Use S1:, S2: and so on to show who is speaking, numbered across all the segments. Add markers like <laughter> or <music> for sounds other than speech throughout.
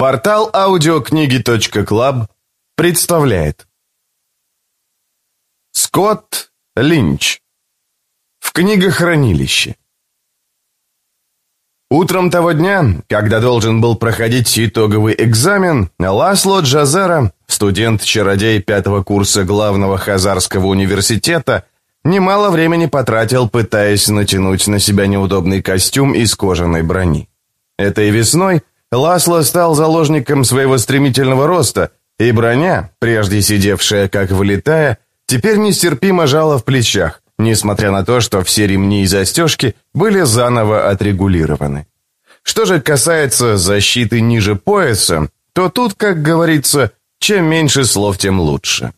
S1: Портал аудиокниги.клаб представляет. Скотт Линч. В книгохранилище. Утром того дня, когда должен был проходить итоговый экзамен, Ласло Джазера, студент-чародей пятого курса главного Хазарского университета, немало времени потратил, пытаясь натянуть на себя неудобный костюм из кожаной брони. Этой весной – Ласло стал заложником своего стремительного роста, и броня, прежде сидевшая как вылетая, теперь нестерпимо жала в плечах, несмотря на то, что все ремни и застежки были заново отрегулированы. Что же касается защиты ниже пояса, то тут, как говорится, чем меньше слов, тем лучше.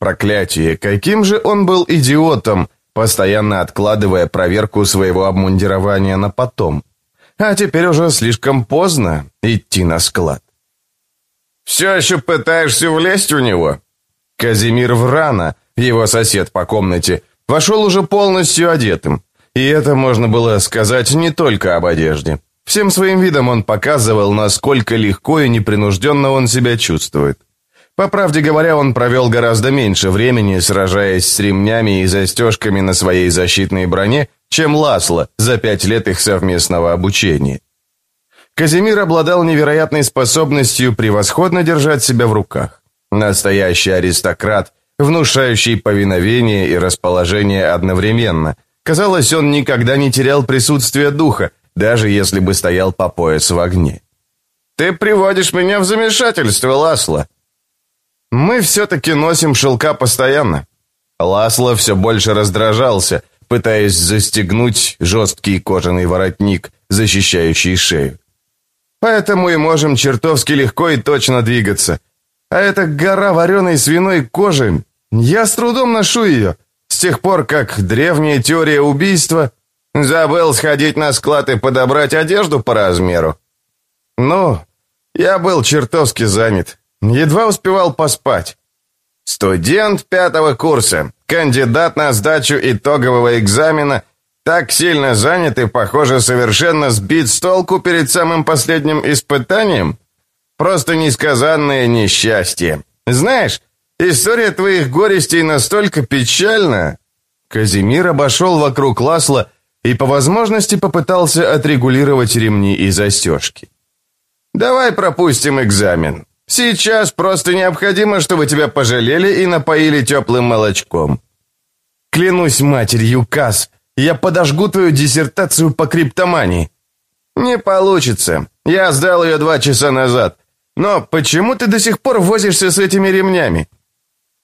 S1: Проклятие, каким же он был идиотом, постоянно откладывая проверку своего обмундирования на потом – а теперь уже слишком поздно идти на склад. «Все еще пытаешься влезть у него?» Казимир Врана, его сосед по комнате, вошел уже полностью одетым. И это можно было сказать не только об одежде. Всем своим видом он показывал, насколько легко и непринужденно он себя чувствует. По правде говоря, он провел гораздо меньше времени, сражаясь с ремнями и застежками на своей защитной броне, чем Ласло за пять лет их совместного обучения. Казимир обладал невероятной способностью превосходно держать себя в руках. Настоящий аристократ, внушающий повиновение и расположение одновременно. Казалось, он никогда не терял присутствие духа, даже если бы стоял по пояс в огне. «Ты приводишь меня в замешательство, Ласло!» «Мы все-таки носим шелка постоянно». Ласло все больше раздражался – пытаясь застегнуть жесткий кожаный воротник, защищающий шею. Поэтому и можем чертовски легко и точно двигаться. А эта гора вареной свиной кожи, я с трудом ношу ее, с тех пор, как древняя теория убийства забыл сходить на склад и подобрать одежду по размеру. Ну, я был чертовски занят, едва успевал поспать. Студент пятого курса, кандидат на сдачу итогового экзамена, так сильно занят и, похоже, совершенно сбит с толку перед самым последним испытанием? Просто несказанное несчастье. Знаешь, история твоих горестей настолько печальна. Казимир обошел вокруг Ласла и по возможности попытался отрегулировать ремни и застежки. «Давай пропустим экзамен. Сейчас просто необходимо, чтобы тебя пожалели и напоили теплым молочком. Клянусь матерью, Кас, я подожгу твою диссертацию по криптомании. Не получится. Я сдал ее два часа назад. Но почему ты до сих пор возишься с этими ремнями?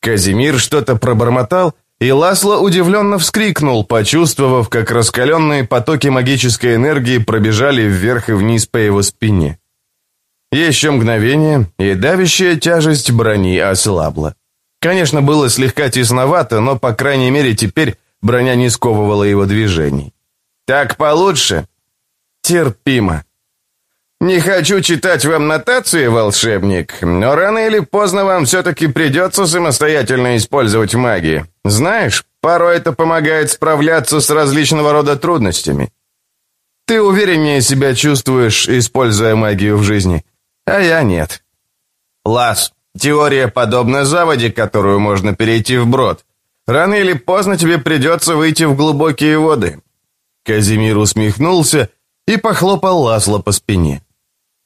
S1: Казимир что-то пробормотал, и Ласло удивленно вскрикнул, почувствовав, как раскаленные потоки магической энергии пробежали вверх и вниз по его спине. Еще мгновение, и давящая тяжесть брони ослабла. Конечно, было слегка тесновато, но, по крайней мере, теперь броня не сковывала его движений. «Так получше?» «Терпимо». «Не хочу читать вам нотации, волшебник, но рано или поздно вам все-таки придется самостоятельно использовать магию. Знаешь, порой это помогает справляться с различного рода трудностями. Ты увереннее себя чувствуешь, используя магию в жизни а я нет. Лас, теория подобна заводе, которую можно перейти вброд. Рано или поздно тебе придется выйти в глубокие воды. Казимир усмехнулся и похлопал Ласло по спине.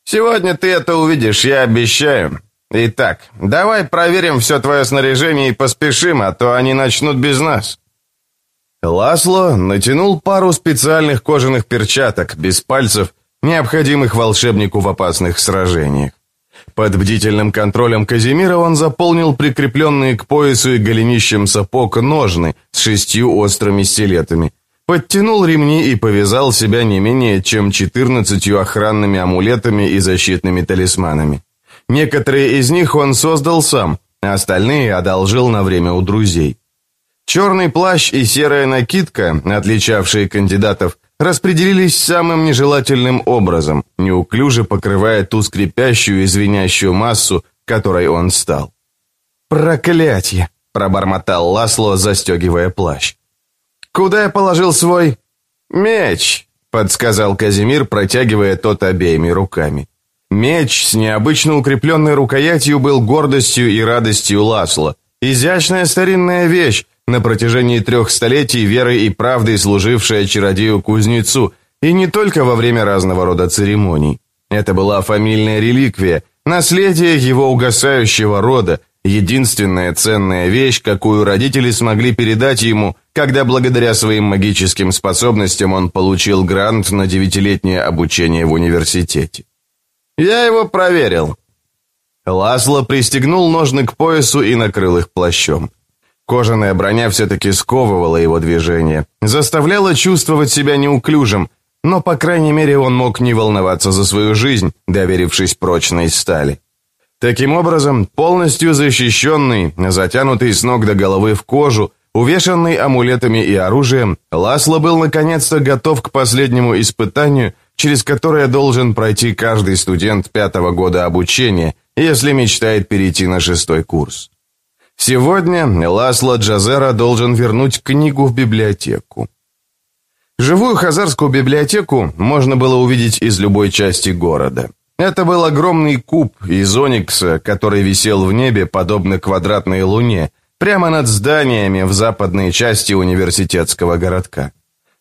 S1: «Сегодня ты это увидишь, я обещаю. Итак, давай проверим все твое снаряжение и поспешим, а то они начнут без нас». Ласло натянул пару специальных кожаных перчаток без пальцев необходимых волшебнику в опасных сражениях. Под бдительным контролем Казимира он заполнил прикрепленные к поясу и голенищам сапог ножны с шестью острыми стилетами, подтянул ремни и повязал себя не менее чем четырнадцатью охранными амулетами и защитными талисманами. Некоторые из них он создал сам, а остальные одолжил на время у друзей. Черный плащ и серая накидка, отличавшие кандидатов, распределились самым нежелательным образом, неуклюже покрывая ту скрипящую и звенящую массу, которой он стал. «Проклятье!» – пробормотал Ласло, застегивая плащ. «Куда я положил свой...» «Меч!» – подсказал Казимир, протягивая тот обеими руками. Меч с необычно укрепленной рукоятью был гордостью и радостью Ласла. Изящная старинная вещь, на протяжении трех столетий верой и правдой служившая чародею-кузнецу, и не только во время разного рода церемоний. Это была фамильная реликвия, наследие его угасающего рода, единственная ценная вещь, какую родители смогли передать ему, когда благодаря своим магическим способностям он получил грант на девятилетнее обучение в университете. «Я его проверил». Ласло пристегнул ножны к поясу и накрыл их плащом. Кожаная броня все-таки сковывала его движение, заставляла чувствовать себя неуклюжим, но, по крайней мере, он мог не волноваться за свою жизнь, доверившись прочной стали. Таким образом, полностью защищенный, затянутый с ног до головы в кожу, увешанный амулетами и оружием, Ласло был наконец-то готов к последнему испытанию, через которое должен пройти каждый студент пятого года обучения, если мечтает перейти на шестой курс. Сегодня Ласло Джазера должен вернуть книгу в библиотеку. Живую хазарскую библиотеку можно было увидеть из любой части города. Это был огромный куб из оникса, который висел в небе, подобно квадратной луне, прямо над зданиями в западной части университетского городка.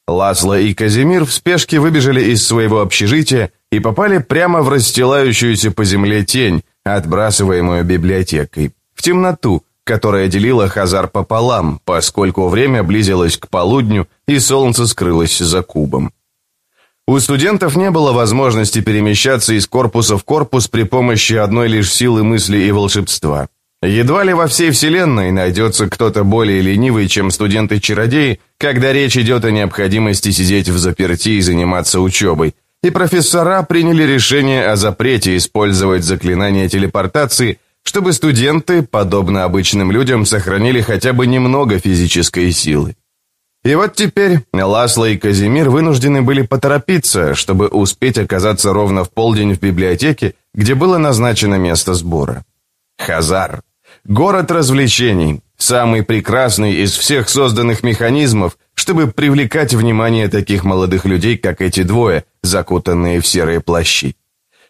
S1: Ласло и Казимир в спешке выбежали из своего общежития и попали прямо в расстилающуюся по земле тень, отбрасываемую библиотекой, в темноту, которая делила Хазар пополам, поскольку время близилось к полудню и солнце скрылось за кубом. У студентов не было возможности перемещаться из корпуса в корпус при помощи одной лишь силы мысли и волшебства. Едва ли во всей вселенной найдется кто-то более ленивый, чем студенты-чародеи, когда речь идет о необходимости сидеть в заперти и заниматься учебой, и профессора приняли решение о запрете использовать заклинание телепортации чтобы студенты, подобно обычным людям, сохранили хотя бы немного физической силы. И вот теперь Ласло и Казимир вынуждены были поторопиться, чтобы успеть оказаться ровно в полдень в библиотеке, где было назначено место сбора. Хазар. Город развлечений. Самый прекрасный из всех созданных механизмов, чтобы привлекать внимание таких молодых людей, как эти двое, закутанные в серые плащи.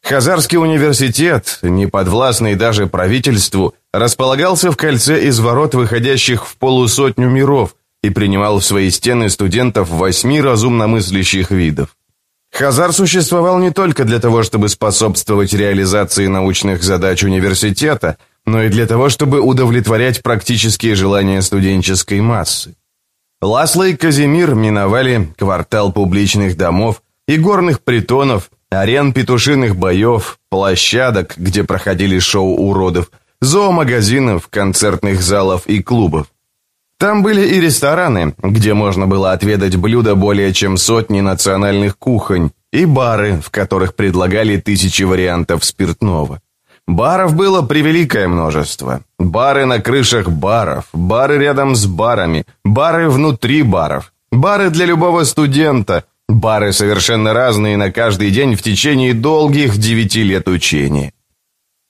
S1: Хазарский университет, не подвластный даже правительству, располагался в кольце из ворот, выходящих в полусотню миров, и принимал в свои стены студентов восьми разумно мыслящих видов. Хазар существовал не только для того, чтобы способствовать реализации научных задач университета, но и для того, чтобы удовлетворять практические желания студенческой массы. Ласло и Казимир миновали квартал публичных домов и горных притонов, арен петушиных боев, площадок, где проходили шоу уродов, зоомагазинов, концертных залов и клубов. Там были и рестораны, где можно было отведать блюда более чем сотни национальных кухонь, и бары, в которых предлагали тысячи вариантов спиртного. Баров было превеликое множество. Бары на крышах баров, бары рядом с барами, бары внутри баров, бары для любого студента – Бары совершенно разные на каждый день в течение долгих девяти лет учения.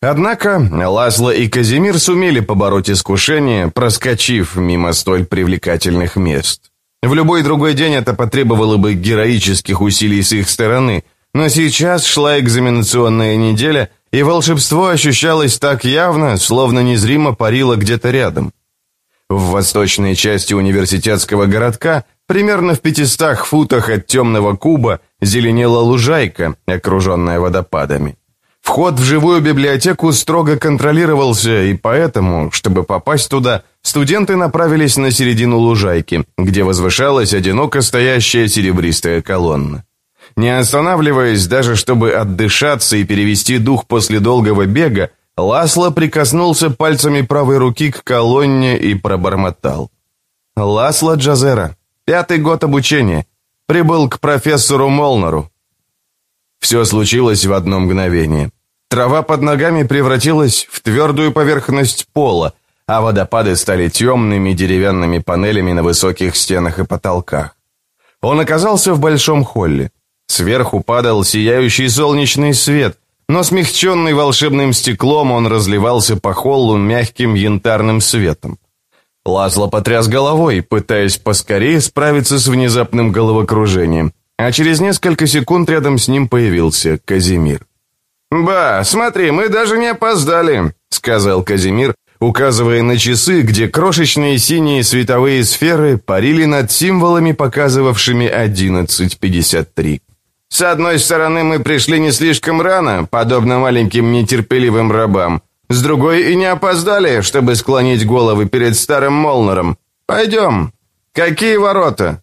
S1: Однако Ласло и Казимир сумели побороть искушение, проскочив мимо столь привлекательных мест. В любой другой день это потребовало бы героических усилий с их стороны, но сейчас шла экзаменационная неделя, и волшебство ощущалось так явно, словно незримо парило где-то рядом. В восточной части университетского городка Примерно в пятистах футах от темного куба зеленела лужайка, окруженная водопадами. Вход в живую библиотеку строго контролировался, и поэтому, чтобы попасть туда, студенты направились на середину лужайки, где возвышалась одиноко стоящая серебристая колонна. Не останавливаясь даже, чтобы отдышаться и перевести дух после долгого бега, Ласло прикоснулся пальцами правой руки к колонне и пробормотал. «Ласло Джазера, Пятый год обучения. Прибыл к профессору Молнеру. Все случилось в одно мгновение. Трава под ногами превратилась в твердую поверхность пола, а водопады стали темными деревянными панелями на высоких стенах и потолках. Он оказался в большом холле. Сверху падал сияющий солнечный свет, но смягченный волшебным стеклом он разливался по холлу мягким янтарным светом. Лазло потряс головой, пытаясь поскорее справиться с внезапным головокружением, а через несколько секунд рядом с ним появился Казимир. «Ба, смотри, мы даже не опоздали», — сказал Казимир, указывая на часы, где крошечные синие световые сферы парили над символами, показывавшими 11.53. «С одной стороны, мы пришли не слишком рано, подобно маленьким нетерпеливым рабам. С другой и не опоздали, чтобы склонить головы перед старым Молнером. Пойдем. Какие ворота?»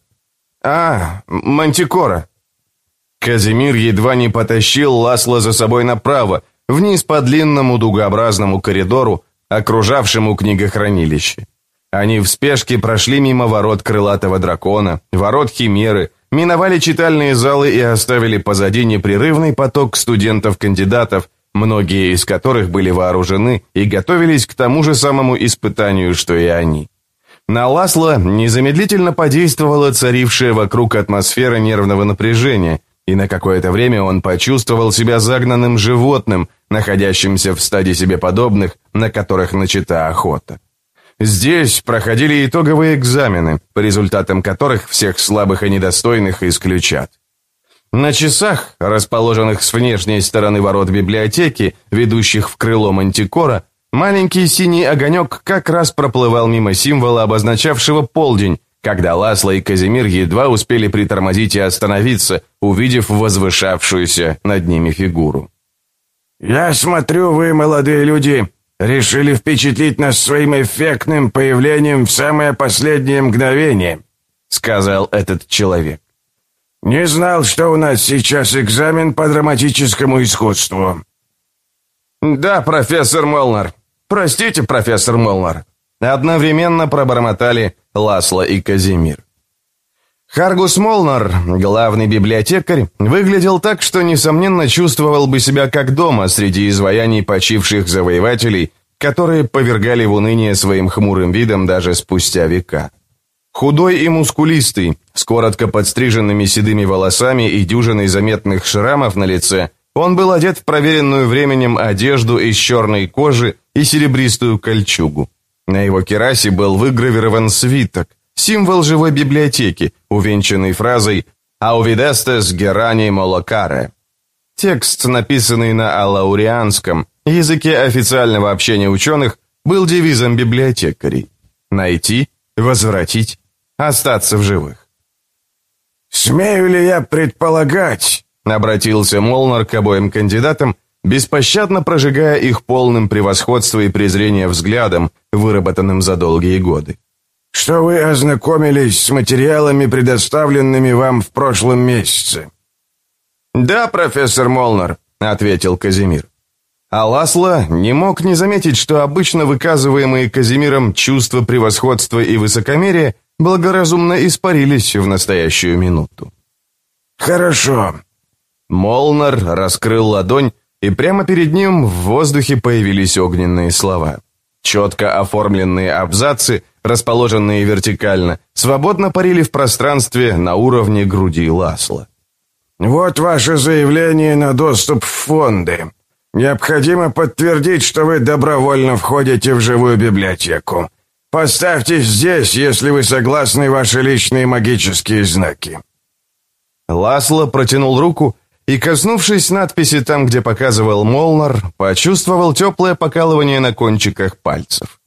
S1: «А, Мантикора». Казимир едва не потащил Ласла за собой направо, вниз по длинному дугообразному коридору, окружавшему книгохранилище. Они в спешке прошли мимо ворот крылатого дракона, ворот химеры, миновали читальные залы и оставили позади непрерывный поток студентов-кандидатов, многие из которых были вооружены и готовились к тому же самому испытанию, что и они. На Ласло незамедлительно подействовала царившая вокруг атмосфера нервного напряжения, и на какое-то время он почувствовал себя загнанным животным, находящимся в стаде себе подобных, на которых начата охота. Здесь проходили итоговые экзамены, по результатам которых всех слабых и недостойных исключат. На часах, расположенных с внешней стороны ворот библиотеки, ведущих в крыло Мантикора, маленький синий огонек как раз проплывал мимо символа, обозначавшего полдень, когда Ласло и Казимир едва успели притормозить и остановиться, увидев возвышавшуюся над ними фигуру.
S2: «Я смотрю, вы, молодые люди, решили впечатлить нас своим эффектным появлением в самое последнее мгновение», сказал этот человек. «Не знал, что у нас сейчас экзамен по драматическому искусству».
S1: «Да, профессор Молнар. Простите, профессор Молнар». Одновременно пробормотали Ласло и Казимир. Харгус Молнар, главный библиотекарь, выглядел так, что, несомненно, чувствовал бы себя как дома среди изваяний почивших завоевателей, которые повергали в уныние своим хмурым видом даже спустя века. Худой и мускулистый, с коротко подстриженными седыми волосами и дюжиной заметных шрамов на лице, он был одет в проверенную временем одежду из черной кожи и серебристую кольчугу. На его керасе был выгравирован свиток, символ живой библиотеки, увенчанный фразой «Аувидестес герани молокаре». Текст, написанный на алаурианском, языке официального общения ученых, был девизом библиотекарей. Найти, возвратить, остаться в живых.
S2: «Смею ли я предполагать?»
S1: — обратился Молнар к обоим кандидатам, беспощадно прожигая их полным превосходства и презрения взглядом, выработанным за долгие годы.
S2: «Что вы ознакомились с материалами, предоставленными вам в прошлом месяце?»
S1: «Да, профессор Молнар», — ответил Казимир. А Ласло не мог не заметить, что обычно выказываемые Казимиром чувства превосходства и высокомерия благоразумно испарились в настоящую минуту.
S2: «Хорошо».
S1: Молнар раскрыл ладонь, и прямо перед ним в воздухе появились огненные слова. Четко оформленные абзацы, расположенные вертикально, свободно парили в пространстве на уровне груди Ласла.
S2: «Вот ваше заявление на доступ в фонды. Необходимо подтвердить, что вы добровольно входите в живую библиотеку. Поставьте здесь, если вы согласны, ваши личные магические знаки».
S1: Ласло протянул руку и, коснувшись надписи там, где показывал Молнар, почувствовал теплое покалывание на кончиках пальцев.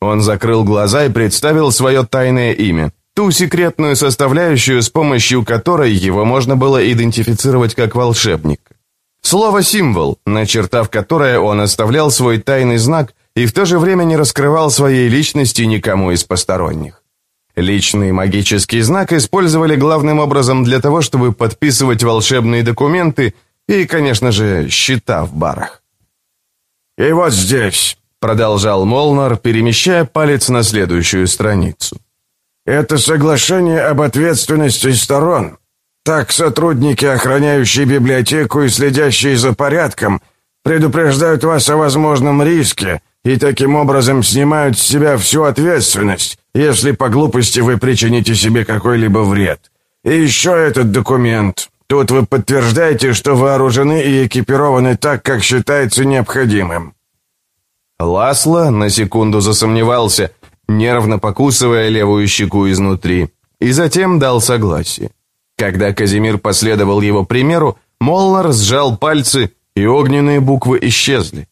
S1: Он закрыл глаза и представил свое тайное имя, ту секретную составляющую, с помощью которой его можно было идентифицировать как волшебник. Слово-символ, начертав которое он оставлял свой тайный знак и в то же время не раскрывал своей личности никому из посторонних. Личный магический знак использовали главным образом для того, чтобы подписывать волшебные документы и, конечно же, счета в барах.
S2: «И вот здесь», — продолжал Молнар, перемещая палец на следующую страницу. «Это соглашение об ответственности сторон. Так сотрудники, охраняющие библиотеку и следящие за порядком, предупреждают вас о возможном риске и таким образом снимают с себя всю ответственность, если по глупости вы причините себе какой-либо вред. И еще этот документ. Тут вы подтверждаете, что вооружены и экипированы так, как считается необходимым».
S1: Ласло на секунду засомневался, нервно покусывая левую щеку изнутри, и затем дал согласие. Когда Казимир последовал его примеру, Молнар сжал пальцы, и огненные буквы исчезли.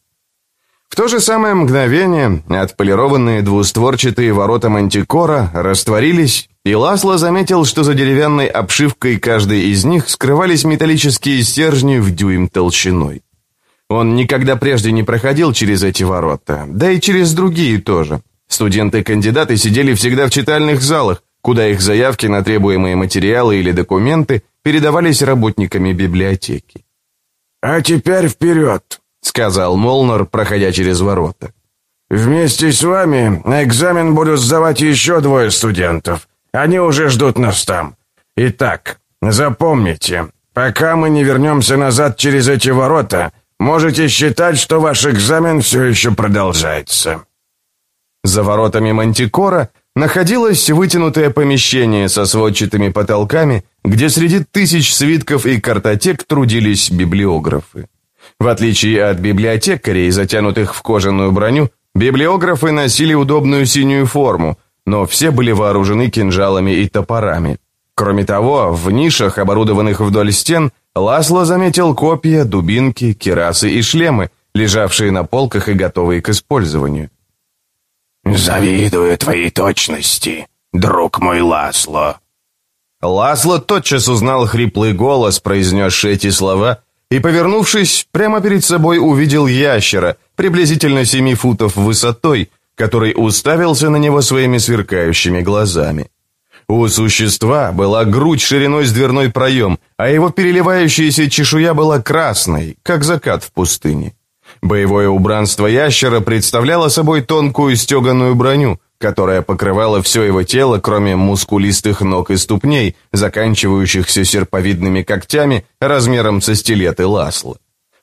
S1: В то же самое мгновение отполированные двустворчатые ворота Мантикора растворились, и Ласло заметил, что за деревянной обшивкой каждой из них скрывались металлические стержни в дюйм толщиной. Он никогда прежде не проходил через эти ворота, да и через другие тоже. Студенты-кандидаты сидели всегда в читальных залах, куда их заявки на требуемые материалы или документы передавались работниками библиотеки.
S2: «А теперь вперед!»
S1: сказал Молнер, проходя через ворота.
S2: «Вместе с вами на экзамен будут сдавать еще двое студентов. Они уже ждут нас там. Итак, запомните, пока мы не вернемся назад через эти ворота, можете считать, что ваш экзамен все еще продолжается».
S1: За воротами Мантикора находилось вытянутое помещение со сводчатыми потолками, где среди тысяч свитков и картотек трудились библиографы. В отличие от библиотекарей, затянутых в кожаную броню, библиографы носили удобную синюю форму, но все были вооружены кинжалами и топорами. Кроме того, в нишах, оборудованных вдоль стен, Ласло заметил копья, дубинки, кирасы и шлемы, лежавшие на полках и готовые к использованию.
S2: «Завидую твоей точности, друг мой Ласло».
S1: Ласло тотчас узнал хриплый голос, произнесший эти слова, и, повернувшись, прямо перед собой увидел ящера, приблизительно семи футов высотой, который уставился на него своими сверкающими глазами. У существа была грудь шириной с дверной проем, а его переливающаяся чешуя была красной, как закат в пустыне. Боевое убранство ящера представляло собой тонкую стеганую броню, которая покрывала все его тело, кроме мускулистых ног и ступней, заканчивающихся серповидными когтями размером со стилеты Ласла.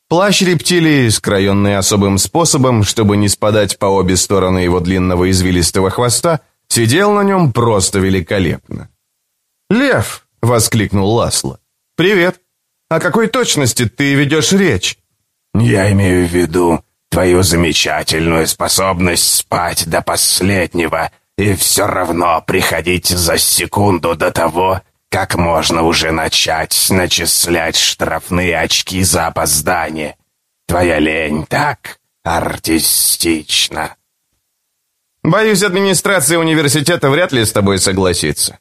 S1: Плащ рептилии, скроенный особым способом, чтобы не спадать по обе стороны его длинного извилистого хвоста, сидел на нем просто великолепно. «Лев!» — воскликнул Ласло. «Привет! О какой точности ты ведешь речь?»
S2: «Я имею в виду твою замечательную способность спать до последнего и все равно приходить за секунду до того, как можно уже начать начислять штрафные очки за опоздание. Твоя лень так артистична.
S1: Боюсь, администрация университета вряд ли с тобой согласится.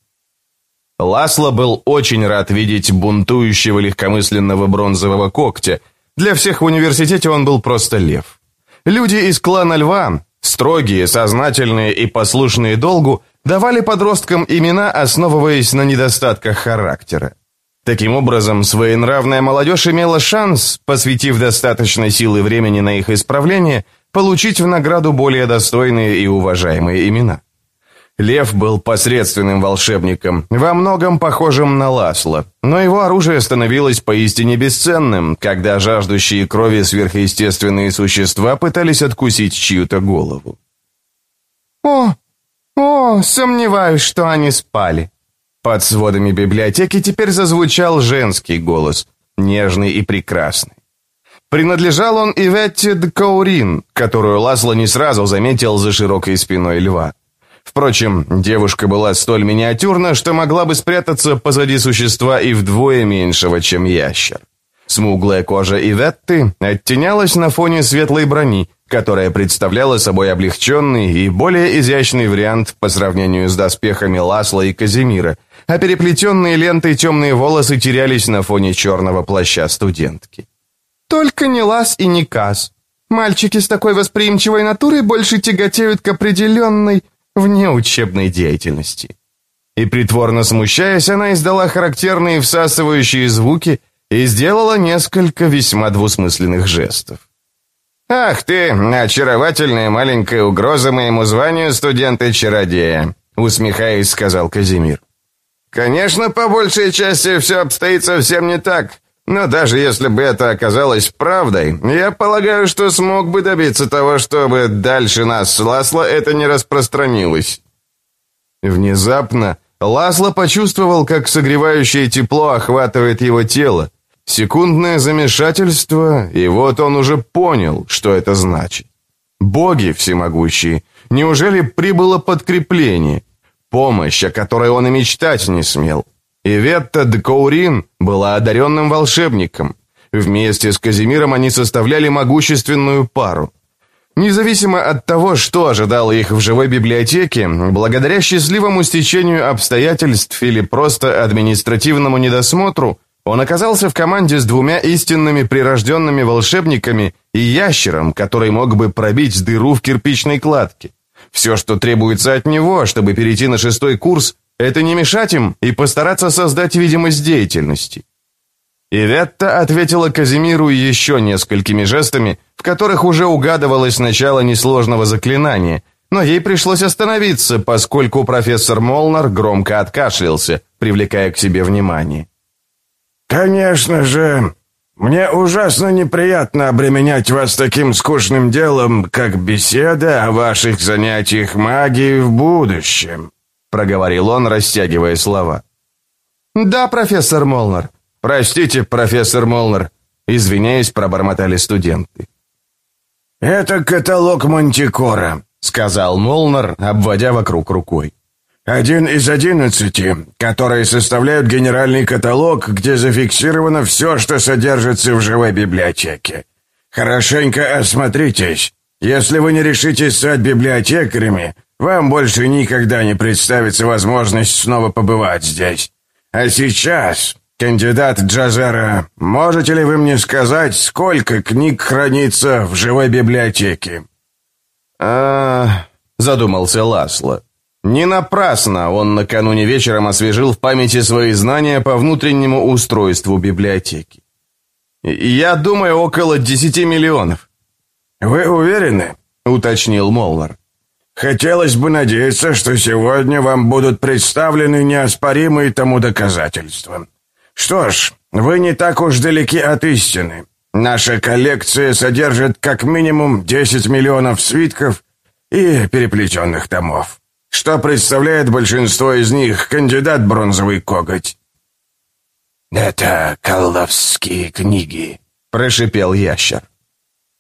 S1: Ласло был очень рад видеть бунтующего легкомысленного бронзового когтя. Для всех в университете он был просто лев. Люди из клана Льва, строгие, сознательные и послушные долгу, давали подросткам имена, основываясь на недостатках характера. Таким образом, своенравная молодежь имела шанс, посвятив достаточно силы и времени на их исправление, получить в награду более достойные и уважаемые имена. Лев был посредственным волшебником, во многом похожим на Ласло, но его оружие становилось поистине бесценным, когда жаждущие крови сверхъестественные существа пытались откусить чью-то голову. «О, о, сомневаюсь, что они спали». Под сводами библиотеки теперь зазвучал женский голос, нежный и прекрасный. Принадлежал он Иветте Дкаурин, которую Ласло не сразу заметил за широкой спиной льва. Впрочем, девушка была столь миниатюрна, что могла бы спрятаться позади существа и вдвое меньшего, чем ящер. Смуглая кожа Иветты оттенялась на фоне светлой брони, которая представляла собой облегченный и более изящный вариант по сравнению с доспехами Ласла и Казимира, а переплетенные лентой темные волосы терялись на фоне черного плаща студентки. «Только не Лас и не Каз. Мальчики с такой восприимчивой натурой больше тяготеют к определенной, вне учебной деятельности. И притворно смущаясь, она издала характерные всасывающие звуки и сделала несколько весьма двусмысленных жестов. «Ах ты, очаровательная маленькая угроза моему званию студента-чародея», усмехаясь, сказал Казимир. «Конечно, по большей части все обстоит совсем не так, но даже если бы это оказалось правдой, я полагаю, что смог бы добиться того, чтобы дальше нас с Ласло это не распространилось. Внезапно Ласло почувствовал, как согревающее тепло охватывает его тело. Секундное замешательство, и вот он уже понял, что это значит. Боги всемогущие, неужели прибыло подкрепление? Помощь, о которой он и мечтать не смел. Иветта де была одаренным волшебником. Вместе с Казимиром они составляли могущественную пару. Независимо от того, что ожидало их в живой библиотеке, благодаря счастливому стечению обстоятельств или просто административному недосмотру, он оказался в команде с двумя истинными прирожденными волшебниками и ящером, который мог бы пробить дыру в кирпичной кладке. Все, что требуется от него, чтобы перейти на шестой курс, это не мешать им и постараться создать видимость деятельности. Иветта ответила Казимиру еще несколькими жестами, в которых уже угадывалось начало несложного заклинания, но ей пришлось остановиться, поскольку профессор Молнар громко откашлялся, привлекая к себе внимание.
S2: «Конечно же, мне ужасно неприятно обременять вас таким скучным делом, как беседа о ваших занятиях магией в будущем», проговорил он, растягивая слова.
S1: «Да, профессор Молнар. Простите, профессор Молнар». Извиняясь, пробормотали студенты.
S2: «Это каталог Мантикора», — сказал Молнар, обводя вокруг рукой. Один из одиннадцати, которые составляют генеральный каталог, где зафиксировано все, что содержится в живой библиотеке. Хорошенько осмотритесь. Если вы не решитесь стать библиотекарями, вам больше никогда не представится возможность снова побывать здесь. А сейчас, кандидат Джазера, можете ли вы мне сказать, сколько книг хранится в живой библиотеке?
S1: А, задумался Ласло. Не напрасно он накануне вечером освежил в памяти свои знания по внутреннему устройству библиотеки. «Я думаю, около десяти миллионов».
S2: «Вы уверены?» — уточнил Молнар. «Хотелось бы надеяться, что сегодня вам будут представлены неоспоримые тому доказательства. Что ж, вы не так уж далеки от истины. Наша коллекция содержит как минимум 10 миллионов свитков и переплетенных томов что представляет большинство из них кандидат бронзовый коготь. «Это колдовские книги», — прошипел ящер.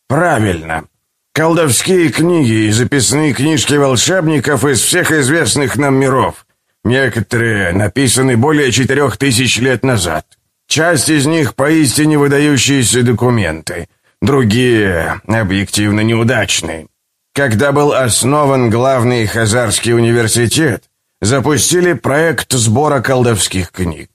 S2: «Правильно. Колдовские книги и записные книжки волшебников из всех известных нам миров. Некоторые написаны более четырех тысяч лет назад. Часть из них поистине выдающиеся документы, другие объективно неудачные. Когда был основан главный Хазарский университет, запустили проект сбора колдовских книг.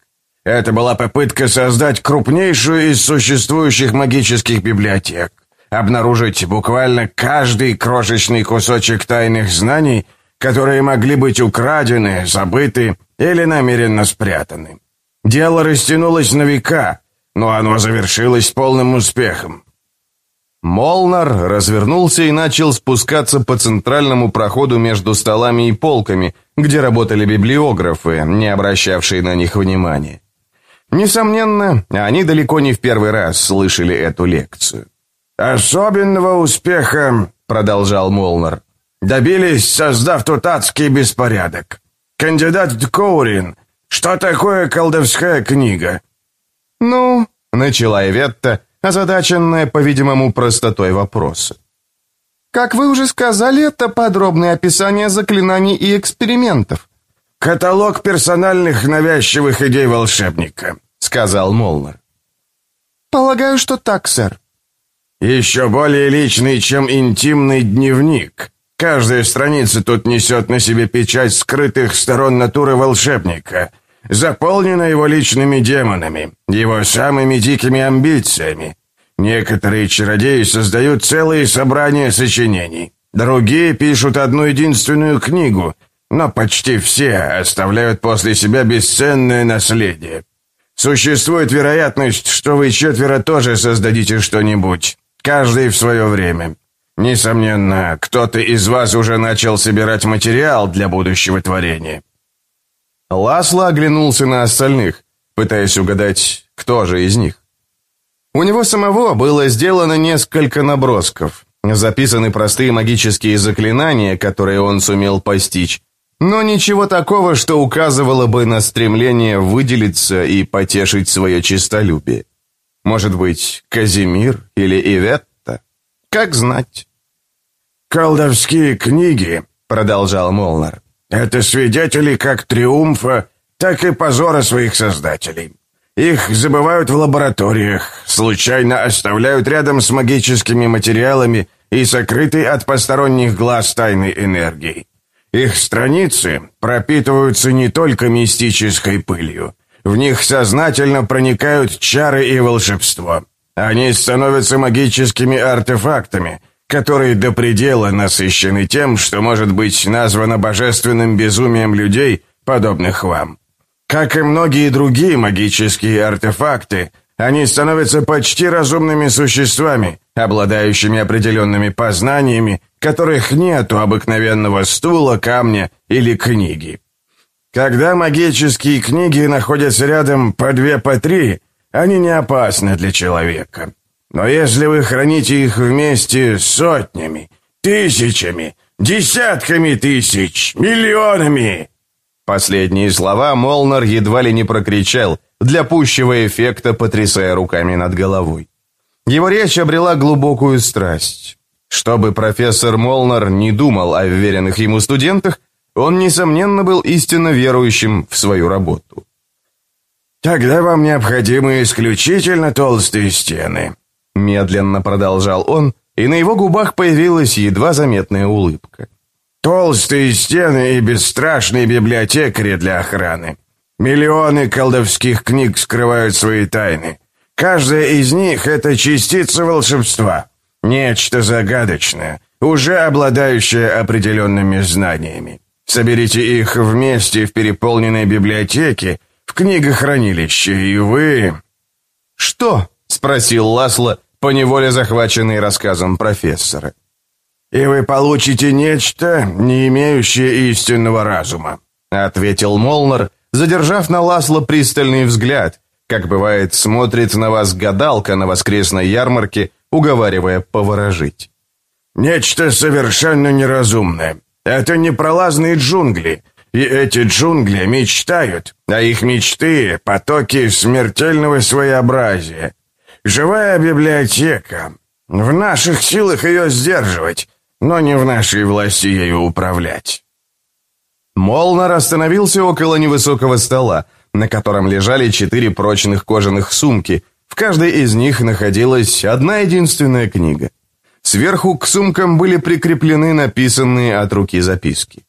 S2: Это была попытка создать крупнейшую из существующих магических библиотек, обнаружить буквально каждый крошечный кусочек тайных знаний, которые могли быть украдены, забыты или намеренно спрятаны. Дело растянулось на века, но оно завершилось полным успехом.
S1: Молнар развернулся и начал спускаться по центральному проходу между столами и полками, где работали библиографы, не обращавшие на них внимания. Несомненно, они далеко не в первый раз слышали эту лекцию.
S2: «Особенного успеха, — продолжал Молнар, — добились, создав тут адский беспорядок. Кандидат Дкоурин, что такое колдовская книга?»
S1: «Ну, — начала Эветта, озадаченная, по-видимому, простотой вопроса. «Как вы уже сказали, это подробное описание заклинаний и экспериментов».
S2: «Каталог персональных навязчивых идей волшебника», — сказал Молнер.
S1: «Полагаю, что так, сэр».
S2: «Еще более личный, чем интимный дневник. Каждая страница тут несет на себе печать скрытых сторон натуры волшебника» заполнена его личными демонами, его самыми дикими амбициями. Некоторые чародеи создают целые собрания сочинений, другие пишут одну единственную книгу, но почти все оставляют после себя бесценное наследие. Существует вероятность, что вы четверо тоже создадите что-нибудь, каждый в свое время. Несомненно, кто-то из вас уже начал собирать материал для будущего творения.
S1: Ласло оглянулся на остальных, пытаясь угадать, кто же из них. У него самого было сделано несколько набросков, записаны простые магические заклинания, которые он сумел постичь, но ничего такого, что указывало бы на стремление выделиться и потешить свое честолюбие. Может быть, Казимир или Иветта? Как знать.
S2: «Колдовские книги», — продолжал Молнар, это свидетели как триумфа, так и позора своих создателей. Их забывают в лабораториях, случайно оставляют рядом с магическими материалами и сокрытой от посторонних глаз тайной энергией. Их страницы пропитываются не только мистической пылью. В них сознательно проникают чары и волшебство. Они становятся магическими артефактами, которые до предела насыщены тем, что может быть названо божественным безумием людей, подобных вам. Как и многие другие магические артефакты, они становятся почти разумными существами, обладающими определенными познаниями, которых нет у обыкновенного стула, камня или книги. Когда магические книги находятся рядом по две, по три, они не опасны для человека. Но если вы храните их вместе сотнями, тысячами, десятками тысяч, миллионами...
S1: Последние слова Молнар едва ли не прокричал, для пущего эффекта потрясая руками над головой. Его речь обрела глубокую страсть. Чтобы профессор Молнар не думал о веренных ему студентах, он, несомненно, был истинно верующим в свою работу.
S2: «Тогда вам необходимы исключительно толстые стены», — медленно продолжал он, и на его губах появилась едва заметная улыбка. «Толстые стены и бесстрашные библиотекари для охраны. Миллионы колдовских книг скрывают свои тайны. Каждая из них — это частица волшебства, нечто загадочное, уже обладающее определенными знаниями. Соберите их вместе в переполненной библиотеке, в книгохранилище, и вы...»
S1: «Что?» — спросил Ласло, поневоле захваченный рассказом профессора.
S2: «И вы получите нечто, не имеющее истинного разума», — ответил Молнер, задержав на Ласло пристальный взгляд, как бывает, смотрит на вас гадалка на воскресной ярмарке, уговаривая поворожить. «Нечто совершенно неразумное. Это непролазные джунгли, и эти джунгли мечтают, а их мечты — потоки смертельного своеобразия. Живая библиотека. В наших силах ее сдерживать, но не в нашей власти ею управлять».
S1: Молнар остановился около невысокого стола, на котором лежали четыре прочных кожаных сумки. В каждой из них находилась одна единственная книга. Сверху к сумкам были прикреплены написанные от руки записки.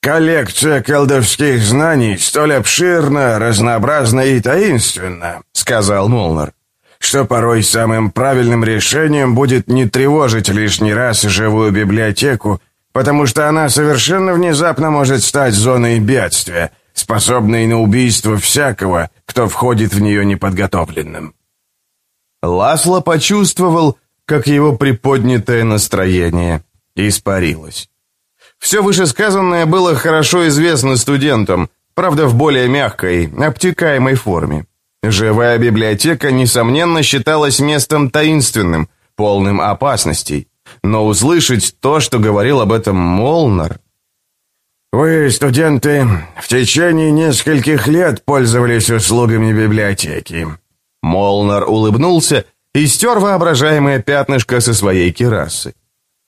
S2: «Коллекция колдовских знаний столь обширна, разнообразна и таинственна», — сказал Молнар, «что порой самым правильным решением будет не тревожить лишний раз живую библиотеку потому что она совершенно внезапно может стать зоной бедствия, способной на убийство всякого, кто входит в нее неподготовленным.
S1: Ласло почувствовал, как его приподнятое настроение испарилось. Все вышесказанное было хорошо известно студентам, правда в более мягкой, обтекаемой форме. Живая библиотека, несомненно, считалась местом таинственным, полным опасностей но услышать то, что говорил об этом Молнар...
S2: «Вы, студенты, в течение нескольких лет пользовались услугами библиотеки».
S1: Молнар улыбнулся и стер воображаемое пятнышко со своей керасы.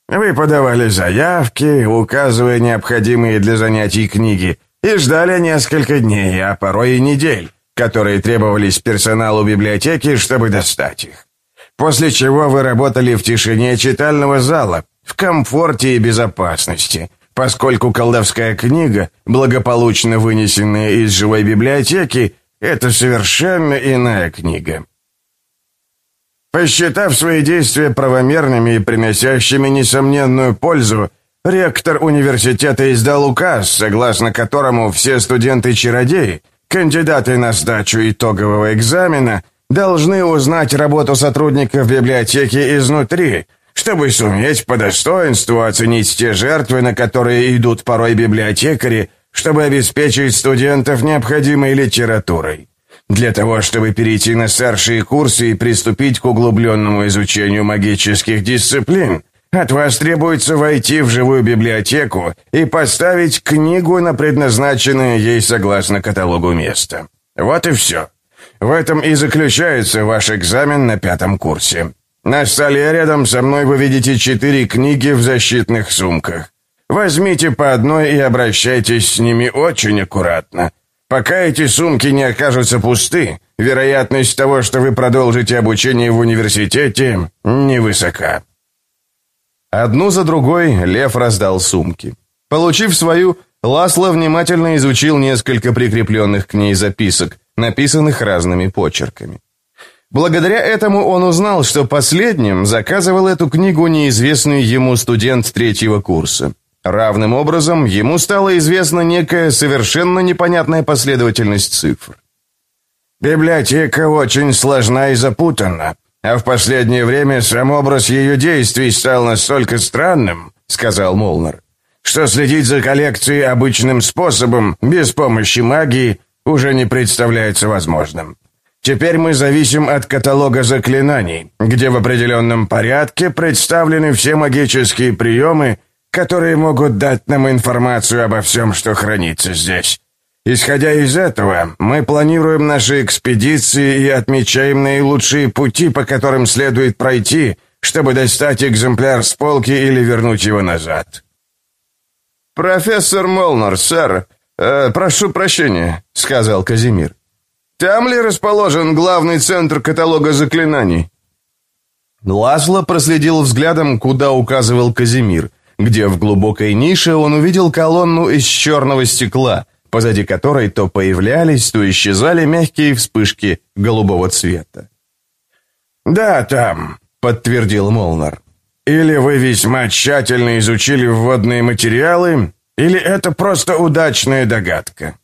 S2: «Вы подавали заявки, указывая необходимые для занятий книги, и ждали несколько дней, а порой и недель, которые требовались персоналу библиотеки, чтобы достать их после чего вы работали в тишине читального зала, в комфорте и безопасности, поскольку колдовская книга, благополучно вынесенная из живой библиотеки, это совершенно иная книга. Посчитав свои действия правомерными и приносящими несомненную пользу, ректор университета издал указ, согласно которому все студенты-чародеи, кандидаты на сдачу итогового экзамена, должны узнать работу сотрудников библиотеки изнутри, чтобы суметь по достоинству оценить те жертвы, на которые идут порой библиотекари, чтобы обеспечить студентов необходимой литературой. Для того, чтобы перейти на старшие курсы и приступить к углубленному изучению магических дисциплин, от вас требуется войти в живую библиотеку и поставить книгу на предназначенное ей согласно каталогу место. Вот и все. В этом и заключается ваш экзамен на пятом курсе. На столе рядом со мной вы видите четыре книги в защитных сумках. Возьмите по одной и обращайтесь с ними очень аккуратно. Пока эти сумки не окажутся пусты, вероятность того, что вы продолжите обучение в университете, невысока».
S1: Одну за другой Лев раздал сумки. Получив свою, Ласло внимательно изучил несколько прикрепленных к ней записок, написанных разными почерками. Благодаря этому он узнал, что последним заказывал эту книгу неизвестный ему студент третьего курса. Равным образом ему стала известна некая совершенно непонятная последовательность цифр.
S2: «Библиотека очень сложна и запутана, а в последнее время сам образ ее действий стал настолько странным», — сказал Молнер, «что следить за коллекцией обычным способом, без помощи магии, уже не представляется возможным. Теперь мы зависим от каталога заклинаний, где в определенном порядке представлены все магические приемы, которые могут дать нам информацию обо всем, что хранится здесь. Исходя из этого, мы планируем наши экспедиции и отмечаем наилучшие пути, по которым следует пройти, чтобы достать экземпляр с полки или вернуть его назад.
S1: «Профессор Молнер, сэр, э, прошу прощения», — сказал Казимир. Там ли расположен главный центр каталога заклинаний?» Ласло проследил взглядом, куда указывал Казимир, где в глубокой нише он увидел колонну из черного стекла, позади которой то появлялись, то исчезали мягкие вспышки голубого цвета.
S2: «Да, там», — подтвердил Молнар. «Или вы весьма тщательно изучили вводные материалы, или это просто удачная догадка».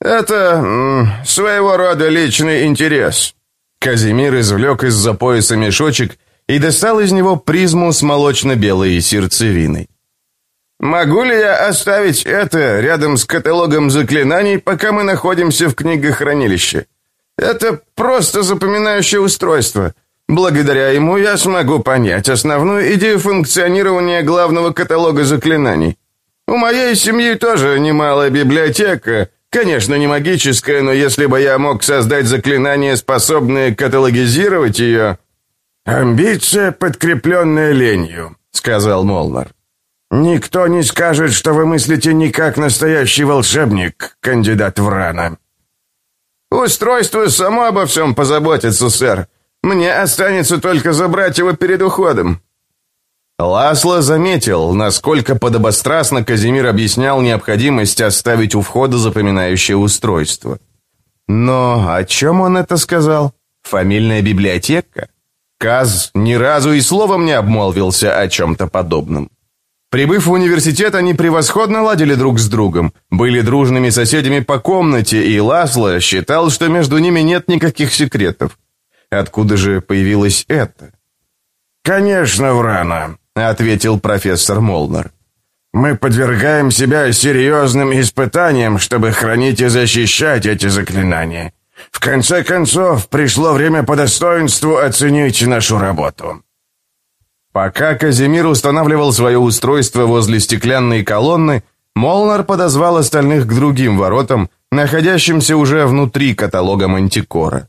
S1: «Это своего рода личный интерес». Казимир извлек из-за пояса мешочек и достал из него призму с молочно-белой сердцевиной. «Могу ли я оставить это рядом с каталогом заклинаний, пока мы находимся в книгохранилище? Это просто запоминающее устройство. Благодаря ему я смогу понять основную идею функционирования главного каталога заклинаний. У моей семьи тоже немалая библиотека, Конечно, не магическое, но если бы я мог создать заклинание, способное каталогизировать ее...»
S2: «Амбиция, подкрепленная ленью», — сказал Молнар. «Никто не скажет, что вы мыслите не как настоящий волшебник, кандидат в рано».
S1: «Устройство само обо всем позаботится, сэр. Мне останется только забрать его перед уходом». Ласло заметил, насколько подобострастно Казимир объяснял необходимость оставить у входа запоминающее устройство. Но о чем он это сказал? Фамильная библиотека? Каз ни разу и словом не обмолвился о чем-то подобном. Прибыв в университет, они превосходно ладили друг с другом, были дружными соседями по комнате, и Ласло считал, что между ними нет никаких секретов. Откуда же появилось это?
S2: «Конечно, Врана», ответил профессор Молнер. Мы подвергаем себя серьезным испытаниям, чтобы хранить и защищать эти заклинания. В конце концов, пришло время по достоинству оценить нашу работу.
S1: Пока Казимир устанавливал свое устройство возле стеклянной колонны, Молнар подозвал остальных к другим воротам, находящимся уже внутри каталога Мантикора.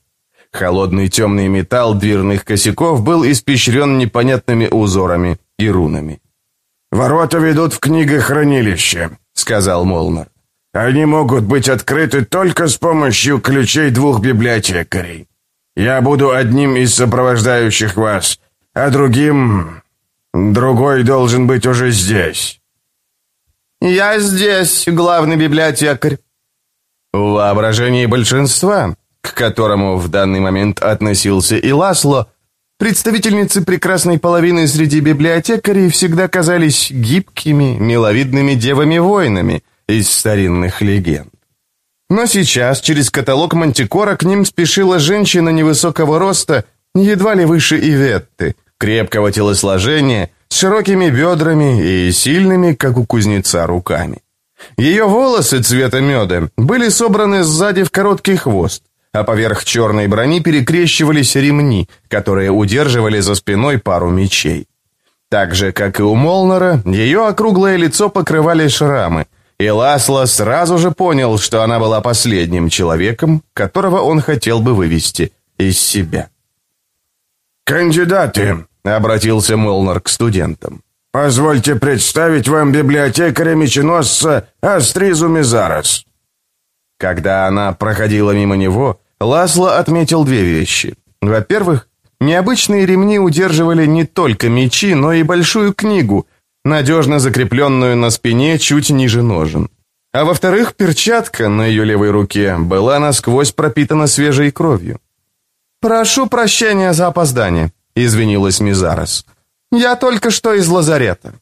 S1: Холодный темный металл дверных косяков был испещрен непонятными узорами и рунами.
S2: «Ворота ведут в книгохранилище», — сказал Молнер. «Они могут быть открыты только с помощью ключей двух библиотекарей. Я буду одним из сопровождающих вас, а другим... Другой должен быть уже здесь».
S1: «Я здесь, главный библиотекарь». В воображении большинства, к которому в данный момент относился и Ласло, Представительницы прекрасной половины среди библиотекарей всегда казались гибкими, миловидными девами-воинами из старинных легенд. Но сейчас через каталог Мантикора к ним спешила женщина невысокого роста, едва ли выше Иветты, крепкого телосложения, с широкими бедрами и сильными, как у кузнеца, руками. Ее волосы цвета меда были собраны сзади в короткий хвост, а поверх черной брони перекрещивались ремни, которые удерживали за спиной пару мечей. Так же, как и у Молнера, ее округлое лицо покрывали шрамы, и Ласло сразу же понял, что она была последним человеком, которого он хотел бы вывести из себя.
S2: «Кандидаты», — обратился Молнер к студентам, — «позвольте представить вам библиотекаря-меченосца Астризу Мизарос».
S1: Когда она проходила мимо него, Ласло отметил две вещи. Во-первых, необычные ремни удерживали не только мечи, но и большую книгу, надежно закрепленную на спине чуть ниже ножен. А во-вторых, перчатка на ее левой руке была насквозь пропитана свежей кровью. «Прошу прощения за опоздание», — извинилась Мизарос. «Я только что из лазарета».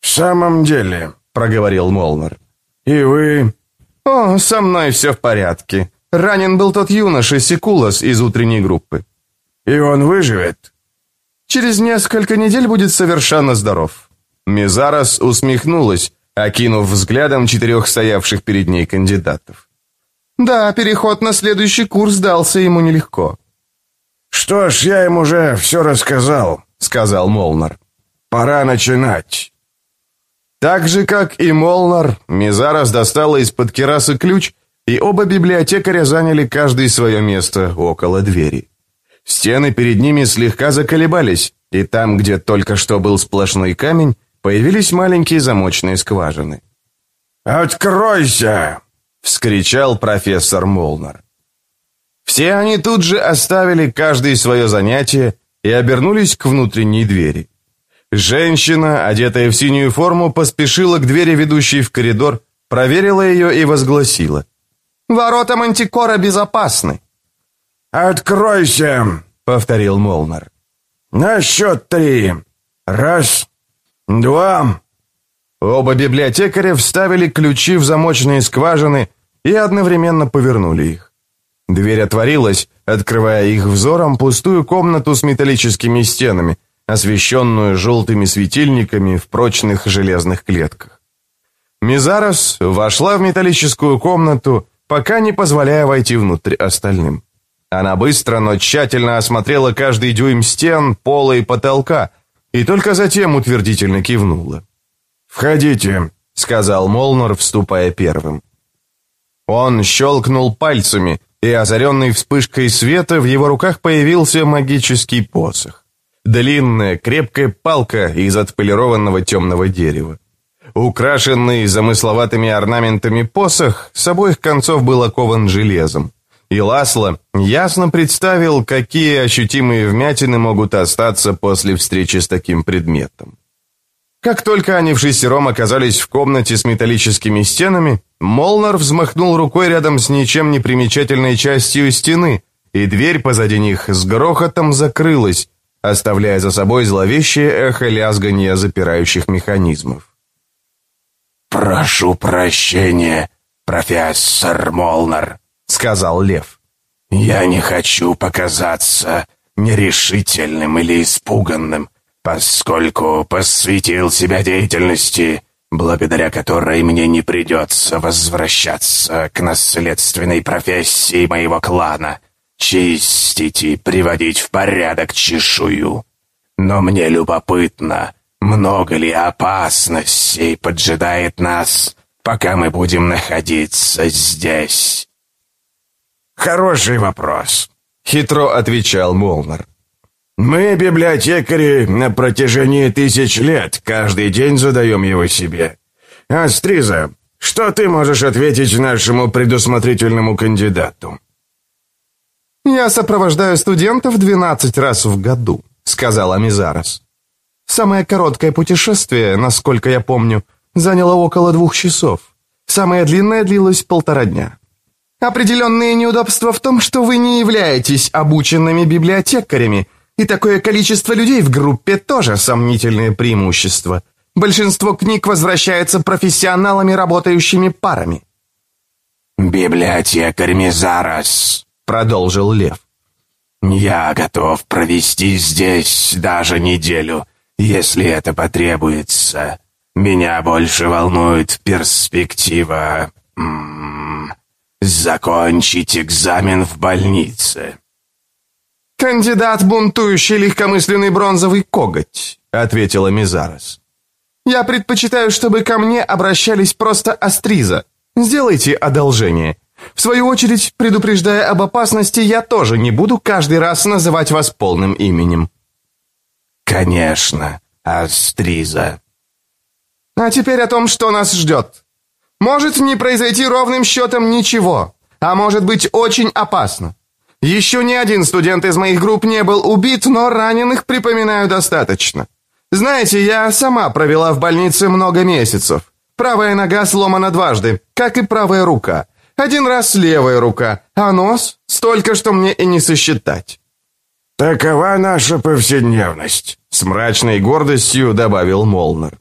S2: «В самом деле», — проговорил Молнер. «И вы...»
S1: «О, со мной все в порядке. Ранен был тот юноша Секулос из утренней группы».
S2: «И он выживет?»
S1: «Через несколько недель будет совершенно здоров». Мизарос усмехнулась, окинув взглядом четырех стоявших перед ней кандидатов. «Да, переход на следующий курс дался ему нелегко».
S2: «Что ж, я им уже все рассказал», — сказал Молнар. «Пора начинать».
S1: Так же, как и Молнар, Мизарос достала из-под керасы ключ, и оба библиотекаря заняли каждый свое место около двери. Стены перед ними слегка заколебались, и там, где только что был сплошной камень, появились маленькие замочные скважины.
S2: «Откройся!» — вскричал профессор Молнар.
S1: Все они тут же оставили каждое свое занятие и обернулись к внутренней двери. Женщина, одетая в синюю форму, поспешила к двери, ведущей в коридор, проверила ее и возгласила. «Ворота Мантикора безопасны».
S2: «Откройся!» — повторил Молнар. «На счет три. Раз, два...»
S1: Оба библиотекаря вставили ключи в замочные скважины и одновременно повернули их. Дверь отворилась, открывая их взором пустую комнату с металлическими стенами, освещенную желтыми светильниками в прочных железных клетках. Мизарос вошла в металлическую комнату, пока не позволяя войти внутрь остальным. Она быстро, но тщательно осмотрела каждый дюйм стен, пола и потолка, и только затем утвердительно кивнула.
S2: «Входите», — сказал Молнор, вступая первым.
S1: Он щелкнул пальцами, и, озаренный вспышкой света, в его руках появился магический посох. Длинная, крепкая палка из отполированного темного дерева. Украшенный замысловатыми орнаментами посох с обоих концов был окован железом. И Ласло ясно представил, какие ощутимые вмятины могут остаться после встречи с таким предметом. Как только они в шестером оказались в комнате с металлическими стенами, Молнар взмахнул рукой рядом с ничем не примечательной частью стены, и дверь позади них с грохотом закрылась, оставляя за собой зловещее эхо лязгания запирающих механизмов.
S2: «Прошу прощения, профессор Молнар», — сказал Лев. «Я не хочу показаться нерешительным или испуганным, поскольку посвятил себя деятельности, благодаря которой мне не придется возвращаться к наследственной профессии моего клана, чистить и приводить в порядок чешую. Но мне любопытно, много ли опасностей поджидает нас, пока мы будем находиться здесь? Хороший вопрос, хитро отвечал Молнар. Мы, библиотекари, на протяжении тысяч лет каждый день задаем его себе. Астриза, что ты можешь ответить нашему предусмотрительному кандидату?
S1: «Я сопровождаю студентов 12 раз в году», — сказал Амизарос. «Самое короткое путешествие, насколько я помню, заняло около двух часов. Самое длинное длилось полтора дня. Определенные неудобства в том, что вы не являетесь обученными библиотекарями, и такое количество людей в группе тоже сомнительное преимущество. Большинство книг возвращается профессионалами, работающими парами.
S2: «Библиотекарь Мизарос», — продолжил Лев. «Я готов провести здесь даже неделю, если это потребуется. Меня больше волнует перспектива... закончить экзамен в больнице».
S1: «Кандидат, бунтующий легкомысленный бронзовый коготь», — ответила Мизарос. «Я предпочитаю, чтобы ко мне обращались просто Астриза. Сделайте одолжение. В свою очередь, предупреждая об опасности, я тоже не буду каждый раз называть вас полным именем».
S2: «Конечно, Астриза».
S1: «А теперь о том, что нас ждет. Может не произойти ровным счетом ничего, а может быть очень опасно. Еще ни один студент из моих групп не был убит, но раненых, припоминаю, достаточно. Знаете, я сама провела в больнице много месяцев. Правая нога сломана дважды, как и правая рука. Один раз левая рука, а нос столько, что мне и не сосчитать.
S2: «Такова наша повседневность», — с мрачной гордостью добавил Молнер.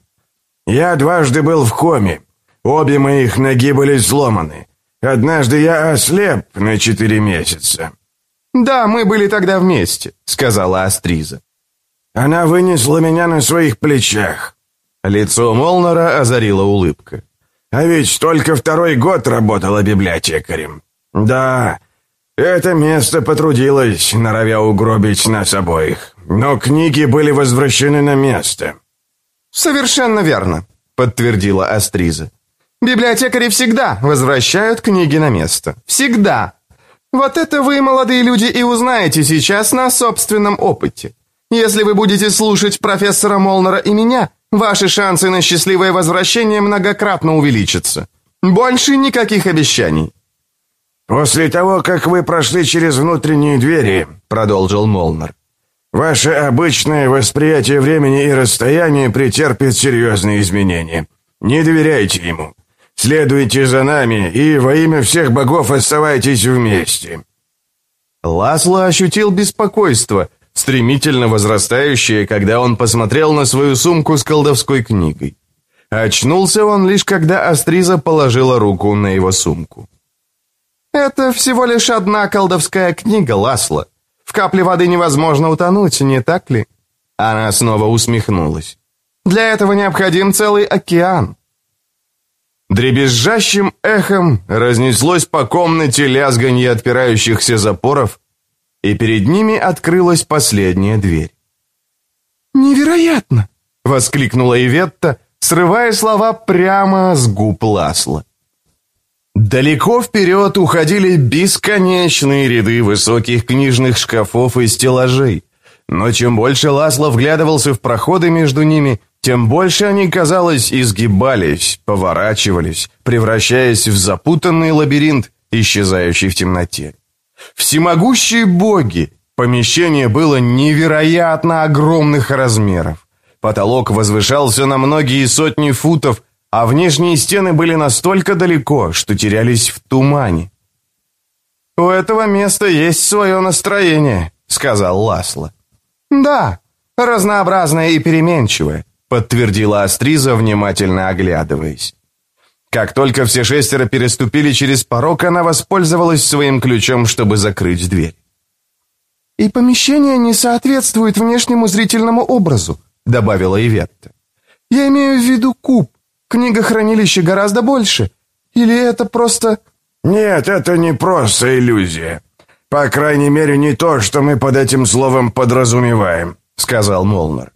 S2: «Я дважды был в коме. Обе моих ноги были сломаны. Однажды я ослеп на четыре месяца».
S1: «Да, мы были тогда вместе», — сказала Астриза.
S2: «Она вынесла меня на своих плечах».
S1: Лицо Молнера озарила улыбка.
S2: «А ведь только второй год работала библиотекарем. Да, это место потрудилось, норовя угробить нас обоих. Но книги были возвращены на место».
S1: «Совершенно верно», — подтвердила Астриза. «Библиотекари всегда возвращают книги на место. Всегда. Вот это вы, молодые люди, и узнаете сейчас на собственном опыте. Если вы будете слушать профессора Молнера и меня, ваши шансы на счастливое возвращение многократно увеличатся. Больше никаких обещаний».
S2: «После того, как вы прошли через внутренние двери», — продолжил Молнер, «ваше обычное восприятие времени и расстояния претерпит серьезные изменения. Не доверяйте ему. Следуйте за нами и во имя всех богов оставайтесь вместе».
S1: Ласло ощутил беспокойство, стремительно возрастающее, когда он посмотрел на свою сумку с колдовской книгой. Очнулся он лишь когда Астриза положила руку на его сумку. «Это всего лишь одна колдовская книга, Ласло. В капле воды невозможно утонуть, не так ли?» Она снова усмехнулась. «Для этого необходим целый океан. Дребезжащим эхом разнеслось по комнате лязганье отпирающихся запоров, и перед ними открылась последняя дверь.
S3: «Невероятно!»
S1: — воскликнула Иветта, срывая слова прямо с губ Ласла. Далеко вперед уходили бесконечные ряды высоких книжных шкафов и стеллажей, но чем больше Ласло вглядывался в проходы между ними, тем больше они, казалось, изгибались, поворачивались, превращаясь в запутанный лабиринт, исчезающий в темноте. Всемогущие боги! Помещение было невероятно огромных размеров. Потолок возвышался на многие сотни футов, а внешние стены были настолько далеко, что терялись в тумане. «У этого места есть свое настроение», — сказал Ласло. «Да, разнообразное и переменчивое подтвердила Астриза, внимательно оглядываясь. Как только все шестеро переступили через порог, она воспользовалась своим ключом, чтобы закрыть дверь.
S3: «И помещение не соответствует внешнему зрительному образу», — добавила Иветта. «Я имею в виду куб. Книгохранилище гораздо больше. Или это просто...»
S2: «Нет, это не просто иллюзия. По крайней мере, не то, что мы под этим словом подразумеваем», — сказал Молнер.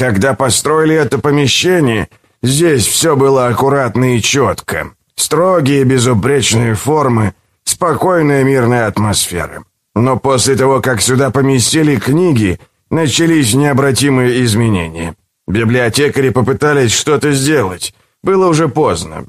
S2: Когда построили это помещение, здесь все было аккуратно и четко. Строгие безупречные формы, спокойная мирная атмосфера. Но после того, как сюда поместили книги, начались необратимые изменения. Библиотекари попытались что-то сделать. Было уже поздно.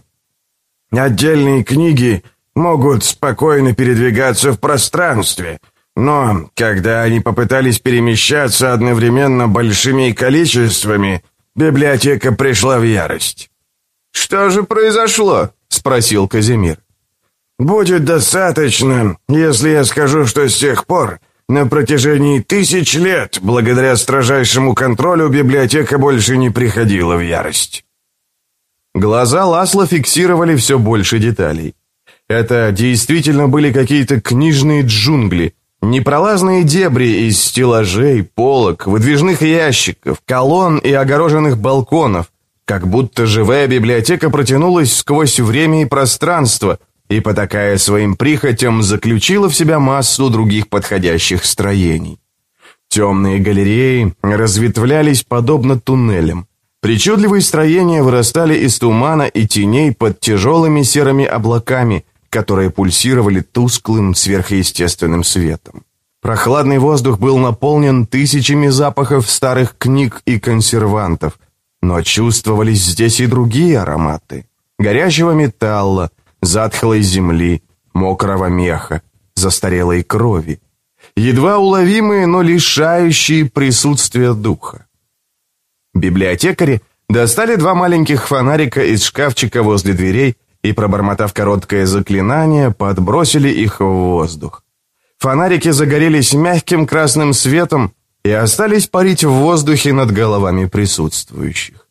S2: Отдельные книги могут спокойно передвигаться в пространстве, но когда они попытались перемещаться одновременно большими количествами, библиотека пришла в ярость.
S1: «Что же произошло?» — спросил Казимир.
S2: «Будет достаточно, если я скажу, что с тех пор, на протяжении тысяч лет, благодаря строжайшему контролю, библиотека больше не приходила в ярость».
S1: Глаза Ласла фиксировали все больше деталей. Это действительно были какие-то книжные джунгли, Непролазные дебри из стеллажей, полок, выдвижных ящиков, колонн и огороженных балконов, как будто живая библиотека протянулась сквозь время и пространство и, потакая своим прихотям, заключила в себя массу других подходящих строений. Темные галереи разветвлялись подобно туннелям. Причудливые строения вырастали из тумана и теней под тяжелыми серыми облаками – которые пульсировали тусклым сверхъестественным светом. Прохладный воздух был наполнен тысячами запахов старых книг и консервантов, но чувствовались здесь и другие ароматы. горящего металла, затхлой земли, мокрого меха, застарелой крови. Едва уловимые, но лишающие присутствия духа. Библиотекари достали два маленьких фонарика из шкафчика возле дверей и, пробормотав короткое заклинание, подбросили их в воздух. Фонарики загорелись мягким красным светом и остались парить в воздухе над головами присутствующих.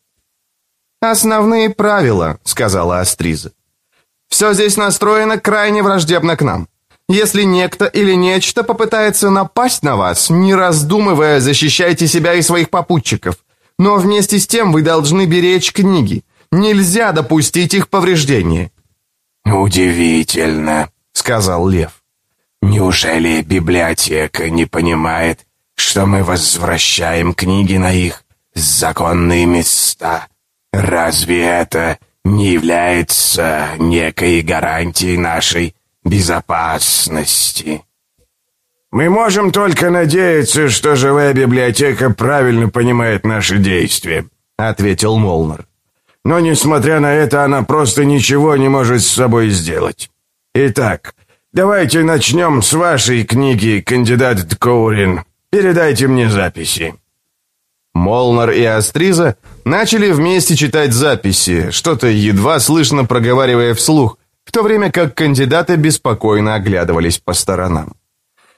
S1: «Основные правила», — сказала Астриза. «Все здесь настроено крайне враждебно к нам. Если некто или нечто попытается напасть на вас, не раздумывая, защищайте себя и своих попутчиков. Но вместе с тем вы должны беречь книги. Нельзя допустить их повреждения».
S2: «Удивительно», — сказал Лев. Неужели библиотека не понимает, что мы возвращаем книги на их законные места? Разве это не является некой гарантией нашей безопасности? Мы можем только надеяться, что живая библиотека правильно понимает наши действия, ответил Молнер. Но несмотря на это, она просто ничего не может с собой сделать. Итак, Давайте начнем с вашей книги, кандидат Ткоурин. Передайте мне записи».
S1: Молнар и Астриза начали вместе читать записи, что-то едва слышно проговаривая вслух, в то время как кандидаты беспокойно оглядывались по сторонам.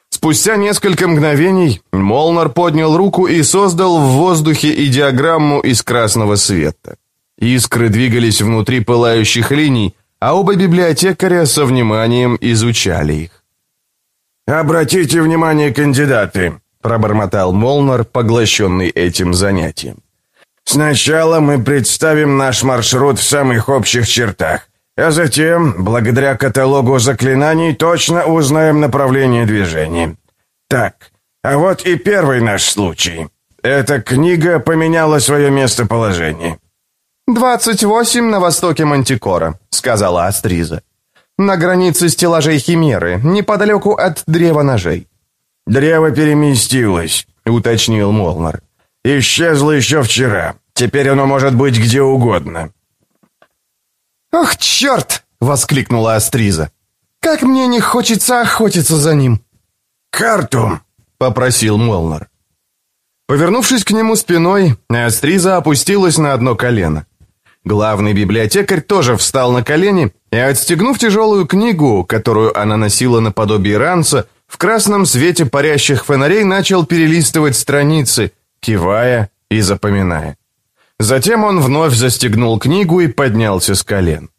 S1: Спустя несколько мгновений Молнар поднял руку и создал в воздухе идиограмму из красного света. Искры двигались внутри пылающих линий, а оба библиотекаря со вниманием изучали их.
S2: «Обратите внимание, кандидаты», — пробормотал Молнар, поглощенный этим занятием. «Сначала мы представим наш маршрут в самых общих чертах, а затем, благодаря каталогу заклинаний, точно узнаем направление движения. Так, а вот и первый наш случай. Эта книга поменяла свое местоположение.
S1: «Двадцать восемь на востоке Мантикора», — сказала Астриза. «На границе стеллажей Химеры, неподалеку от древа ножей».
S2: «Древо переместилось», — уточнил Молнар. «Исчезло еще вчера. Теперь оно может быть где угодно».
S3: «Ох, черт!» — воскликнула Астриза. «Как мне не хочется охотиться за ним!»
S2: «Карту!»
S1: — попросил Молнар. Повернувшись к нему спиной, Астриза опустилась на одно колено. Главный библиотекарь тоже встал на колени и, отстегнув тяжелую книгу, которую она носила наподобие ранца, в красном свете парящих фонарей начал перелистывать страницы, кивая и запоминая. Затем он вновь застегнул книгу и поднялся с колен.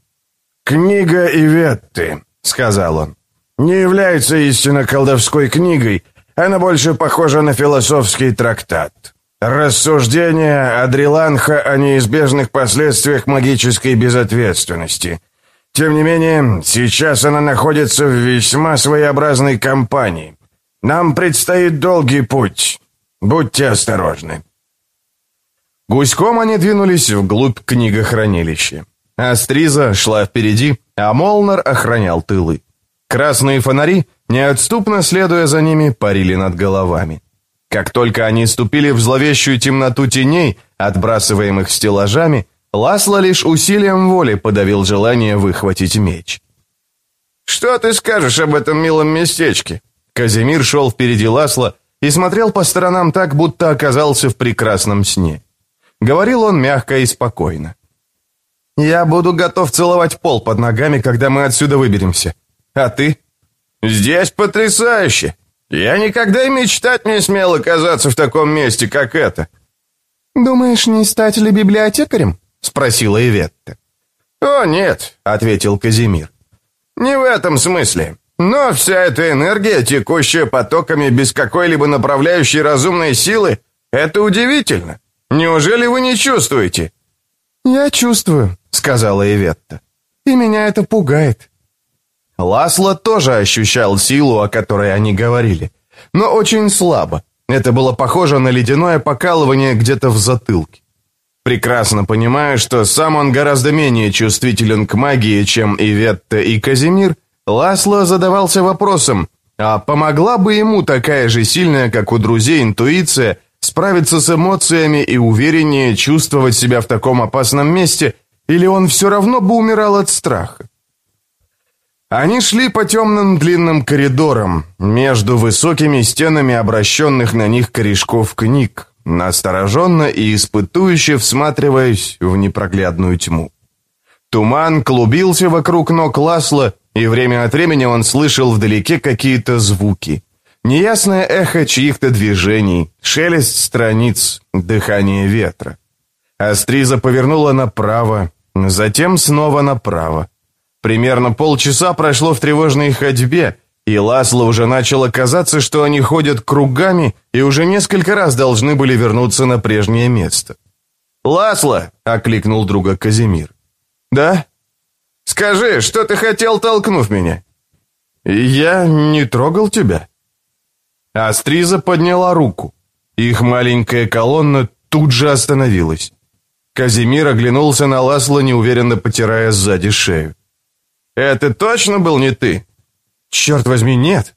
S2: «Книга Иветты», — сказал он, — «не является истинно колдовской книгой, она больше похожа на философский трактат. Рассуждение Адриланха о неизбежных последствиях магической безответственности. Тем не менее, сейчас она находится в весьма своеобразной кампании. Нам предстоит долгий путь. Будьте осторожны.
S1: Гуськом они двинулись вглубь книгохранилища. Астриза шла впереди, а Молнар охранял тылы. Красные фонари, неотступно следуя за ними, парили над головами. Как только они ступили в зловещую темноту теней, отбрасываемых стеллажами, Ласло лишь усилием воли подавил желание выхватить меч.
S2: «Что ты скажешь об этом милом местечке?»
S1: Казимир шел впереди Ласла и смотрел по сторонам так, будто оказался в прекрасном сне. Говорил он мягко и спокойно. «Я буду готов целовать пол под ногами, когда мы отсюда выберемся. А ты?»
S2: «Здесь потрясающе! Я никогда и мечтать не смел оказаться в таком месте, как это.
S3: Думаешь, не стать ли библиотекарем?
S1: спросила Иветта.
S2: О, нет, ответил Казимир. Не в этом смысле. Но вся эта энергия, текущая потоками без какой-либо направляющей разумной силы, это удивительно. Неужели вы не чувствуете?
S3: Я чувствую, сказала Иветта. И меня это пугает.
S1: Ласло тоже ощущал силу, о которой они говорили, но очень слабо. Это было похоже на ледяное покалывание где-то в затылке. Прекрасно понимая, что сам он гораздо менее чувствителен к магии, чем и Ветта, и Казимир, Ласло задавался вопросом, а помогла бы ему такая же сильная, как у друзей, интуиция справиться с эмоциями и увереннее чувствовать себя в таком опасном месте, или он все равно бы умирал от страха. Они шли по темным длинным коридорам, между высокими стенами обращенных на них корешков книг, настороженно и испытующе всматриваясь в непроглядную тьму. Туман клубился вокруг ног Ласла, и время от времени он слышал вдалеке какие-то звуки. Неясное эхо чьих-то движений, шелест страниц, дыхание ветра. Астриза повернула направо, затем снова направо. Примерно полчаса прошло в тревожной ходьбе, и Ласло уже начало казаться, что они ходят кругами и уже несколько раз должны были вернуться на прежнее место. «Ласло!» — окликнул друга Казимир. «Да?» «Скажи, что ты хотел, толкнув меня?» «Я не трогал тебя». Астриза подняла руку. Их маленькая колонна тут же остановилась. Казимир оглянулся на Ласло, неуверенно потирая сзади шею. «Это точно был не ты?» «Черт возьми, нет!»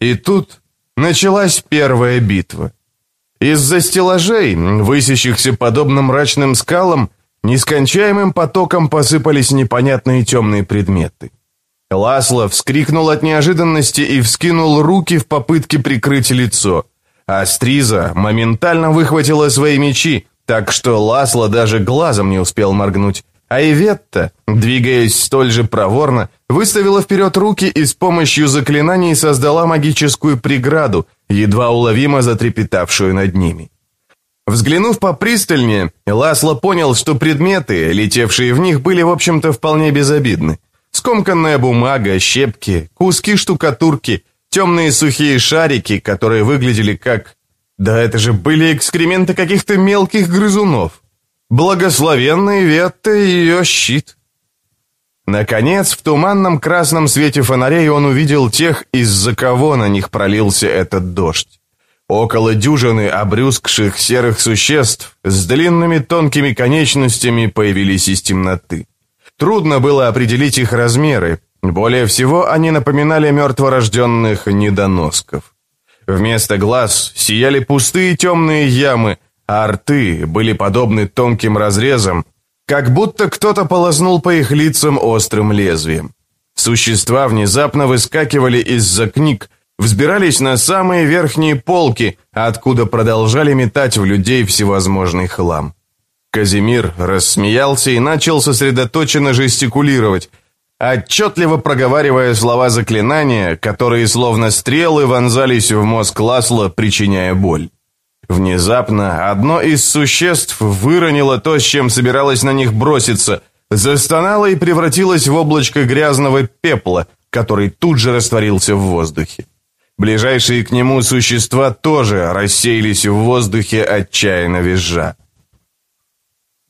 S1: И тут началась первая битва. Из-за стеллажей, высящихся подобно мрачным скалам, нескончаемым потоком посыпались непонятные темные предметы. Ласло вскрикнул от неожиданности и вскинул руки в попытке прикрыть лицо. А Стриза моментально выхватила свои мечи, так что Ласло даже глазом не успел моргнуть. А Иветта, двигаясь столь же проворно, выставила вперед руки и с помощью заклинаний создала магическую преграду, едва уловимо затрепетавшую над ними. Взглянув попристальнее, Ласло понял, что предметы, летевшие в них, были, в общем-то, вполне безобидны. Скомканная бумага, щепки, куски штукатурки, темные сухие шарики, которые выглядели как... Да это же были экскременты каких-то мелких грызунов. Благословенный Ветта и ее щит. Наконец, в туманном красном свете фонарей он увидел тех, из-за кого на них пролился этот дождь. Около дюжины обрюзгших серых существ с длинными тонкими конечностями появились из темноты. Трудно было определить их размеры. Более всего они напоминали мертворожденных недоносков. Вместо глаз сияли пустые темные ямы, а рты были подобны тонким разрезам, как будто кто-то полоснул по их лицам острым лезвием. Существа внезапно выскакивали из-за книг, взбирались на самые верхние полки, откуда продолжали метать в людей всевозможный хлам. Казимир рассмеялся и начал сосредоточенно жестикулировать, отчетливо проговаривая слова заклинания, которые словно стрелы вонзались в мозг Ласла, причиняя боль. Внезапно одно из существ выронило то, с чем собиралось на них броситься, застонало и превратилось в облачко грязного пепла, который тут же растворился в воздухе. Ближайшие к нему существа тоже рассеялись в воздухе, отчаянно визжа.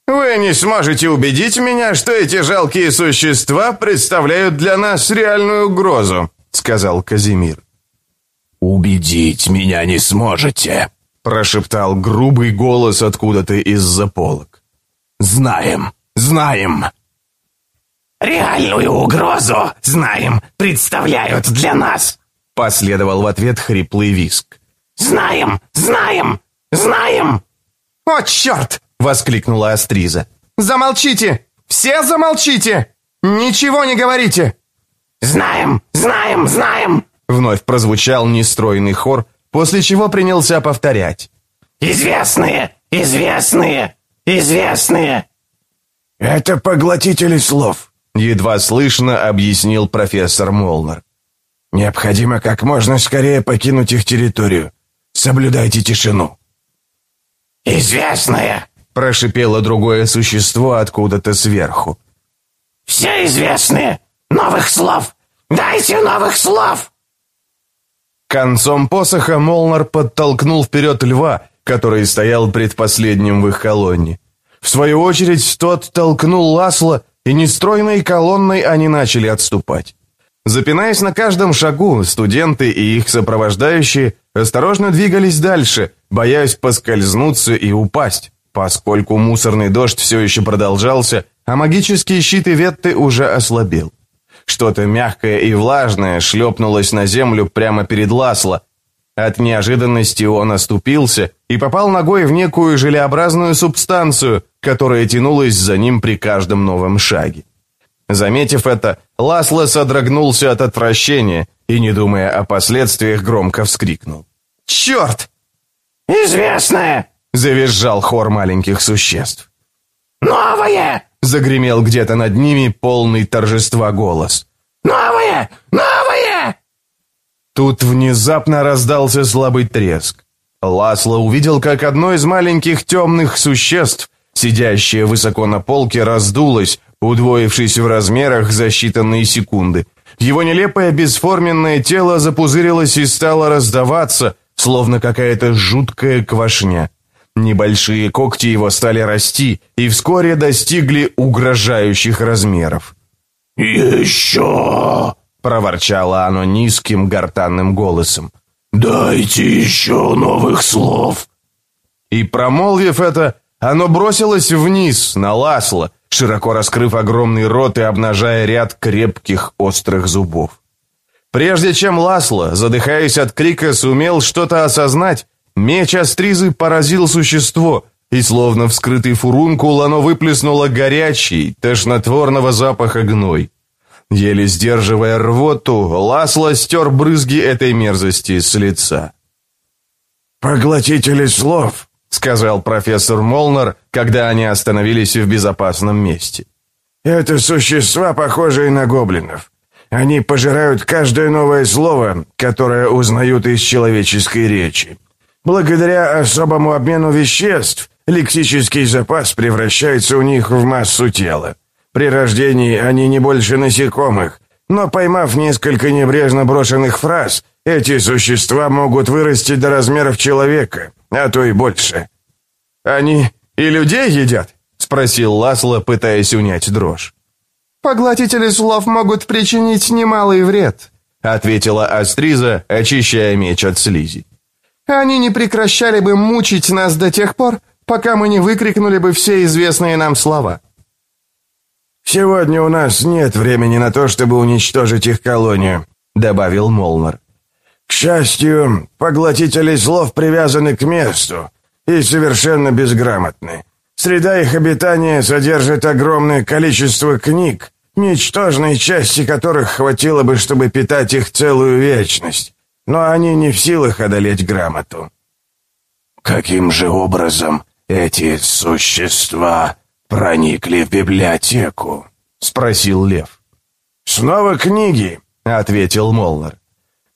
S1: «Вы не сможете убедить меня, что эти жалкие существа представляют для нас реальную угрозу», — сказал Казимир.
S2: «Убедить меня не сможете», — прошептал грубый голос откуда-то из-за полок. «Знаем, знаем».
S4: «Реальную угрозу, знаем, представляют для нас», — последовал в ответ хриплый виск. «Знаем, знаем, знаем!»
S3: «О, черт!» — воскликнула Астриза. «Замолчите! Все замолчите! Ничего не говорите!»
S4: «Знаем! Знаем! Знаем!»
S1: Вновь прозвучал нестройный хор, после чего принялся повторять.
S4: «Известные! Известные! Известные!»
S2: «Это поглотители слов», —
S1: едва слышно объяснил профессор Молнер.
S2: «Необходимо как можно скорее покинуть их территорию. Соблюдайте тишину».
S4: «Известные!»
S1: Прошипело другое существо откуда-то сверху.
S4: «Все известные! Новых слов! Дайте новых слов!»
S1: Концом посоха Молнар подтолкнул вперед льва, который стоял предпоследним в их колонне. В свою очередь тот толкнул Ласло, и нестройной колонной они начали отступать. Запинаясь на каждом шагу, студенты и их сопровождающие осторожно двигались дальше, боясь поскользнуться и упасть поскольку мусорный дождь все еще продолжался, а магические щиты Ветты уже ослабел. Что-то мягкое и влажное шлепнулось на землю прямо перед Ласло. От неожиданности он оступился и попал ногой в некую желеобразную субстанцию, которая тянулась за ним при каждом новом шаге. Заметив это, Ласло содрогнулся от отвращения и, не думая о последствиях, громко вскрикнул. «Черт!»
S4: «Известное!»
S1: — завизжал хор маленьких существ.
S4: «Новое!»
S1: — загремел где-то над ними полный торжества голос.
S4: «Новое! Новое!»
S1: Тут внезапно раздался слабый треск. Ласло увидел, как одно из маленьких темных существ, сидящее высоко на полке, раздулось, удвоившись в размерах за считанные секунды. Его нелепое бесформенное тело запузырилось и стало раздаваться, словно какая-то жуткая квашня. Небольшие когти его стали расти и вскоре достигли угрожающих размеров.
S2: «Еще!»
S1: проворчало оно низким гортанным голосом.
S2: «Дайте еще новых слов!»
S1: И, промолвив это, оно бросилось вниз, на Ласло, широко раскрыв огромный рот и обнажая ряд крепких острых зубов. Прежде чем Ласло, задыхаясь от крика, сумел что-то осознать, меч Астризы поразил существо, и словно вскрытый фурункул оно выплеснуло горячий, тошнотворного запаха гной. Еле сдерживая рвоту, Ласло стер брызги этой мерзости с лица.
S2: «Поглотители слов», —
S1: сказал профессор Молнер, когда они остановились в безопасном месте.
S2: «Это существа, похожие на гоблинов. Они пожирают каждое новое слово, которое узнают из человеческой речи. Благодаря особому обмену веществ лексический запас превращается у них в массу тела. При рождении они не больше насекомых, но поймав несколько небрежно брошенных фраз, эти существа могут вырасти до размеров человека, а то и больше.
S1: «Они и людей едят?» — спросил Ласло, пытаясь унять дрожь.
S3: «Поглотители слов могут причинить немалый вред», —
S1: ответила Астриза, очищая меч от слизи.
S3: «Они не прекращали бы мучить нас до тех пор, пока мы не выкрикнули бы все известные нам слова.
S2: «Сегодня у нас нет времени на то, чтобы уничтожить их колонию», — добавил Молнер. «К счастью, поглотители слов привязаны к месту и совершенно безграмотны. Среда их обитания содержит огромное количество книг, ничтожной части которых хватило бы, чтобы питать их целую вечность. Но они не в силах одолеть грамоту». «Каким же образом эти существа проникли в библиотеку?» — спросил Лев. «Снова книги», — ответил Молнер.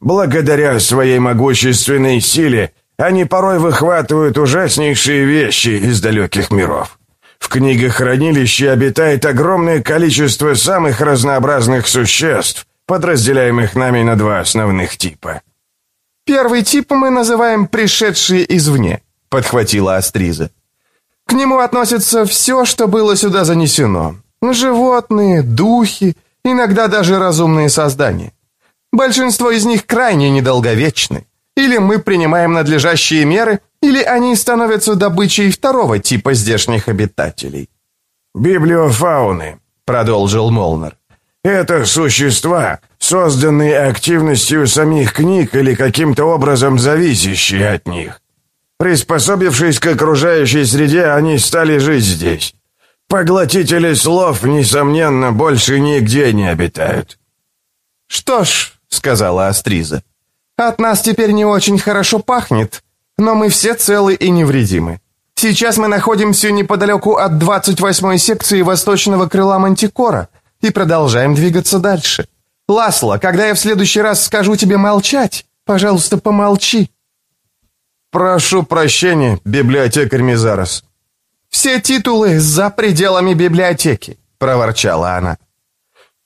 S2: «Благодаря своей могущественной силе они порой выхватывают ужаснейшие вещи из далеких миров. В книгах хранилища обитает огромное количество самых разнообразных существ, подразделяемых нами на два основных типа».
S3: «Первый тип мы называем «пришедшие извне», — подхватила Астриза. К нему относится все, что было сюда занесено. Животные, духи, иногда даже разумные создания. Большинство из них крайне недолговечны. Или мы принимаем надлежащие меры, или они становятся добычей второго типа здешних обитателей.
S2: «Библиофауны», — продолжил Молнер. «Это существа, созданные активностью самих книг или каким-то образом зависящие от них. Приспособившись к окружающей среде, они стали жить здесь. Поглотители слов, несомненно, больше нигде не обитают.
S3: «Что ж», — сказала Астриза, — «от нас теперь не очень хорошо пахнет, но мы все целы и невредимы. Сейчас мы находимся неподалеку от 28-й секции восточного крыла Мантикора и продолжаем двигаться дальше. Ласло, когда я в следующий раз скажу тебе молчать, пожалуйста, помолчи».
S1: «Прошу прощения, библиотекарь Мизарос».
S3: «Все титулы за пределами библиотеки», — проворчала она.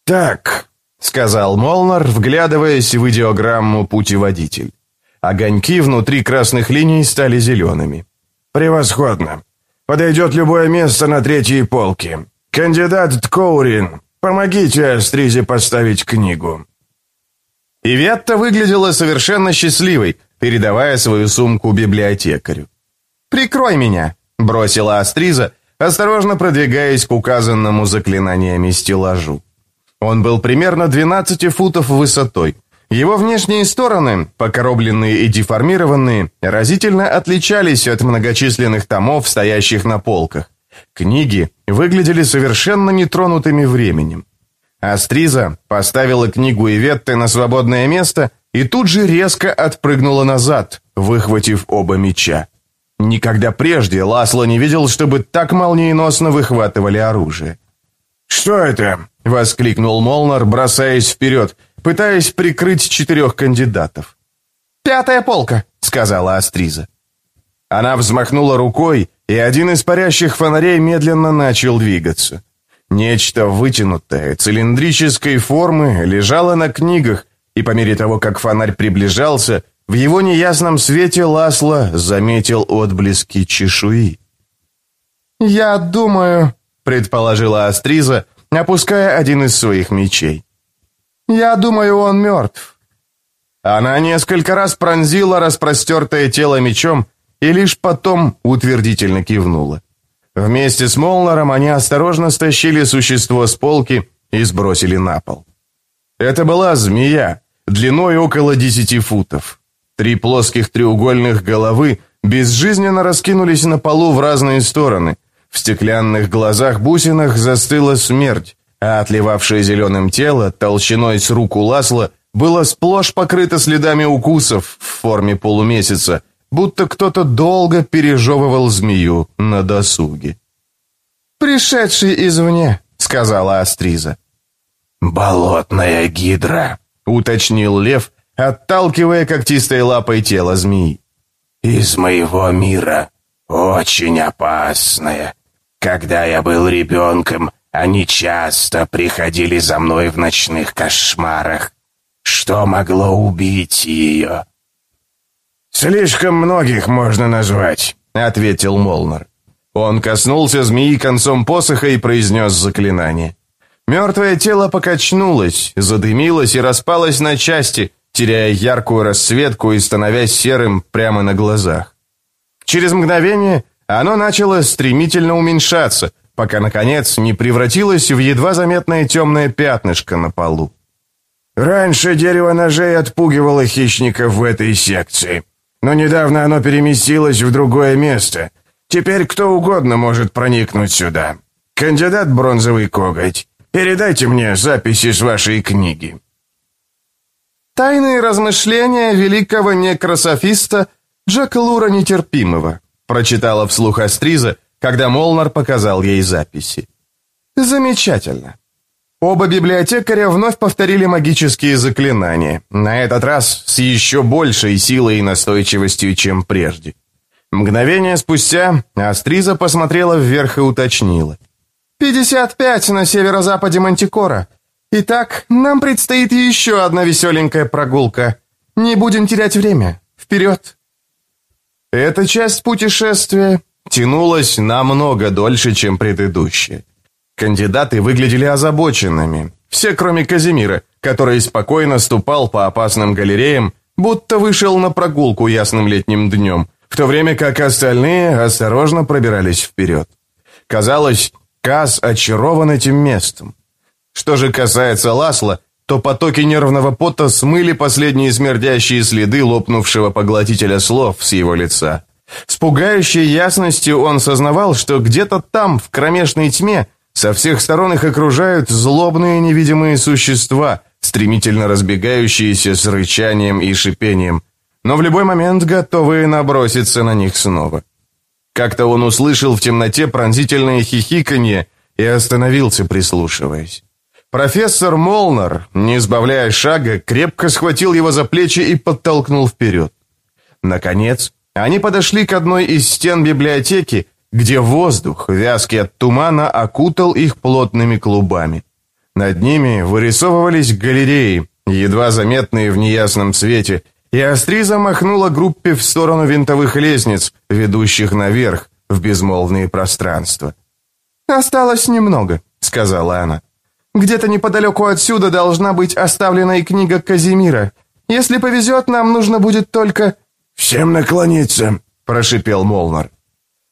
S1: «Так», — сказал Молнар, вглядываясь в идеограмму «Путеводитель». Огоньки внутри красных линий стали зелеными.
S2: «Превосходно. Подойдет любое место на третьей полке. Кандидат Ткоурин, помогите Астризе поставить книгу».
S1: Иветта выглядела совершенно счастливой, передавая свою сумку библиотекарю.
S3: «Прикрой меня», — бросила Астриза, осторожно продвигаясь к указанному заклинаниями стеллажу.
S1: Он был примерно 12 футов высотой. Его внешние стороны, покоробленные и деформированные, разительно отличались от многочисленных томов, стоящих на полках. Книги выглядели совершенно нетронутыми временем. Астриза поставила книгу Иветты на свободное место и тут же резко отпрыгнула назад, выхватив оба меча. Никогда прежде Ласло не видел, чтобы так молниеносно выхватывали оружие.
S2: «Что это?»
S1: — воскликнул Молнар, бросаясь вперед, пытаясь прикрыть четырех кандидатов. «Пятая полка», — сказала Астриза. Она взмахнула рукой, и один из парящих фонарей медленно начал двигаться. Нечто вытянутое, цилиндрической формы, лежало на книгах, и по мере того, как фонарь приближался, в его неясном свете Ласло заметил отблески чешуи. «Я думаю», — предположила Астриза, опуская один из своих мечей. «Я думаю, он мертв». Она несколько раз пронзила распростертое тело мечом и лишь потом утвердительно кивнула. Вместе с Молнером они осторожно стащили существо с полки и сбросили на пол. Это была змея, длиной около десяти футов. Три плоских треугольных головы безжизненно раскинулись на полу в разные стороны. В стеклянных глазах-бусинах застыла смерть, а отливавшее зеленым тело, толщиной с руку Ласла, было сплошь покрыто следами укусов в форме полумесяца, будто кто-то долго пережевывал змею на досуге. «Пришедший извне», — сказала Астриза.
S2: «Болотная гидра», —
S1: уточнил лев, отталкивая когтистой лапой тело змеи.
S2: «Из моего мира. Очень опасная. Когда я был ребенком, они часто приходили за мной в ночных кошмарах. Что могло убить ее?» «Слишком многих можно назвать», — ответил Молнер.
S1: Он коснулся змеи концом посоха и произнес заклинание. Мертвое тело покачнулось, задымилось и распалось на части, теряя яркую расцветку и становясь серым прямо на глазах. Через мгновение оно начало стремительно уменьшаться, пока, наконец, не превратилось в едва заметное темное пятнышко на полу.
S2: «Раньше дерево ножей отпугивало хищников в этой секции, но недавно оно переместилось в другое место. Теперь кто угодно может проникнуть сюда. Кандидат бронзовый коготь, передайте мне записи с вашей книги».
S1: «Тайные размышления великого некрософиста Джека Лура Нетерпимого», прочитала вслух Астриза, когда Молнар показал ей записи. «Замечательно». Оба библиотекаря вновь повторили магические заклинания, на этот раз с еще большей силой и настойчивостью, чем прежде. Мгновение спустя Астриза посмотрела вверх и уточнила. «Пятьдесят пять на северо-западе Мантикора. Итак, нам предстоит еще одна веселенькая прогулка. Не будем терять время. Вперед!» Эта часть путешествия тянулась намного дольше, чем предыдущая. Кандидаты выглядели озабоченными. Все, кроме Казимира, который спокойно ступал по опасным галереям, будто вышел на прогулку ясным летним днем, в то время как остальные осторожно пробирались вперед. Казалось, Каз очарован этим местом. Что же касается Ласла, то потоки нервного пота смыли последние смердящие следы лопнувшего поглотителя слов с его лица. С пугающей ясностью он сознавал, что где-то там, в кромешной тьме, со всех сторон их окружают злобные невидимые существа, стремительно разбегающиеся с рычанием и шипением, но в любой момент готовые наброситься на них снова. Как-то он услышал в темноте пронзительное хихиканье и остановился, прислушиваясь. Профессор Молнер, не сбавляя шага, крепко схватил его за плечи и подтолкнул вперед. Наконец, они подошли к одной из стен библиотеки, где воздух, вязкий от тумана, окутал их плотными клубами. Над ними вырисовывались галереи, едва заметные в неясном свете, и Астриза махнула группе в сторону винтовых лестниц, ведущих наверх, в безмолвные пространства. «Осталось немного», — сказала она. Где-то неподалеку отсюда должна быть оставлена и книга Казимира. Если повезет, нам нужно будет только...»
S2: «Всем наклониться», — прошипел Молнар.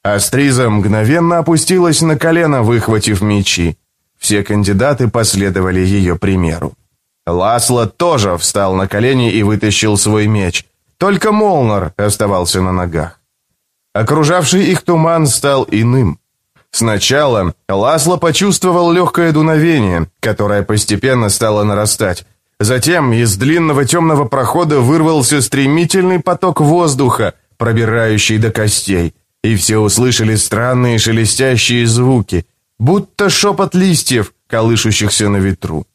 S1: Астриза мгновенно опустилась на колено, выхватив мечи. Все кандидаты последовали ее примеру. Ласло тоже встал на колени и вытащил свой меч. Только Молнар оставался на ногах. Окружавший их туман стал иным. Сначала Ласло почувствовал легкое дуновение, которое постепенно стало нарастать. Затем из длинного темного прохода вырвался стремительный поток воздуха, пробирающий до костей, и все услышали странные шелестящие звуки, будто шепот листьев, колышущихся на ветру.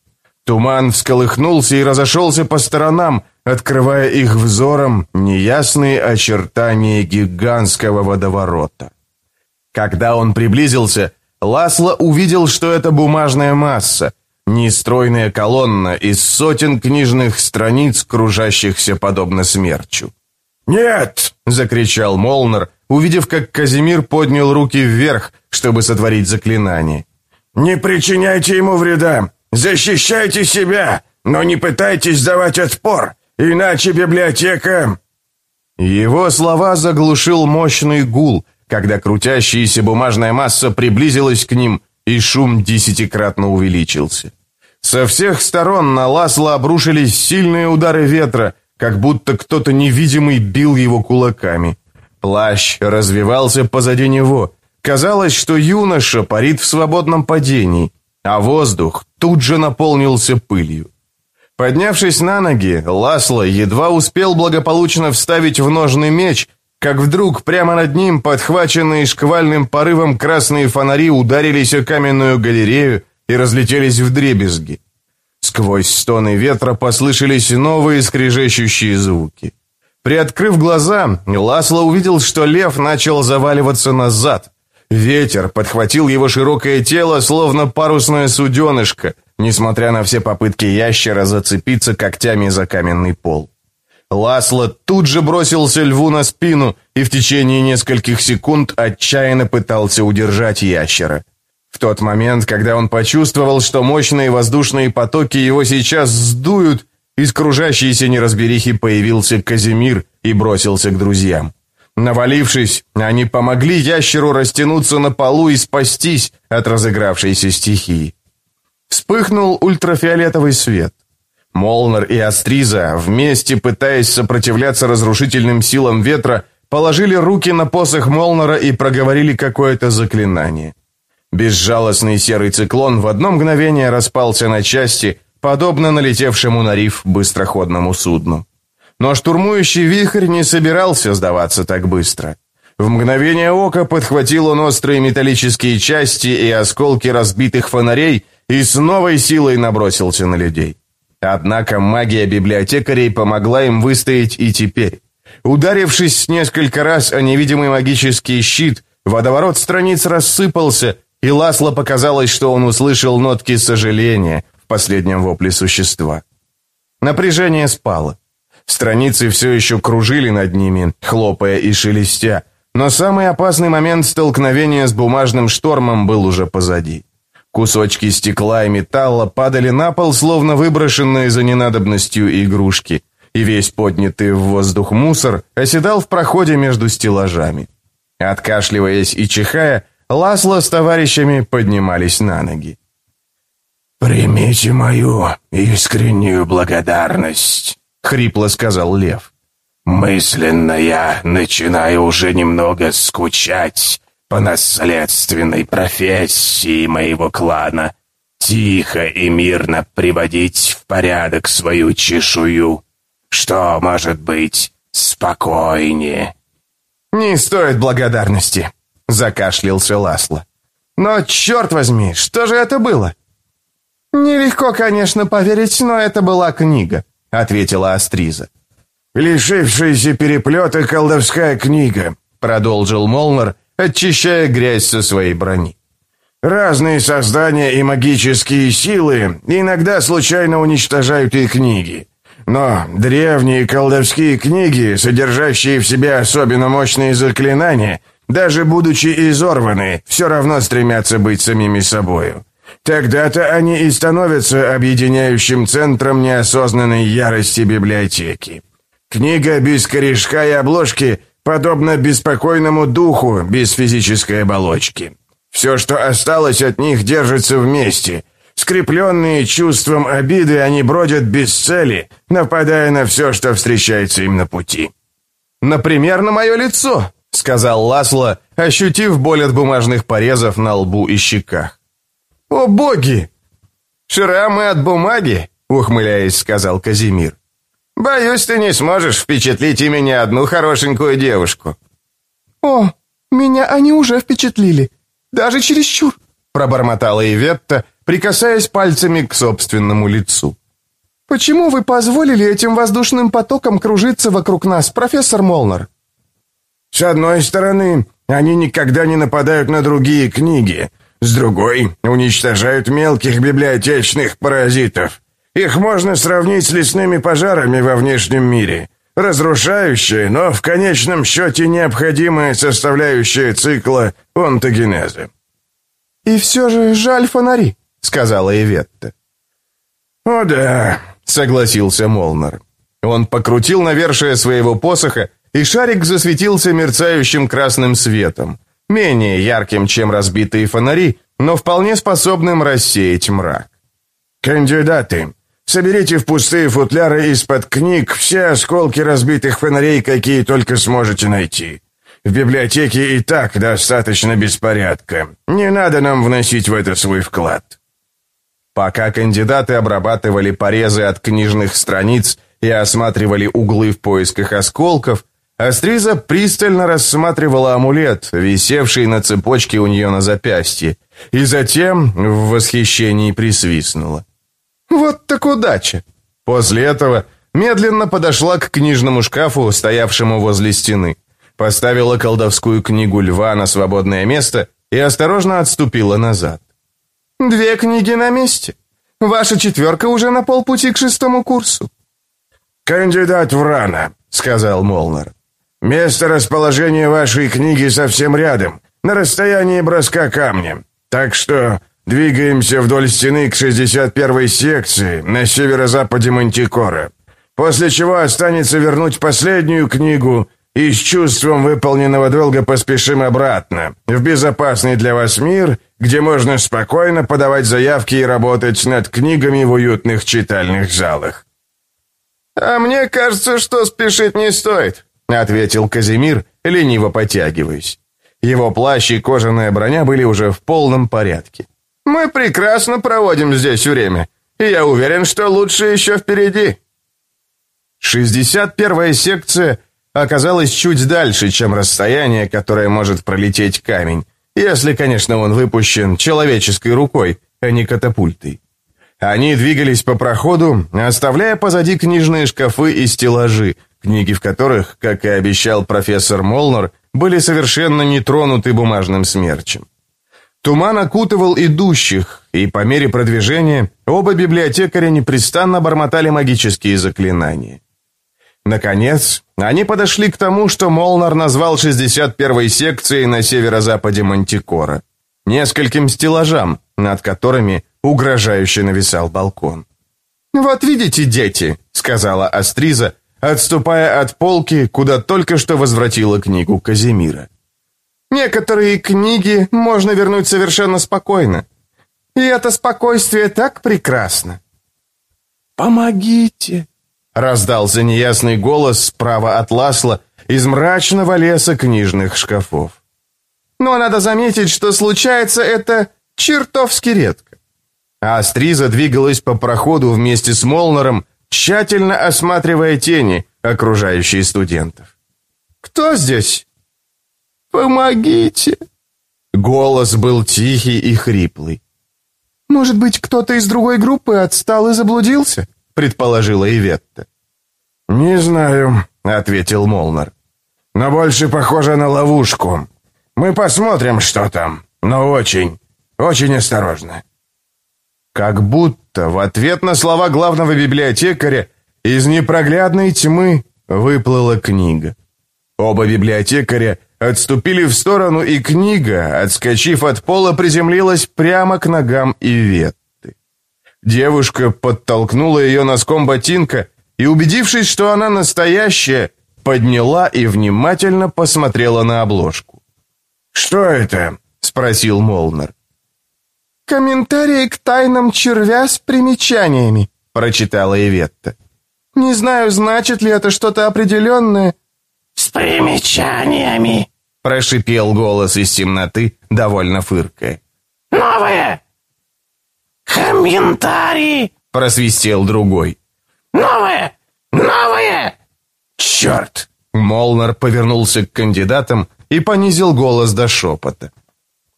S1: Туман всколыхнулся и разошелся по сторонам, открывая их взором неясные очертания гигантского водоворота. Когда он приблизился, Ласло увидел, что это бумажная масса, нестройная колонна из сотен книжных страниц, кружащихся подобно смерчу.
S2: «Нет!» — закричал Молнер, увидев, как Казимир поднял руки вверх, чтобы сотворить заклинание. «Не причиняйте ему вреда! Защищайте себя, но не пытайтесь давать отпор, иначе библиотека...»
S1: Его слова заглушил мощный гул, когда крутящаяся бумажная масса приблизилась к ним, и шум десятикратно увеличился. Со всех сторон на Ласло обрушились сильные удары ветра, как будто кто-то невидимый бил его кулаками. Плащ развивался позади него. Казалось, что юноша парит в свободном падении, а воздух тут же наполнился пылью. Поднявшись на ноги, Ласло едва успел благополучно вставить в ножный меч, как вдруг прямо над ним, подхваченные шквальным порывом красные фонари, ударились о каменную галерею и разлетелись в дребезги. Сквозь стоны ветра послышались новые скрежещущие звуки. Приоткрыв глаза, Ласло увидел, что лев начал заваливаться назад. Ветер подхватил его широкое тело, словно парусное суденышко, несмотря на все попытки ящера зацепиться когтями за каменный пол. Ласло тут же бросился льву на спину и в течение нескольких секунд отчаянно пытался удержать ящера. В тот момент, когда он почувствовал, что мощные воздушные потоки его сейчас сдуют, из кружащейся неразберихи появился Казимир и бросился к друзьям. Навалившись, они помогли ящеру растянуться на полу и спастись от разыгравшейся стихии. Вспыхнул ультрафиолетовый свет. Молнер и Астриза, вместе пытаясь сопротивляться разрушительным силам ветра, положили руки на посох Молнера и проговорили какое-то заклинание. Безжалостный серый циклон в одно мгновение распался на части, подобно налетевшему на риф быстроходному судну. Но штурмующий вихрь не собирался сдаваться так быстро. В мгновение ока подхватил он острые металлические части и осколки разбитых фонарей и с новой силой набросился на людей. Однако магия библиотекарей помогла им выстоять и теперь. Ударившись несколько раз о невидимый магический щит, водоворот страниц рассыпался, и Ласло показалось, что он услышал нотки сожаления последнем вопле существа. Напряжение спало. Страницы все еще кружили над ними, хлопая и шелестя, но самый опасный момент столкновения с бумажным штормом был уже позади. Кусочки стекла и металла падали на пол, словно выброшенные за ненадобностью игрушки, и весь поднятый в воздух мусор оседал в проходе между стеллажами. Откашливаясь и чихая, Ласло с товарищами поднимались на ноги.
S2: «Примите мою искреннюю благодарность», — хрипло сказал Лев. «Мысленно я начинаю уже немного скучать по наследственной профессии моего клана. Тихо и мирно приводить в порядок свою чешую. Что может быть спокойнее?»
S1: «Не стоит благодарности», — закашлялся Ласло. «Но, черт возьми, что же это было?» «Нелегко, конечно, поверить, но это была книга», — ответила Астриза.
S2: «Лишившаяся переплета колдовская книга», — продолжил Молнер, очищая грязь со своей брони. «Разные создания и магические силы иногда случайно уничтожают и книги. Но древние колдовские книги, содержащие в себе особенно мощные заклинания, даже будучи изорваны, все равно стремятся быть самими собою. Тогда-то они и становятся объединяющим центром неосознанной ярости библиотеки. Книга без корешка и обложки подобна беспокойному духу без физической оболочки. Все, что осталось от них, держится вместе. Скрепленные чувством обиды, они бродят без цели, нападая на все, что встречается им на пути.
S1: «Например, на мое лицо», — сказал Ласло, ощутив боль от бумажных порезов на лбу и щеках. «О боги! Шрамы от бумаги?» — ухмыляясь, сказал Казимир. «Боюсь, ты не сможешь впечатлить ими ни одну хорошенькую девушку».
S3: «О, меня они уже впечатлили. Даже чересчур», — пробормотала Иветта, прикасаясь пальцами к собственному лицу. «Почему вы позволили этим воздушным потокам кружиться вокруг нас, профессор Молнер?»
S2: «С одной стороны, они никогда не нападают на другие книги, с другой уничтожают мелких библиотечных паразитов. Их можно сравнить с лесными пожарами во внешнем мире, разрушающие, но в конечном счете необходимая составляющая цикла онтогенеза».
S3: «И все же жаль фонари», —
S1: сказала Иветта.
S2: «О да», —
S1: согласился Молнар. Он покрутил навершие своего посоха, и шарик засветился мерцающим красным светом, менее ярким, чем разбитые фонари, но вполне способным рассеять мрак.
S2: «Кандидаты, соберите в пустые футляры из-под книг все осколки разбитых фонарей, какие только сможете найти. В библиотеке и так достаточно беспорядка. Не надо нам вносить в это свой вклад».
S1: Пока кандидаты обрабатывали порезы от книжных страниц и осматривали углы в поисках осколков, Астриза пристально рассматривала амулет, висевший на цепочке у нее на запястье, и затем в восхищении присвистнула. «Вот так удача!» После этого медленно подошла к книжному шкафу, стоявшему возле стены, поставила колдовскую книгу льва на свободное место и осторожно отступила назад. «Две книги на месте. Ваша четверка уже на полпути к шестому курсу».
S2: «Кандидат в рано», — сказал Молнер. Место расположения вашей книги совсем рядом, на расстоянии броска камня. Так что двигаемся вдоль стены к 61-й секции на северо-западе Мантикора. После чего останется вернуть последнюю книгу и с чувством выполненного долга поспешим обратно, в безопасный для вас мир, где можно спокойно подавать заявки и работать над книгами в уютных читальных залах.
S1: «А мне кажется, что спешить не стоит», — ответил Казимир, лениво потягиваясь. Его плащ и кожаная броня были уже в полном порядке. «Мы прекрасно проводим здесь время, и я уверен, что лучше еще впереди». 61-я секция оказалась чуть дальше, чем расстояние, которое может пролететь камень, если, конечно, он выпущен человеческой рукой, а не катапультой. Они двигались по проходу, оставляя позади книжные шкафы и стеллажи, книги в которых, как и обещал профессор Молнер, были совершенно не тронуты бумажным смерчем. Туман окутывал идущих, и по мере продвижения оба библиотекаря непрестанно бормотали магические заклинания. Наконец, они подошли к тому, что Молнар назвал 61-й секцией на северо-западе Мантикора, нескольким стеллажам, над которыми угрожающе нависал балкон. «Вот видите, дети», — сказала Астриза, отступая от полки, куда только что возвратила книгу Казимира. «Некоторые книги можно вернуть совершенно спокойно. И это спокойствие так прекрасно».
S3: «Помогите!» — раздался неясный голос справа от Ласла из мрачного леса книжных шкафов.
S1: «Но надо заметить, что случается это чертовски редко». А Астриза двигалась по проходу вместе с Молнером, тщательно осматривая тени, окружающие студентов. «Кто здесь?»
S3: «Помогите!»
S1: Голос был тихий и хриплый.
S3: «Может быть, кто-то из другой группы отстал и заблудился?»
S1: предположила Иветта.
S2: «Не знаю», — ответил Молнер. «Но больше похоже на ловушку. Мы посмотрим, что там, но очень, очень осторожно».
S1: Как будто в ответ на слова главного библиотекаря из непроглядной тьмы выплыла книга. Оба библиотекаря отступили в сторону, и книга, отскочив от пола, приземлилась прямо к ногам Иветты. Девушка подтолкнула ее носком ботинка и, убедившись, что она настоящая, подняла и внимательно посмотрела на обложку.
S2: «Что это?» — спросил Молнер.
S3: «Комментарии к тайнам червя с примечаниями», — прочитала Иветта. «Не знаю, значит ли это что-то определенное».
S4: «С примечаниями», — прошипел голос из темноты, довольно фыркая. «Новое!» «Комментарии!» — просвистел другой. «Новое! Новое!»
S1: «Черт!» Молнар повернулся к кандидатам и понизил голос до шепота.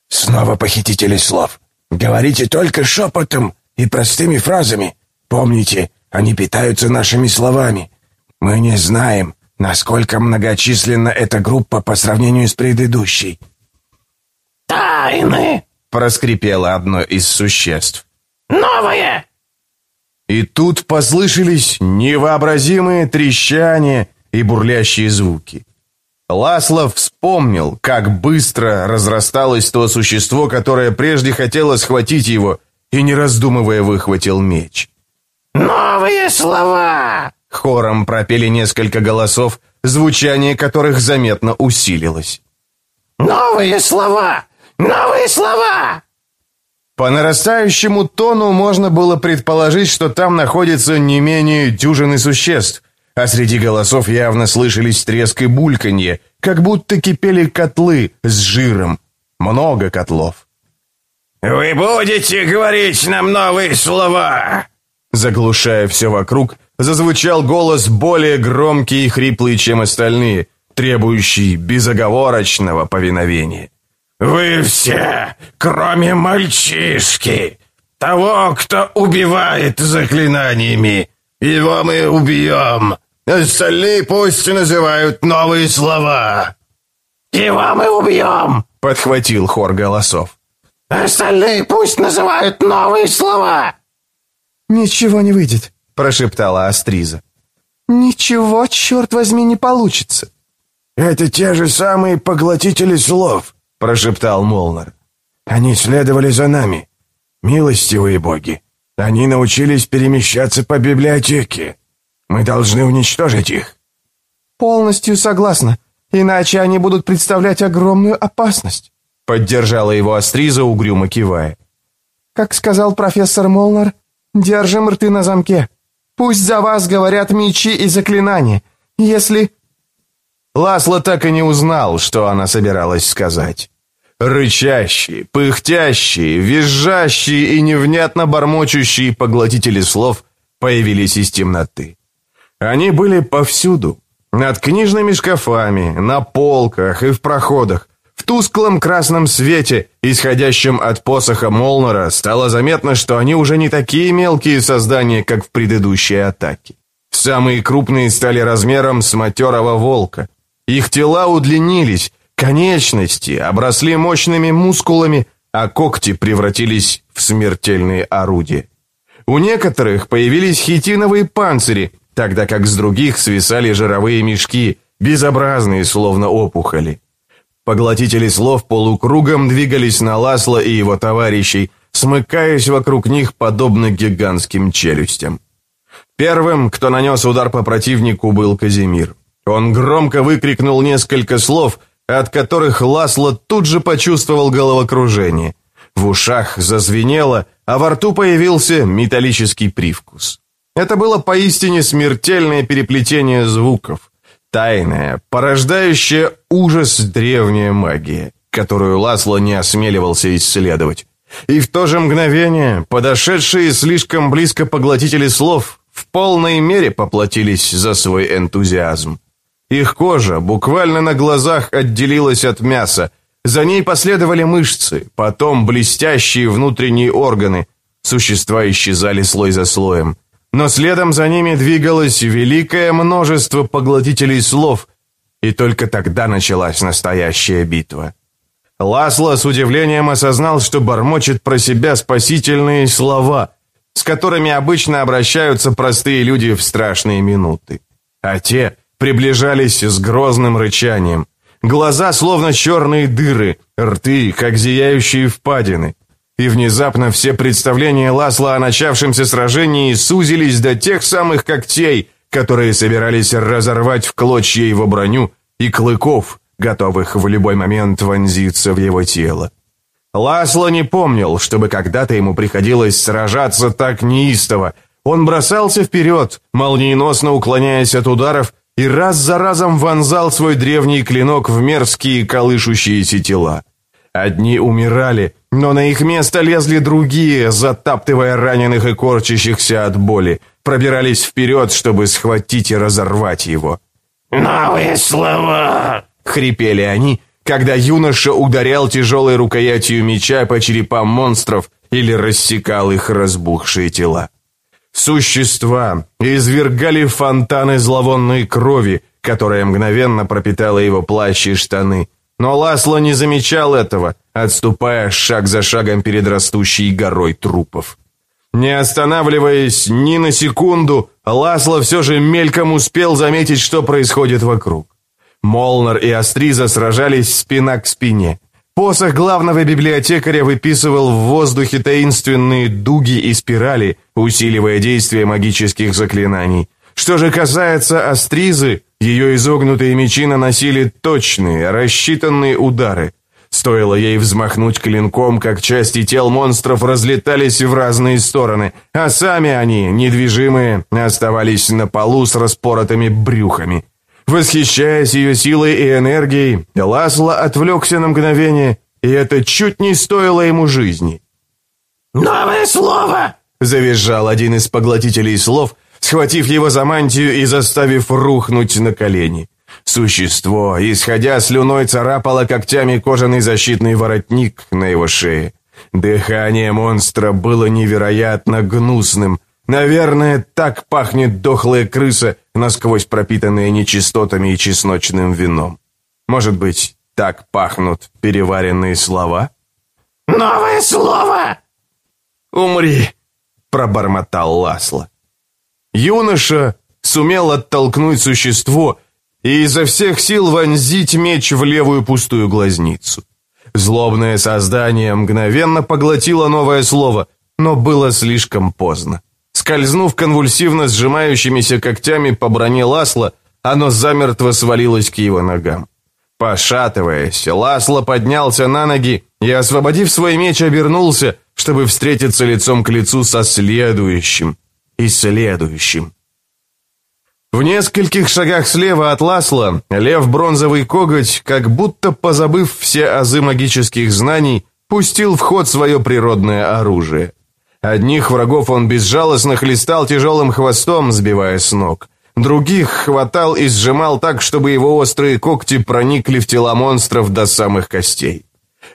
S2: «Снова похитители слов. Говорите только шепотом и простыми фразами. Помните, они питаются нашими словами. Мы не знаем, насколько многочисленна эта группа по сравнению с предыдущей».
S4: «Тайны!»
S1: — проскрипело одно из существ.
S4: «Новое!»
S1: И тут послышались невообразимые трещания и бурлящие звуки. Ласлов вспомнил, как быстро разрасталось то существо, которое прежде хотело схватить его, и, не раздумывая, выхватил меч.
S4: «Новые слова!»
S1: Хором пропели несколько голосов, звучание которых заметно усилилось.
S4: «Новые слова! Новые слова!»
S1: По нарастающему тону можно было предположить, что там находится не менее дюжины существ, а среди голосов явно слышались треск и бульканье, как будто кипели котлы с жиром. Много котлов.
S2: «Вы будете говорить нам новые слова!»
S1: Заглушая все вокруг, зазвучал голос более громкий и хриплый, чем остальные, требующий безоговорочного повиновения.
S2: «Вы все, кроме мальчишки, того, кто убивает заклинаниями, его мы убьем. Остальные пусть называют новые слова».
S4: «Его мы убьем!»
S1: — подхватил хор голосов.
S4: «Остальные пусть называют новые слова!»
S3: «Ничего не выйдет», —
S1: прошептала Астриза.
S3: «Ничего, черт возьми, не получится».
S2: «Это те же самые поглотители слов», — прошептал Молнар. «Они следовали за нами. Милостивые боги, они научились перемещаться по библиотеке. Мы должны уничтожить их».
S3: «Полностью согласна, иначе они будут представлять огромную опасность», —
S1: поддержала его Астриза, угрюмо кивая.
S3: «Как сказал профессор Молнар, держим рты на замке. Пусть за вас говорят мечи и заклинания. Если...»
S1: Ласло так и не узнал, что она собиралась сказать. Рычащие, пыхтящие, визжащие и невнятно бормочущие поглотители слов появились из темноты. Они были повсюду. Над книжными шкафами, на полках и в проходах. В тусклом красном свете, исходящем от посоха Молнера, стало заметно, что они уже не такие мелкие создания, как в предыдущей атаке. Самые крупные стали размером с матерого волка. Их тела удлинились, Конечности обросли мощными мускулами, а когти превратились в смертельные орудия. У некоторых появились хитиновые панцири, тогда как с других свисали жировые мешки, безобразные, словно опухоли. Поглотители слов полукругом двигались на Ласло и его товарищей, смыкаясь вокруг них, подобно гигантским челюстям. Первым, кто нанес удар по противнику, был Казимир. Он громко выкрикнул несколько слов — от которых Ласло тут же почувствовал головокружение. В ушах зазвенело, а во рту появился металлический привкус. Это было поистине смертельное переплетение звуков. Тайная, порождающая ужас древняя магия, которую Ласло не осмеливался исследовать. И в то же мгновение подошедшие слишком близко поглотители слов в полной мере поплатились за свой энтузиазм. Их кожа буквально на глазах отделилась от мяса. За ней последовали мышцы, потом блестящие внутренние органы. Существа исчезали слой за слоем. Но следом за ними двигалось великое множество поглотителей слов, и только тогда началась настоящая битва. Ласло с удивлением осознал, что бормочет про себя спасительные слова, с которыми обычно обращаются простые люди в страшные минуты. А те приближались с грозным рычанием. Глаза словно черные дыры, рты, как зияющие впадины. И внезапно все представления Ласла о начавшемся сражении сузились до тех самых когтей, которые собирались разорвать в клочья его броню, и клыков, готовых в любой момент вонзиться в его тело. Ласло не помнил, чтобы когда-то ему приходилось сражаться так неистово. Он бросался вперед, молниеносно уклоняясь от ударов, и раз за разом вонзал свой древний клинок в мерзкие колышущиеся тела. Одни умирали, но на их место лезли другие, затаптывая раненых и корчащихся от боли, пробирались вперед, чтобы схватить и разорвать его.
S4: «Новые слова!»
S1: — хрипели они, когда юноша ударял тяжелой рукоятью меча по черепам монстров или рассекал их разбухшие тела. Существа извергали фонтаны зловонной крови, которая мгновенно пропитала его плащ и штаны. Но Ласло не замечал этого, отступая шаг за шагом перед растущей горой трупов. Не останавливаясь ни на секунду, Ласло все же мельком успел заметить, что происходит вокруг. Молнар и Астриза сражались спина к спине. Посох главного библиотекаря выписывал в воздухе таинственные дуги и спирали, усиливая действие магических заклинаний. Что же касается Астризы, ее изогнутые мечи наносили точные, рассчитанные удары. Стоило ей взмахнуть клинком, как части тел монстров разлетались в разные стороны, а сами они, недвижимые, оставались на полу с распоротыми брюхами. Восхищаясь ее силой и энергией, Ласло отвлекся на мгновение, и это чуть не стоило ему жизни.
S4: «Новое слово!»
S1: — завизжал один из поглотителей слов, схватив его за мантию и заставив рухнуть на колени. Существо, исходя слюной, царапало когтями кожаный защитный воротник на его шее. Дыхание монстра было невероятно гнусным, Наверное, так пахнет дохлая крыса, насквозь пропитанная нечистотами и чесночным вином. Может быть, так пахнут переваренные слова?
S4: «Новое слово!»
S1: «Умри!» — пробормотал Ласло. Юноша сумел оттолкнуть существо и изо всех сил вонзить меч в левую пустую глазницу. Злобное создание мгновенно поглотило новое слово, но было слишком поздно. Скользнув конвульсивно сжимающимися когтями по броне Ласла, оно замертво свалилось к его ногам. Пошатываясь, Ласло поднялся на ноги и, освободив свой меч, обернулся, чтобы встретиться лицом к лицу со следующим и следующим. В нескольких шагах слева от Ласла лев бронзовый коготь, как будто позабыв все азы магических знаний, пустил в ход свое природное оружие. Одних врагов он безжалостно хлестал тяжелым хвостом, сбивая с ног. Других хватал и сжимал так, чтобы его острые когти проникли в тела монстров до самых костей.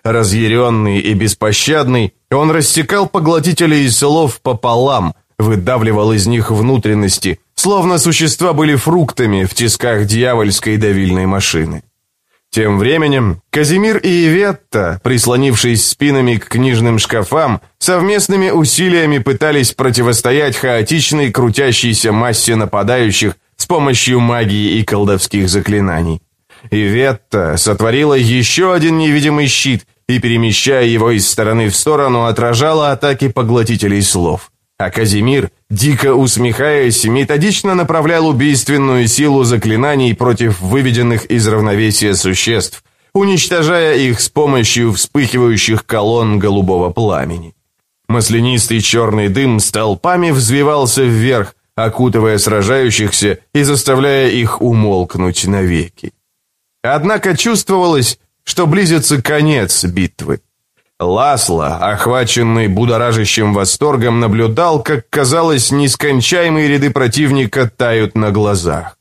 S1: Разъяренный и беспощадный, он рассекал поглотителей слов пополам, выдавливал из них внутренности, словно существа были фруктами в тисках дьявольской давильной машины. Тем временем Казимир и Иветта, прислонившись спинами к книжным шкафам, совместными усилиями пытались противостоять хаотичной крутящейся массе нападающих с помощью магии и колдовских заклинаний. Иветта сотворила еще один невидимый щит и, перемещая его из стороны в сторону, отражала атаки поглотителей слов. А Казимир, дико усмехаясь, методично направлял убийственную силу заклинаний против выведенных из равновесия существ, уничтожая их с помощью вспыхивающих колонн голубого пламени. Маслянистый черный дым столпами взвивался вверх, окутывая сражающихся и заставляя их умолкнуть навеки. Однако чувствовалось, что близится конец битвы. Ласло, охваченный будоражащим восторгом, наблюдал, как, казалось, нескончаемые ряды противника тают на глазах.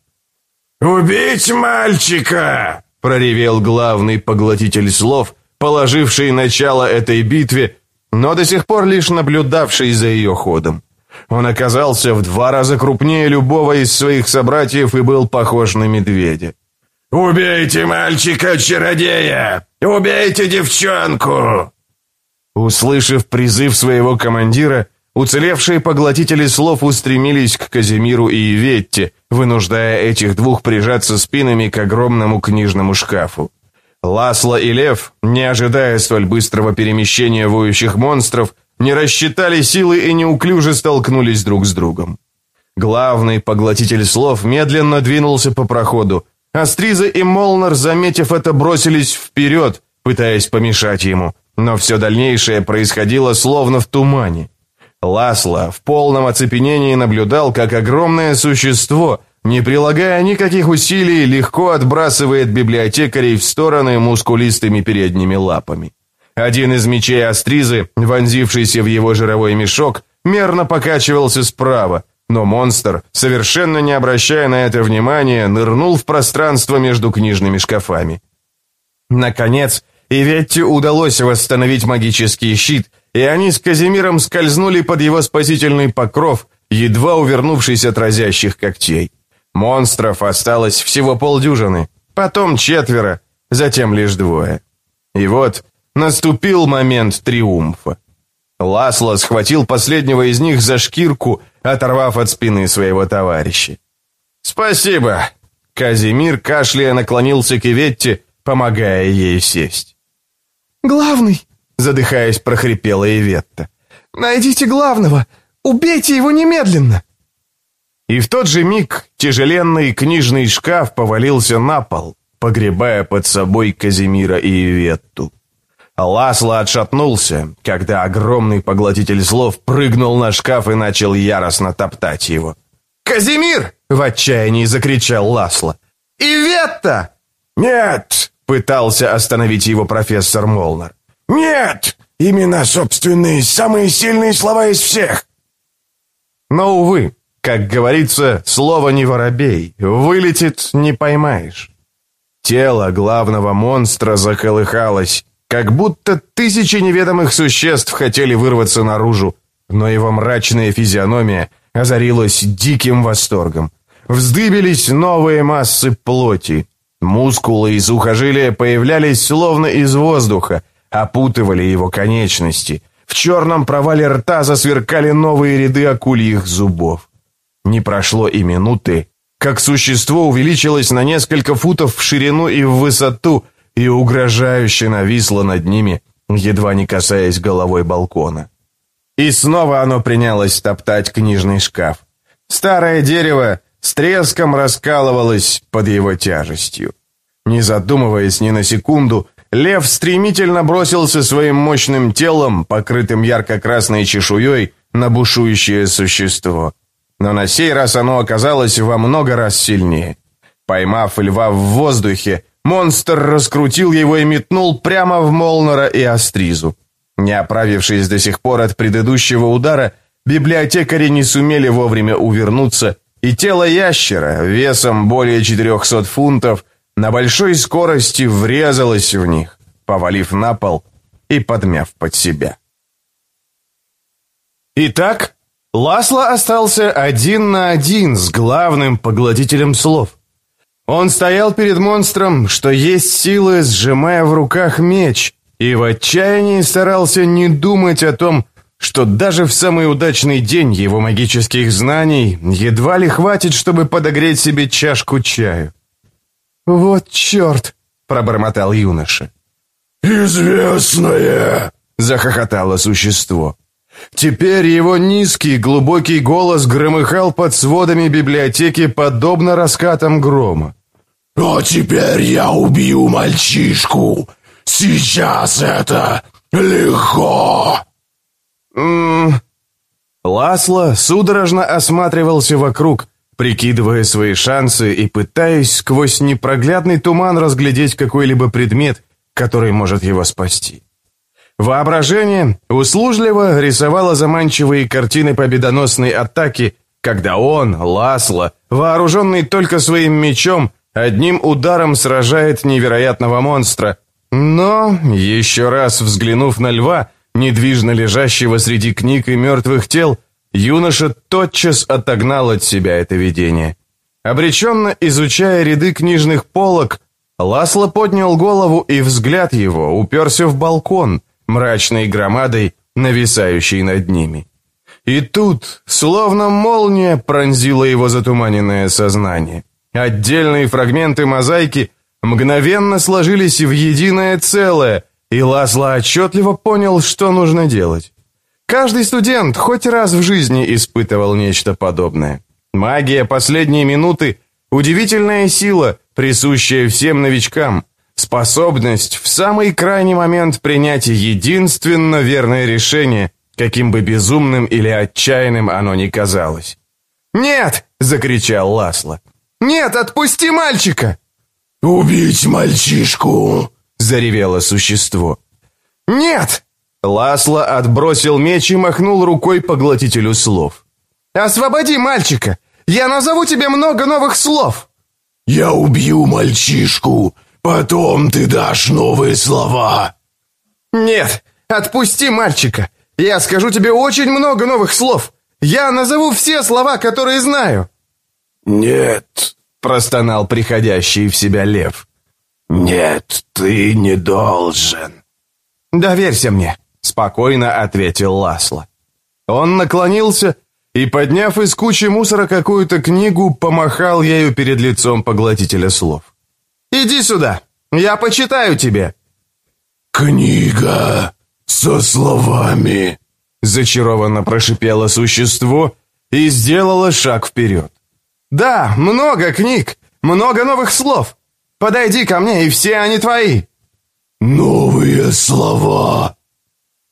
S2: «Убить мальчика!» — проревел главный поглотитель слов, положивший начало этой битве, но до сих пор лишь наблюдавший за ее ходом. Он оказался в два раза крупнее любого из своих собратьев и был похож на медведя. «Убейте мальчика-чародея! Убейте девчонку!»
S1: Услышав призыв своего командира, уцелевшие поглотители слов устремились к Казимиру и Иветте, вынуждая этих двух прижаться спинами к огромному книжному шкафу. Ласло и Лев, не ожидая столь быстрого перемещения воющих монстров, не рассчитали силы и неуклюже столкнулись друг с другом. Главный поглотитель слов медленно двинулся по проходу, а Стриза и Молнар, заметив это, бросились вперед, пытаясь помешать ему, но все дальнейшее происходило словно в тумане. Ласло в полном оцепенении наблюдал, как огромное существо, не прилагая никаких усилий, легко отбрасывает библиотекарей в стороны мускулистыми передними лапами. Один из мечей Астризы, вонзившийся в его жировой мешок, мерно покачивался справа, но монстр, совершенно не обращая на это внимания, нырнул в пространство между книжными шкафами. Наконец, Иветте удалось восстановить магический щит, и они с Казимиром скользнули под его спасительный покров, едва увернувшись от разящих когтей. Монстров осталось всего полдюжины, потом четверо, затем лишь двое. И вот наступил момент триумфа. Ласло схватил последнего из них за шкирку, оторвав от спины своего товарища. «Спасибо!» Казимир, кашляя, наклонился к Иветте, помогая ей сесть.
S3: «Главный!»
S1: — задыхаясь, прохрипела Иветта.
S3: «Найдите главного! Убейте его немедленно!»
S1: И в тот же миг тяжеленный книжный шкаф повалился на пол, погребая под собой Казимира и Иветту. Ласло отшатнулся, когда огромный поглотитель слов прыгнул на шкаф и начал яростно топтать его. «Казимир!» — в отчаянии закричал Ласло. «Иветта!»
S2: «Нет!» — пытался остановить его профессор Молнер. «Нет! Именно собственные, самые сильные слова из всех!»
S1: Но, увы, как говорится, слово не воробей, вылетит, не поймаешь. Тело главного монстра заколыхалось, как будто тысячи неведомых существ хотели вырваться наружу, но его мрачная физиономия озарилась диким восторгом. Вздыбились новые массы плоти. Мускулы и сухожилия появлялись словно из воздуха, опутывали его конечности. В черном провале рта засверкали новые ряды акульих зубов. Не прошло и минуты, как существо увеличилось на несколько футов в ширину и в высоту, и угрожающе нависло над ними, едва не касаясь головой балкона. И снова оно принялось топтать книжный шкаф. Старое дерево с треском раскалывалось под его тяжестью. Не задумываясь ни на секунду, лев стремительно бросился своим мощным телом, покрытым ярко-красной чешуей, на бушующее существо. Но на сей раз оно оказалось во много раз сильнее. Поймав льва в воздухе, Монстр раскрутил его и метнул прямо в Молнера и Астризу. Не оправившись до сих пор от предыдущего удара, библиотекари не сумели вовремя увернуться, и тело ящера, весом более 400 фунтов, на большой скорости врезалось в них, повалив на пол и подмяв под себя. Итак, Ласло остался один на один с главным поглотителем слов – он стоял перед монстром, что есть силы, сжимая в руках меч, и в отчаянии старался не думать о том, что даже в самый удачный день его магических знаний едва ли хватит, чтобы подогреть себе чашку чаю.
S3: «Вот черт!»
S1: — пробормотал юноша.
S2: «Известное!»
S1: — захохотало существо. Теперь его низкий, глубокий голос громыхал под сводами библиотеки, подобно раскатам грома.
S2: «А теперь я убью мальчишку! Сейчас это легко!»
S1: «М-м-м...» Ласло судорожно осматривался вокруг, прикидывая свои шансы и пытаясь сквозь непроглядный туман разглядеть какой-либо предмет, который может его спасти. Воображение услужливо рисовало заманчивые картины победоносной атаки, когда он, Ласло, вооруженный только своим мечом, одним ударом сражает невероятного монстра. Но, еще раз взглянув на льва, недвижно лежащего среди книг и мертвых тел, юноша тотчас отогнал от себя это видение. Обреченно изучая ряды книжных полок, Ласло поднял голову, и взгляд его уперся в балкон — мрачной громадой, нависающей над ними. И тут, словно молния, пронзила его затуманенное сознание. Отдельные фрагменты мозаики мгновенно сложились в единое целое, и Ласло отчетливо понял, что нужно делать. Каждый студент хоть раз в жизни испытывал нечто подобное. Магия последней минуты – удивительная сила, присущая всем новичкам – Способность в самый крайний момент принять единственно верное решение, каким бы безумным или отчаянным оно ни казалось.
S3: «Нет!» — закричал Ласло. «Нет, отпусти мальчика!»
S2: «Убить мальчишку!»
S1: — заревело существо.
S3: «Нет!»
S1: Ласло отбросил меч и махнул рукой поглотителю слов.
S3: «Освободи мальчика! Я назову тебе много новых слов!»
S2: «Я убью мальчишку, потом ты дашь новые слова!»
S3: «Нет, отпусти мальчика! Я скажу тебе очень много новых слов! Я назову все слова, которые знаю!»
S2: «Нет!»
S1: — простонал приходящий в себя лев.
S2: «Нет, ты не должен!»
S1: «Доверься мне!» — спокойно ответил Ласло. Он наклонился и, подняв из кучи мусора какую-то книгу, помахал ею перед лицом поглотителя слов. «Иди сюда! Я почитаю тебе!»
S2: «Книга со словами!»
S1: Зачарованно прошипело существо и сделало шаг вперед.
S3: «Да, много книг, много новых слов. Подойди ко мне, и все они твои».
S2: «Новые слова».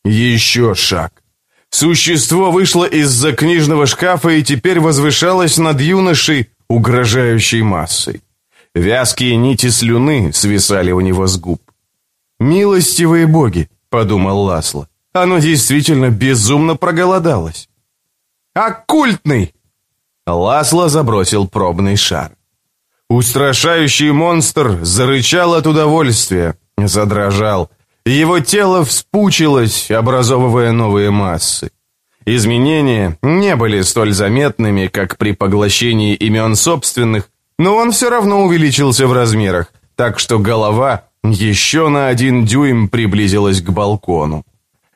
S1: Еще шаг. Существо вышло из-за книжного шкафа и теперь возвышалось над юношей, угрожающей массой. Вязкие нити слюны свисали у него с губ. «Милостивые боги», — подумал Ласло. Оно действительно безумно проголодалось. «Оккультный!» Ласло забросил пробный шар. Устрашающий монстр зарычал от удовольствия, задрожал. Его тело вспучилось, образовывая новые массы. Изменения не были столь заметными, как при поглощении имен собственных, но он все равно увеличился в размерах, так что голова еще на один дюйм приблизилась к балкону.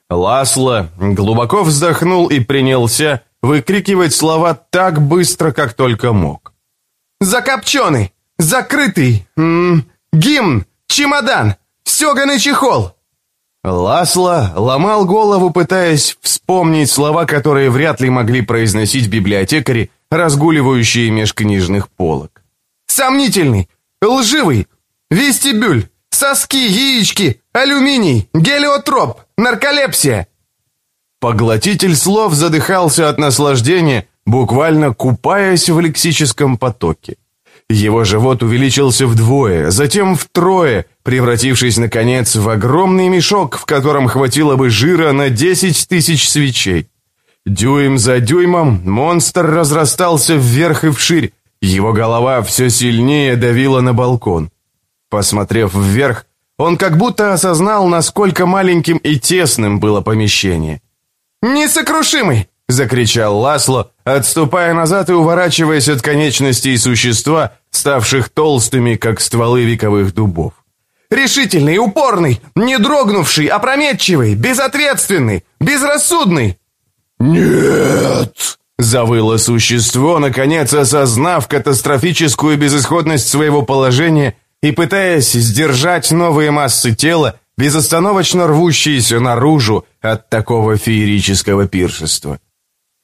S1: Ласло глубоко вздохнул и принялся выкрикивать слова так быстро, как только мог. «Закопченый! Закрытый! М -м, гимн! Чемодан! Стеганый чехол!» Ласло ломал голову, пытаясь вспомнить слова, которые вряд ли могли произносить библиотекари, разгуливающие меж книжных полок. «Сомнительный! Лживый! Вестибюль! Соски, яички, алюминий, гелиотроп, нарколепсия!» Поглотитель слов задыхался от наслаждения, буквально купаясь в лексическом потоке. Его живот увеличился вдвое, затем втрое, превратившись, наконец, в огромный мешок, в котором хватило бы жира на десять тысяч свечей. Дюйм за дюймом монстр разрастался вверх и вширь, его голова все сильнее давила на балкон. Посмотрев вверх, он как будто осознал, насколько маленьким и тесным было помещение. «Несокрушимый!» — закричал Ласло, отступая назад и уворачиваясь от конечностей существа, ставших толстыми, как стволы вековых дубов. «Решительный, упорный, не дрогнувший, опрометчивый, безответственный, безрассудный!»
S2: «Нет!»
S1: — завыло существо, наконец осознав катастрофическую безысходность своего положения и пытаясь сдержать новые массы тела, безостановочно рвущиеся наружу от такого феерического пиршества.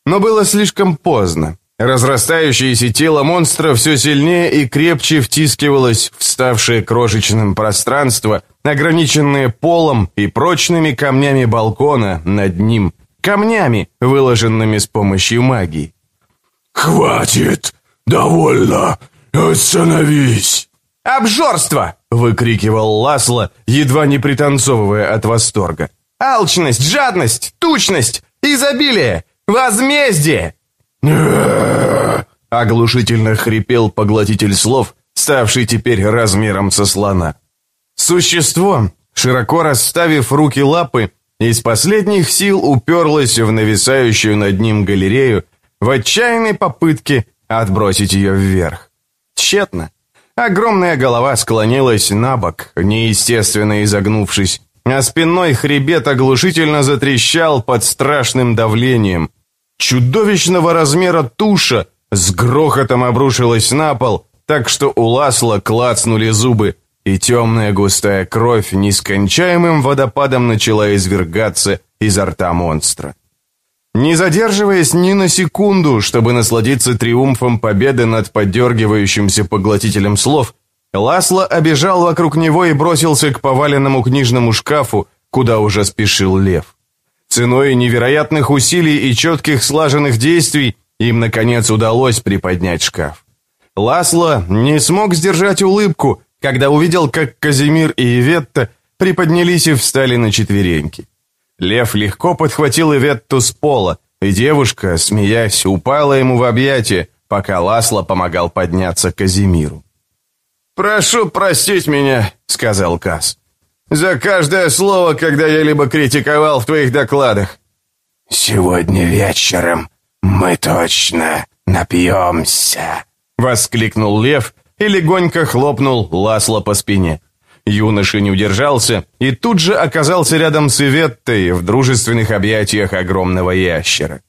S1: Но было слишком поздно. Разрастающееся тело монстра все сильнее и крепче втискивалось в ставшее крошечным пространство, ограниченное полом и прочными камнями балкона над ним, камнями, выложенными с помощью магии.
S2: «Хватит! Довольно! Остановись!»
S1: «Обжорство!» — выкрикивал Ласло, едва не пританцовывая от восторга. «Алчность, жадность, тучность, изобилие, возмездие!» <laughs> Оглушительно хрипел поглотитель слов, ставший теперь размером со слона. Существо, широко расставив руки-лапы, из последних сил уперлось в нависающую над ним галерею в отчаянной попытке отбросить ее вверх. Тщетно. Огромная голова склонилась на бок, неестественно изогнувшись, а спинной хребет оглушительно затрещал под страшным давлением. Чудовищного размера туша с грохотом обрушилась на пол, так что у Ласла клацнули зубы, и темная густая кровь нескончаемым водопадом начала извергаться изо рта монстра. Не задерживаясь ни на секунду, чтобы насладиться триумфом победы над подергивающимся поглотителем слов, Ласло обежал вокруг него и бросился к поваленному книжному шкафу, куда уже спешил лев. Ценой невероятных усилий и четких слаженных действий им, наконец, удалось приподнять шкаф. Ласло не смог сдержать улыбку, когда увидел, как Казимир и Иветта приподнялись и встали на четвереньки. Лев легко подхватил Иветту с пола, и девушка, смеясь, упала ему в объятия, пока Ласло помогал подняться Казимиру.
S2: «Прошу простить меня», — сказал Кас, «за каждое слово, когда я либо критиковал в твоих докладах».
S4: «Сегодня вечером мы точно напьемся», —
S1: воскликнул Лев и легонько хлопнул Ласло по спине. Юноша не удержался и тут же оказался рядом с Иветтой в дружественных объятиях огромного ящера.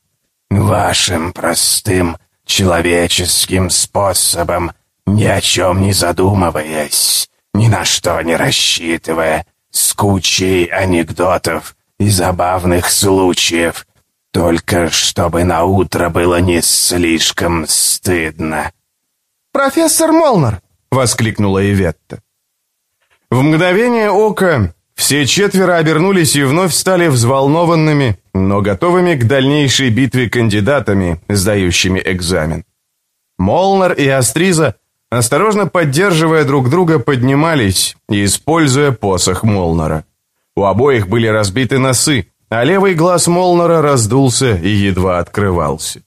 S4: «Вашим простым человеческим способом, ни о чем не задумываясь, ни на что не рассчитывая, с кучей анекдотов и забавных случаев, только чтобы на утро было не слишком стыдно.
S3: «Профессор Молнер!» — воскликнула Иветта.
S1: В мгновение ока все четверо обернулись и вновь стали взволнованными, но готовыми к дальнейшей битве кандидатами, сдающими экзамен. Молнер и Астриза, осторожно поддерживая друг друга, поднимались, используя посох Молнера. У обоих были разбиты носы, а левый глаз Молнера раздулся и едва открывался.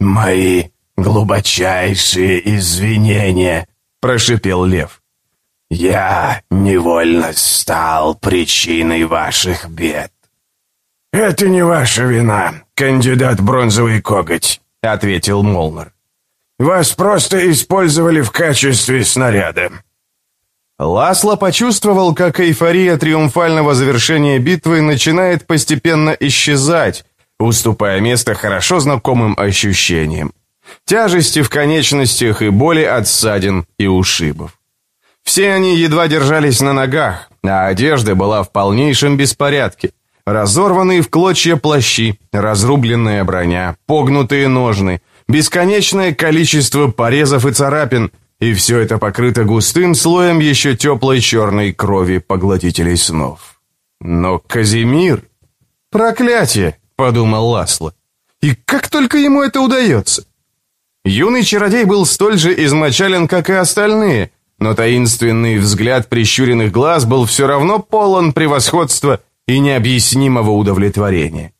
S4: «Мои глубочайшие извинения», — прошипел Лев. Я невольно стал причиной ваших бед.
S2: Это не ваша вина, кандидат бронзовый коготь, ответил Молнер. Вас просто использовали в качестве снаряда.
S1: Ласло почувствовал, как эйфория триумфального завершения битвы начинает постепенно исчезать, уступая место хорошо знакомым ощущениям. Тяжести в конечностях и боли от ссадин и ушибов. Все они едва держались на ногах, а одежда была в полнейшем беспорядке. Разорванные в клочья плащи, разрубленная броня, погнутые ножны, бесконечное количество порезов и царапин, и все это покрыто густым слоем еще теплой черной крови поглотителей снов. Но Казимир... «Проклятие!» — подумал Ласло. «И как только ему это удается?» Юный чародей был столь же измочален, как и остальные, но таинственный взгляд прищуренных глаз был все равно полон превосходства и необъяснимого удовлетворения.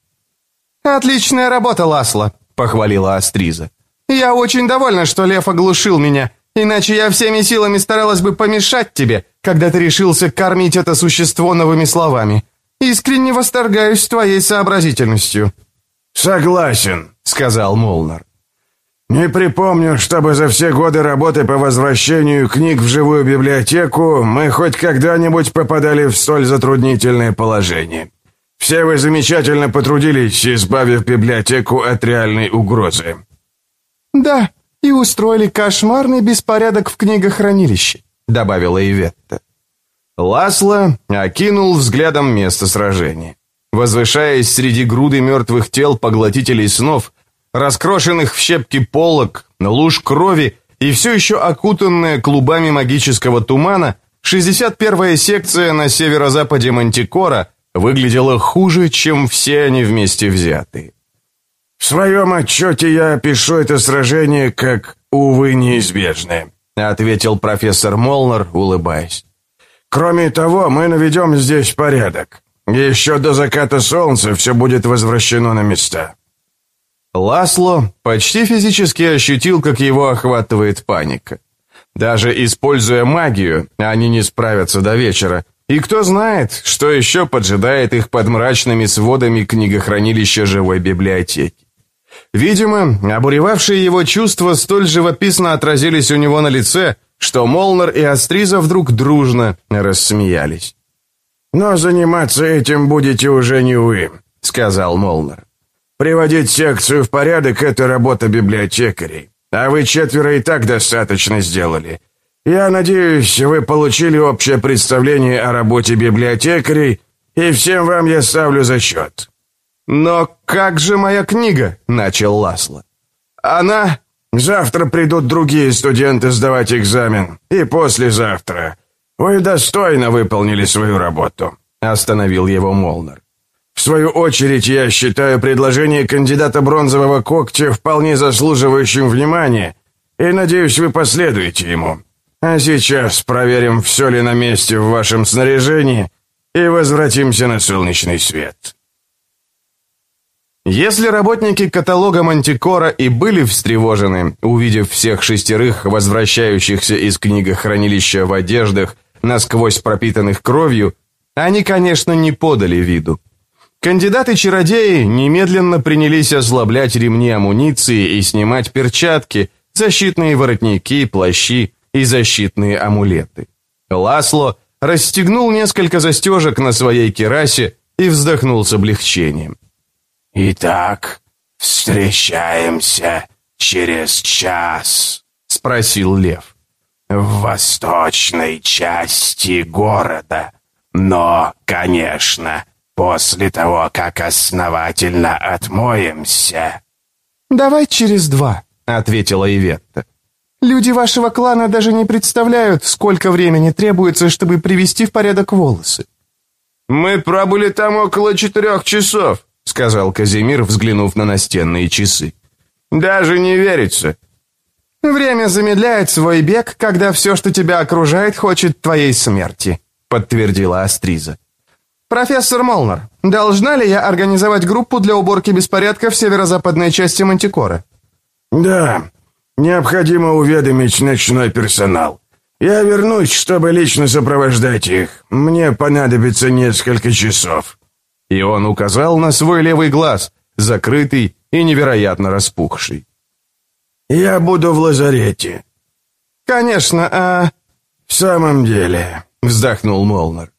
S3: «Отличная работа, Ласло», — похвалила Астриза. «Я очень довольна, что Лев оглушил меня, иначе я всеми силами старалась бы помешать тебе, когда ты решился кормить это существо новыми словами. Искренне восторгаюсь твоей сообразительностью».
S2: «Согласен», — сказал Молнар. Не припомню, чтобы за все годы работы по возвращению книг в живую библиотеку мы хоть когда-нибудь попадали в столь затруднительное положение. Все вы замечательно потрудились, избавив библиотеку от реальной угрозы.
S3: Да, и устроили кошмарный беспорядок в книгохранилище, добавила Иветта.
S1: Ласло окинул взглядом место сражения. Возвышаясь среди груды мертвых тел поглотителей снов, раскрошенных в щепки полок, луж крови и все еще окутанная клубами магического тумана, 61-я секция на северо-западе Мантикора выглядела хуже, чем все они вместе взятые.
S2: «В своем отчете я опишу это сражение как, увы, неизбежное», ответил профессор Молнер, улыбаясь. «Кроме того, мы наведем здесь порядок. Еще до заката солнца все будет возвращено на места».
S1: Ласло почти физически ощутил, как его охватывает паника. Даже используя магию, они не справятся до вечера. И кто знает, что еще поджидает их под мрачными сводами книгохранилища живой библиотеки. Видимо, обуревавшие его чувства столь живописно отразились у него на лице, что Молнер и Астриза вдруг дружно рассмеялись.
S2: «Но заниматься этим будете уже не вы», — сказал Молнер. Приводить секцию в порядок — это работа библиотекарей. А вы четверо и так достаточно сделали. Я надеюсь, вы получили общее представление о работе библиотекарей, и всем вам я ставлю зачет».
S1: «Но как же моя книга?» — начал Ласло. «Она...
S2: Завтра придут другие студенты сдавать экзамен. И послезавтра. Вы достойно выполнили свою работу», — остановил его Молнер. «В свою очередь, я считаю предложение кандидата бронзового когтя вполне заслуживающим внимания, и надеюсь, вы последуете ему. А сейчас проверим, все ли на месте в вашем снаряжении, и возвратимся на солнечный свет».
S1: Если работники каталога Мантикора и были встревожены, увидев всех шестерых, возвращающихся из книгохранилища в одеждах, насквозь пропитанных кровью, они, конечно, не подали виду. Кандидаты-чародеи немедленно принялись ослаблять ремни амуниции и снимать перчатки, защитные воротники, плащи и защитные амулеты. Ласло расстегнул несколько застежек на своей керасе и вздохнул с облегчением.
S5: «Итак, встречаемся через час?» — спросил Лев. «В восточной части города. Но, конечно, после того, как основательно отмоемся».
S3: «Давай через два», — ответила Иветта. «Люди вашего клана даже не представляют, сколько времени требуется, чтобы привести в порядок волосы».
S2: «Мы пробыли там около четырех часов», — сказал Казимир, взглянув на настенные часы. «Даже не верится».
S3: «Время замедляет свой бег, когда все, что тебя окружает, хочет твоей смерти», — подтвердила Астриза. «Профессор Молнер, должна ли я организовать группу для уборки беспорядка в северо-западной части Мантикора?»
S2: «Да, необходимо уведомить ночной персонал. Я вернусь, чтобы лично сопровождать их. Мне понадобится несколько часов».
S1: И он указал на свой левый глаз, закрытый и невероятно распухший.
S2: «Я буду в лазарете».
S3: «Конечно, а...»
S2: «В самом деле...» — вздохнул Молнер.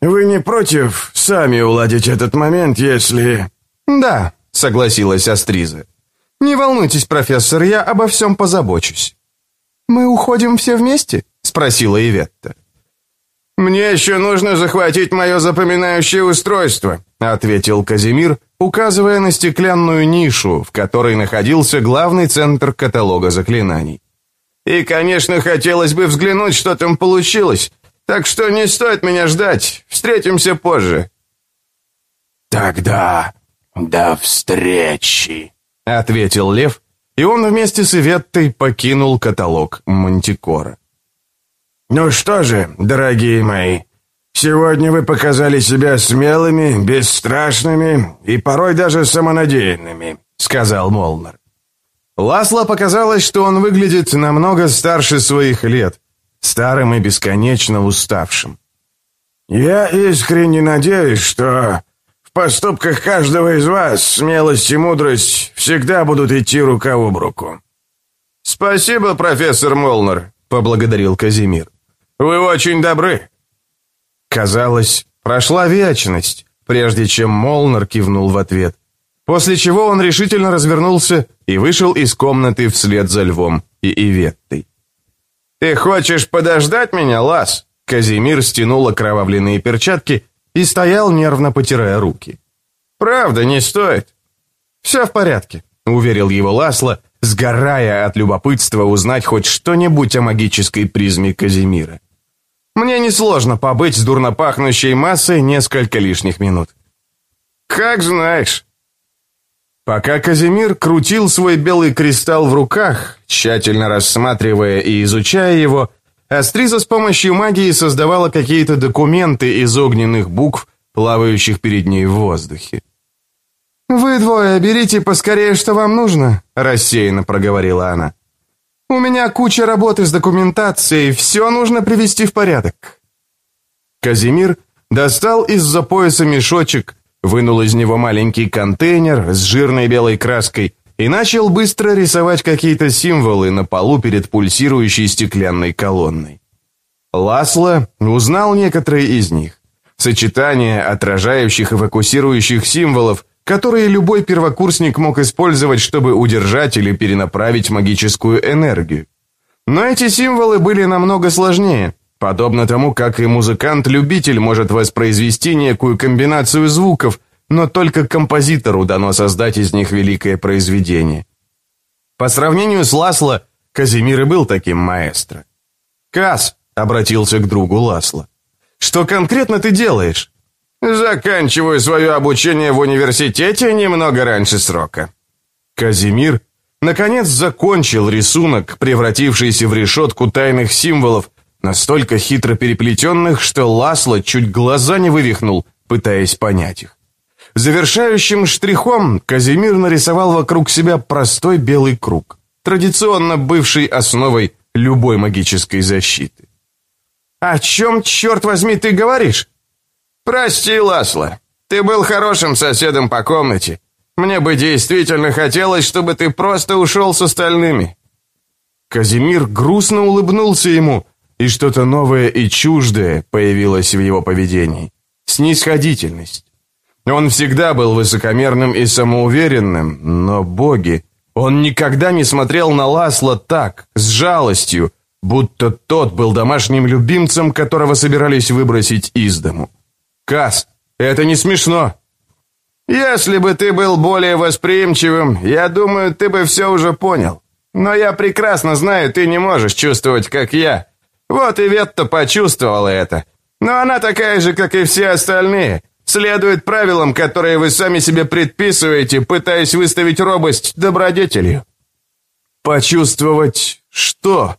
S2: «Вы не против сами уладить этот момент, если...»
S3: «Да», — согласилась Астриза. «Не волнуйтесь, профессор, я обо всем позабочусь». «Мы уходим все вместе?» — спросила Иветта.
S2: «Мне еще нужно захватить мое запоминающее устройство», — ответил Казимир, указывая на стеклянную нишу, в которой находился главный центр каталога заклинаний. «И, конечно, хотелось бы взглянуть, что там получилось, так что не стоит меня ждать, встретимся позже».
S5: «Тогда до встречи», —
S1: ответил Лев, и он вместе с Иветтой покинул каталог Мантикора.
S2: «Ну что же, дорогие мои, сегодня вы показали себя смелыми, бесстрашными и порой даже самонадеянными», — сказал Молнер.
S1: Ласло показалось, что он выглядит намного старше своих лет, старым и бесконечно уставшим.
S2: «Я искренне надеюсь, что поступках каждого из вас смелость и мудрость всегда будут идти рука об руку».
S1: «Спасибо, профессор Молнер», — поблагодарил Казимир. Вы очень добры». Казалось, прошла вечность, прежде чем Молнер кивнул в ответ. После чего он решительно развернулся и вышел из комнаты вслед за львом и Иветтой. «Ты хочешь подождать меня, Лас?» Казимир стянул окровавленные перчатки и стоял, нервно потирая руки. «Правда, не стоит». «Все в порядке», — уверил его Ласло, сгорая от любопытства узнать хоть что-нибудь о магической призме Казимира. Мне несложно побыть с дурнопахнущей массой несколько лишних минут. Как знаешь. Пока Казимир крутил свой белый кристалл в руках, тщательно рассматривая и изучая его, Астриза с помощью магии создавала какие-то документы из огненных букв, плавающих перед ней в воздухе. «Вы двое берите поскорее, что вам нужно», — рассеянно проговорила она. У меня куча работы с документацией, все нужно привести в порядок». Казимир достал из-за пояса мешочек, вынул из него маленький контейнер с жирной белой краской и начал быстро рисовать какие-то символы на полу перед пульсирующей стеклянной колонной. Ласло узнал некоторые из них. Сочетание отражающих и фокусирующих символов которые любой первокурсник мог использовать, чтобы удержать или перенаправить магическую энергию. Но эти символы были намного сложнее, подобно тому, как и музыкант-любитель может воспроизвести некую комбинацию звуков, но только композитору дано создать из них великое произведение. По сравнению с Ласло, Казимир и был таким маэстро. «Кас», — обратился к другу Ласло, — «что конкретно ты делаешь?»
S2: «Заканчиваю свое обучение в университете немного раньше срока».
S1: Казимир, наконец, закончил рисунок, превратившийся в решетку тайных символов, настолько хитро переплетенных, что Ласло чуть глаза не вывихнул, пытаясь понять их. Завершающим штрихом Казимир нарисовал вокруг себя простой белый круг, традиционно бывший основой любой магической защиты. «О чем, черт возьми, ты говоришь?»
S2: «Прости, Ласло, ты был хорошим соседом по комнате. Мне бы действительно хотелось, чтобы ты просто ушел с остальными».
S1: Казимир грустно улыбнулся ему, и что-то новое и чуждое появилось в его поведении. Снисходительность. Он всегда был высокомерным и самоуверенным, но, боги, он никогда не смотрел на Ласло так, с жалостью, будто тот был домашним любимцем, которого собирались выбросить из дому. Кас, это не смешно.
S2: Если бы ты был более восприимчивым, я думаю, ты бы все уже понял. Но я прекрасно знаю, ты не можешь чувствовать, как я. Вот и Ветта почувствовала это. Но она такая же, как и все остальные. Следует правилам, которые вы сами себе предписываете, пытаясь выставить робость добродетелью.
S1: Почувствовать что?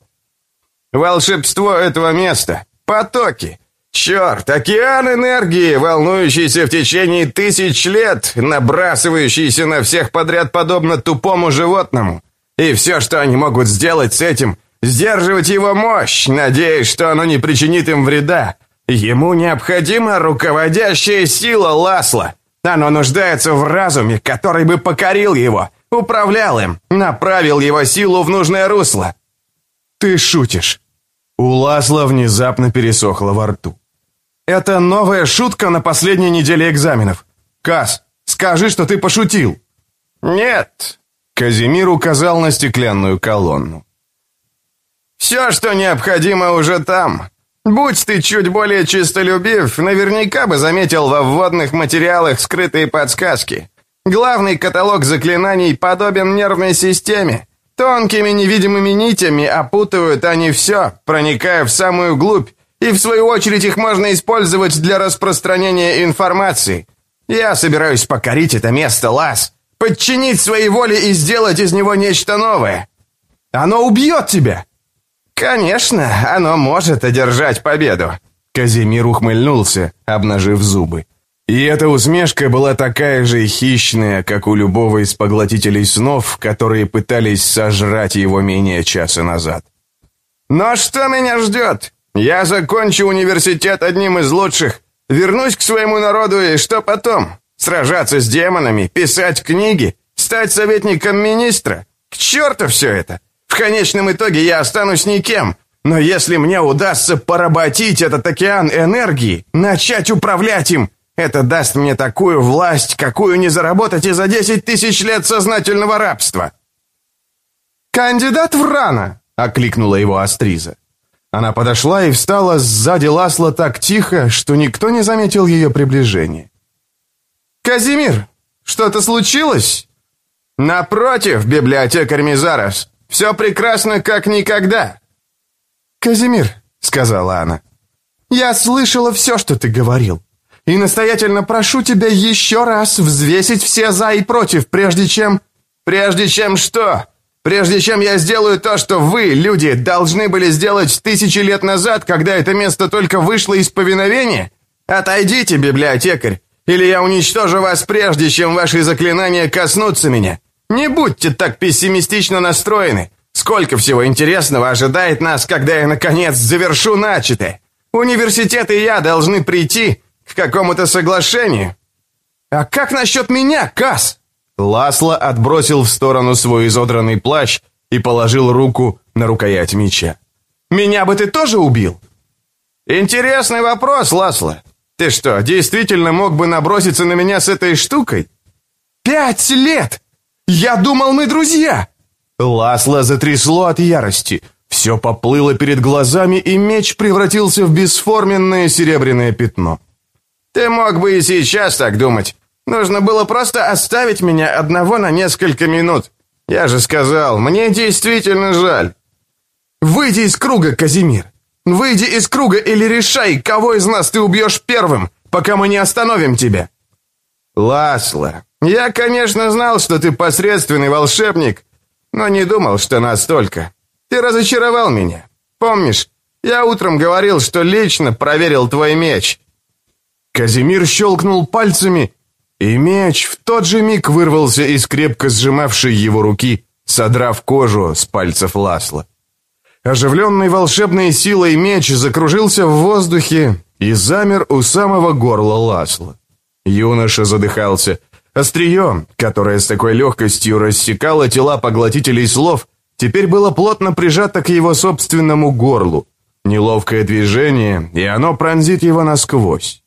S2: Волшебство этого места. Потоки. Черт, океан энергии, волнующийся в течение тысяч лет, набрасывающийся на всех подряд подобно тупому животному. И все, что они могут сделать с этим, сдерживать его мощь, надеясь, что оно не причинит им вреда. Ему необходима руководящая сила Ласла. Оно нуждается в разуме, который бы покорил его, управлял им, направил его силу в нужное русло.
S1: Ты шутишь. У Ласла внезапно пересохло во рту. Это новая шутка на последней неделе экзаменов. Кас, скажи, что ты пошутил.
S2: Нет.
S1: Казимир указал на стеклянную колонну.
S2: Все, что необходимо, уже там. Будь ты чуть более чистолюбив, наверняка бы заметил во вводных материалах скрытые подсказки. Главный каталог заклинаний подобен нервной системе. Тонкими невидимыми нитями опутывают они все, проникая в самую глубь, и в свою очередь их можно использовать для распространения информации. Я собираюсь покорить это место, Лас, подчинить своей воле и сделать из него нечто новое. Оно убьет тебя. Конечно, оно может одержать победу.
S1: Казимир ухмыльнулся, обнажив зубы. И эта усмешка была такая же хищная, как у любого из поглотителей снов, которые пытались сожрать его менее часа назад.
S2: «Но что меня ждет? Я закончу университет одним из лучших, вернусь к своему народу, и что потом? Сражаться с демонами, писать книги, стать советником министра? К черту все это! В конечном итоге я останусь никем, но если мне удастся поработить этот океан энергии, начать управлять им, это даст мне такую власть, какую не заработать и за десять тысяч лет сознательного рабства.
S1: «Кандидат в рано!» — окликнула его Астриза. Она подошла и встала сзади Ласла так тихо, что никто не заметил ее приближения. «Казимир, что-то случилось?»
S2: «Напротив, библиотекарь Мизарос, все прекрасно, как никогда!»
S1: «Казимир», — сказала она, — «я слышала все, что ты говорил, и настоятельно прошу тебя еще раз взвесить все «за» и «против», прежде чем...»
S2: «Прежде чем что? Прежде чем я сделаю то, что вы, люди, должны были сделать тысячи лет назад, когда это место только вышло из повиновения? Отойдите, библиотекарь, или я уничтожу вас прежде, чем ваши заклинания коснутся меня. Не будьте так пессимистично настроены. Сколько всего интересного ожидает нас, когда я, наконец, завершу начатое. Университет и я должны прийти к какому-то соглашению.
S1: А как насчет меня, Кас? Ласло отбросил в сторону свой изодранный плащ и положил руку на рукоять меча. «Меня бы ты тоже убил?»
S2: «Интересный вопрос, Ласло. Ты что, действительно мог бы наброситься на меня с этой штукой?»
S1: «Пять лет! Я думал, мы друзья!» Ласло затрясло от ярости. Все поплыло перед глазами, и меч превратился в бесформенное серебряное пятно.
S2: «Ты мог бы и сейчас так думать. Нужно было просто оставить меня одного на несколько минут.
S1: Я же сказал, мне действительно жаль.
S3: Выйди из круга, Казимир. Выйди из круга или решай, кого из нас ты убьешь первым, пока мы не остановим тебя.
S1: Ласло, я, конечно, знал, что ты посредственный волшебник, но не думал, что настолько. Ты разочаровал меня. Помнишь, я утром говорил, что лично проверил твой меч.
S3: Казимир щелкнул пальцами, и меч в тот же миг вырвался из крепко сжимавшей его руки, содрав кожу с пальцев Ласла. Оживленный волшебной силой меч закружился в воздухе и замер у самого горла Ласла. Юноша задыхался. Острие, которое с такой легкостью рассекало тела поглотителей слов, теперь было плотно прижато к его собственному горлу. Неловкое движение, и оно пронзит его насквозь.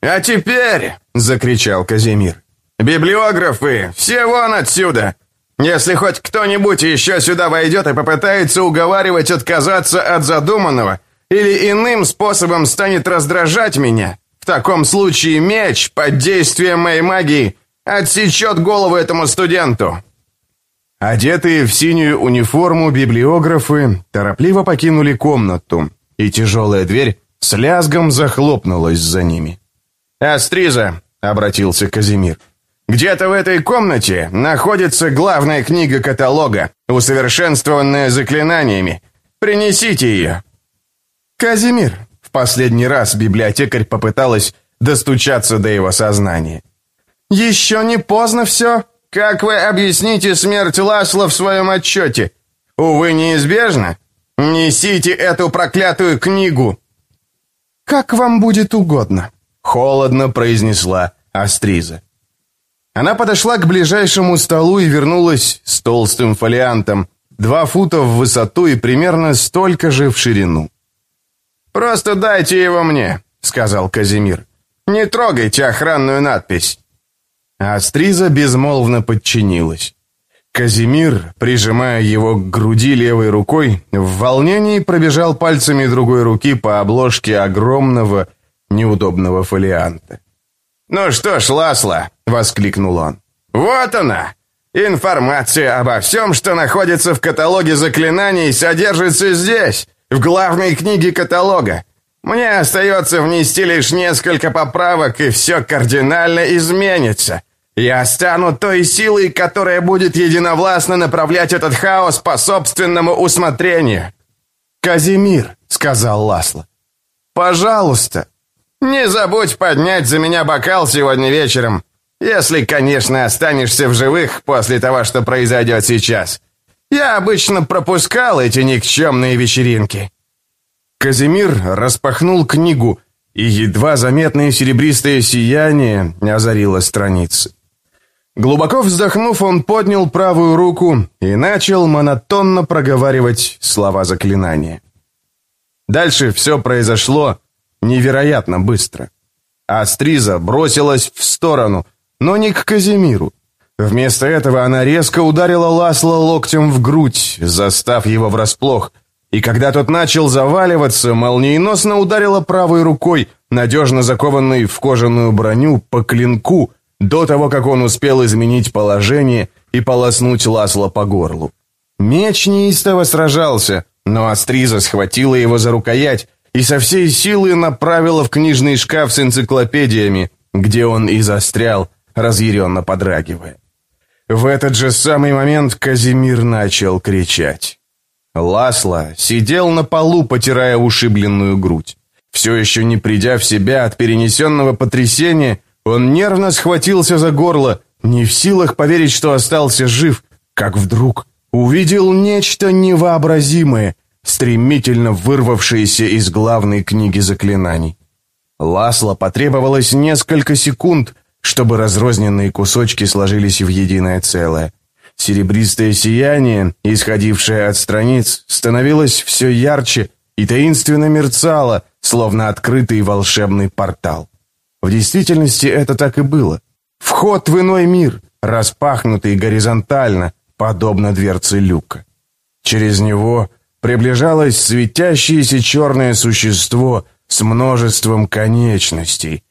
S1: «А теперь!» — закричал Казимир. «Библиографы, все вон отсюда! Если хоть кто-нибудь еще сюда войдет и попытается уговаривать отказаться от задуманного, или иным способом станет раздражать меня, таком случае меч под действием моей магии отсечет голову этому студенту».
S3: Одетые в синюю униформу библиографы торопливо покинули комнату, и тяжелая дверь с лязгом захлопнулась за ними.
S1: «Астриза», — обратился Казимир, — «где-то в этой комнате находится главная книга каталога, усовершенствованная заклинаниями. Принесите ее».
S3: «Казимир», — в последний раз библиотекарь попыталась достучаться до его сознания. «Еще не поздно все?»
S1: «Как вы объясните смерть Ласла в своем отчете? Увы, неизбежно. Несите эту проклятую книгу!»
S3: «Как вам будет угодно», — холодно произнесла Астриза. Она подошла к ближайшему столу и вернулась с толстым фолиантом, два фута в высоту и примерно столько же в ширину.
S1: «Просто дайте его мне», — сказал Казимир. «Не трогайте охранную надпись».
S3: Астриза безмолвно подчинилась. Казимир, прижимая его к груди левой рукой, в волнении пробежал пальцами другой руки по обложке огромного, неудобного фолианта.
S1: «Ну что ж, Ласло!» — воскликнул он. «Вот она! Информация обо всем, что находится в каталоге заклинаний, содержится здесь, в главной книге каталога. Мне остается внести лишь несколько поправок, и все кардинально изменится. Я стану той силой, которая будет единовластно направлять этот хаос по собственному усмотрению.
S3: «Казимир», — сказал Ласло, — «пожалуйста,
S1: не забудь поднять за меня бокал сегодня вечером, если, конечно, останешься в живых после того, что произойдет сейчас. Я обычно пропускал эти никчемные вечеринки».
S3: Казимир распахнул книгу, и едва заметное серебристое сияние озарило страницы. Глубоко вздохнув, он поднял правую руку и начал монотонно проговаривать слова заклинания. Дальше все произошло невероятно быстро. Астриза бросилась в сторону, но не к Казимиру. Вместо этого она резко ударила Ласла локтем в грудь, застав его врасплох, и когда тот начал заваливаться, молниеносно ударила правой рукой, надежно закованной в кожаную броню, по клинку, до того, как он успел изменить положение и полоснуть Ласло по горлу. Меч неистово сражался, но Астриза схватила его за рукоять и со всей силы направила в книжный шкаф с энциклопедиями, где он и застрял, разъяренно подрагивая. В этот же самый момент Казимир начал кричать. Ласло сидел на полу, потирая ушибленную грудь. Все еще не придя в себя от перенесенного потрясения, он нервно схватился за горло, не в силах поверить, что остался жив, как вдруг увидел нечто невообразимое, стремительно вырвавшееся из главной книги заклинаний. Ласло потребовалось несколько секунд, чтобы разрозненные кусочки сложились в единое целое. Серебристое сияние, исходившее от страниц, становилось все ярче и таинственно мерцало, словно открытый волшебный портал. В действительности это так и было. Вход в иной мир, распахнутый горизонтально, подобно дверце люка. Через него приближалось светящееся черное существо с множеством конечностей,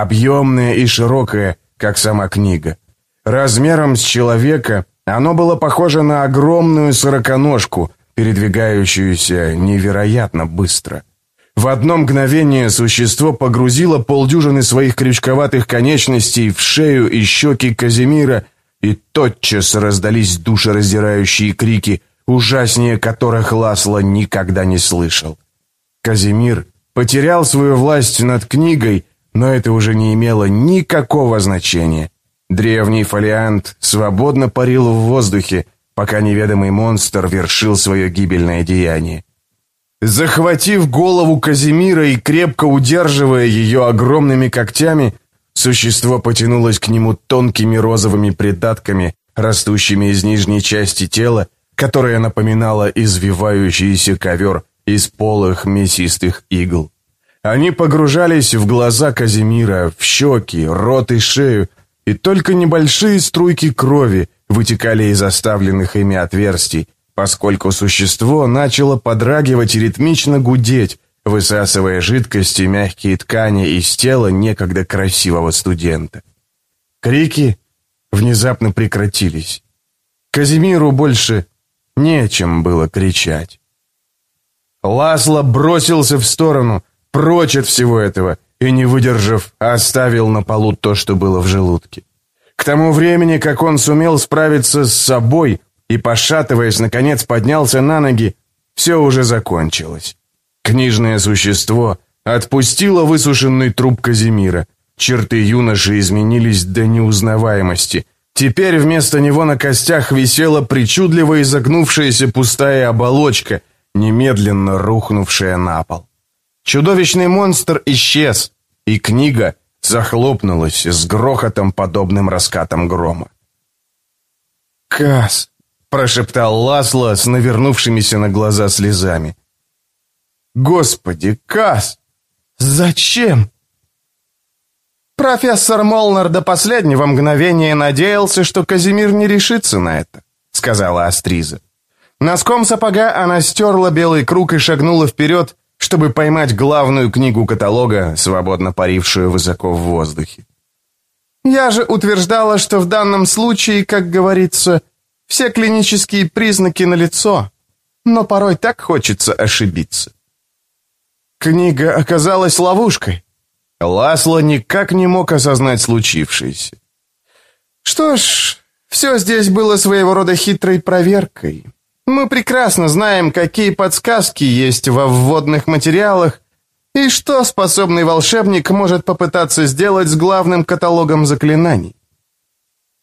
S3: объемное и широкое, как сама книга. Размером с человека
S2: Оно было похоже на огромную сороконожку, передвигающуюся невероятно быстро. В одно мгновение существо погрузило полдюжины своих крючковатых конечностей в шею и щеки Казимира, и тотчас раздались душераздирающие крики, ужаснее которых Ласло никогда не слышал. Казимир потерял свою власть над книгой, но это уже не имело никакого значения. Древний фолиант свободно парил в воздухе, пока неведомый монстр вершил свое гибельное деяние. Захватив голову Казимира и крепко удерживая ее огромными когтями, существо потянулось к нему тонкими розовыми придатками, растущими из нижней части тела, которая напоминала извивающийся ковер из полых мясистых игл. Они погружались в глаза Казимира, в щеки, рот и шею, и только небольшие струйки крови вытекали из оставленных ими отверстий, поскольку существо начало подрагивать и ритмично гудеть, высасывая жидкости мягкие ткани из тела некогда красивого студента. Крики внезапно прекратились. Казимиру больше нечем было кричать. Ласло бросился в сторону, прочь от всего этого, и, не выдержав, оставил на полу то, что было в желудке. К тому времени, как он сумел справиться с собой и, пошатываясь, наконец поднялся на ноги, все уже закончилось. Книжное существо отпустило высушенный труп Казимира. Черты юноши изменились до неузнаваемости. Теперь вместо него на костях висела причудливо изогнувшаяся пустая оболочка, немедленно рухнувшая на пол. Чудовищный монстр исчез, и книга захлопнулась с грохотом, подобным раскатам грома. «Кас!» — прошептал Ласло с навернувшимися на глаза слезами. «Господи, Кас! Зачем?»
S3: «Профессор Молнер до последнего мгновения надеялся, что Казимир не решится на это», — сказала Астриза. Носком сапога она стерла белый круг и шагнула вперед, чтобы поймать главную книгу каталога, свободно парившую высоко в воздухе. Я же утверждала, что в данном случае, как говорится, все клинические признаки налицо, но порой так хочется ошибиться. Книга оказалась ловушкой. Ласло никак не мог осознать случившееся. Что ж, все здесь было своего рода хитрой проверкой. Мы прекрасно знаем, какие подсказки есть во вводных материалах и что способный волшебник может попытаться сделать с главным каталогом заклинаний.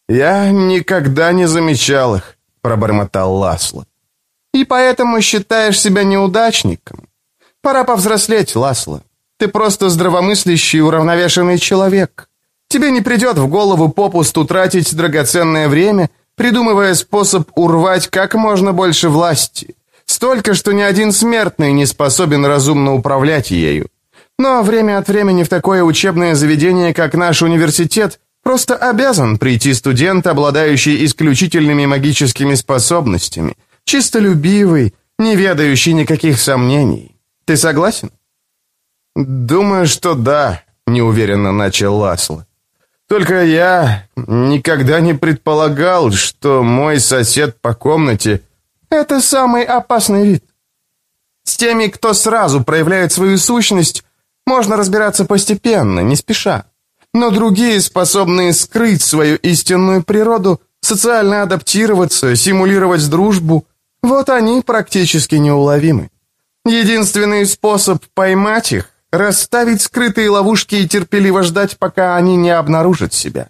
S3: «Я никогда не замечал их», — пробормотал Ласло. «И поэтому считаешь себя неудачником? Пора повзрослеть, Ласло. Ты просто здравомыслящий уравновешенный человек. Тебе не придет в голову попусту тратить драгоценное время — придумывая способ урвать как можно больше власти. Столько, что ни один смертный не способен разумно управлять ею. Но время от времени в такое учебное заведение, как наш университет, просто обязан прийти студент, обладающий исключительными магическими способностями, чистолюбивый, не ведающий никаких сомнений. Ты согласен? Думаю, что да, неуверенно начал Ласло. Только я никогда не предполагал, что мой сосед по комнате — это самый опасный вид. С теми, кто сразу проявляет свою сущность, можно разбираться постепенно, не спеша. Но другие, способные скрыть свою истинную природу, социально адаптироваться, симулировать дружбу, вот они практически неуловимы. Единственный способ поймать их Расставить скрытые ловушки и терпеливо ждать, пока они не обнаружат себя.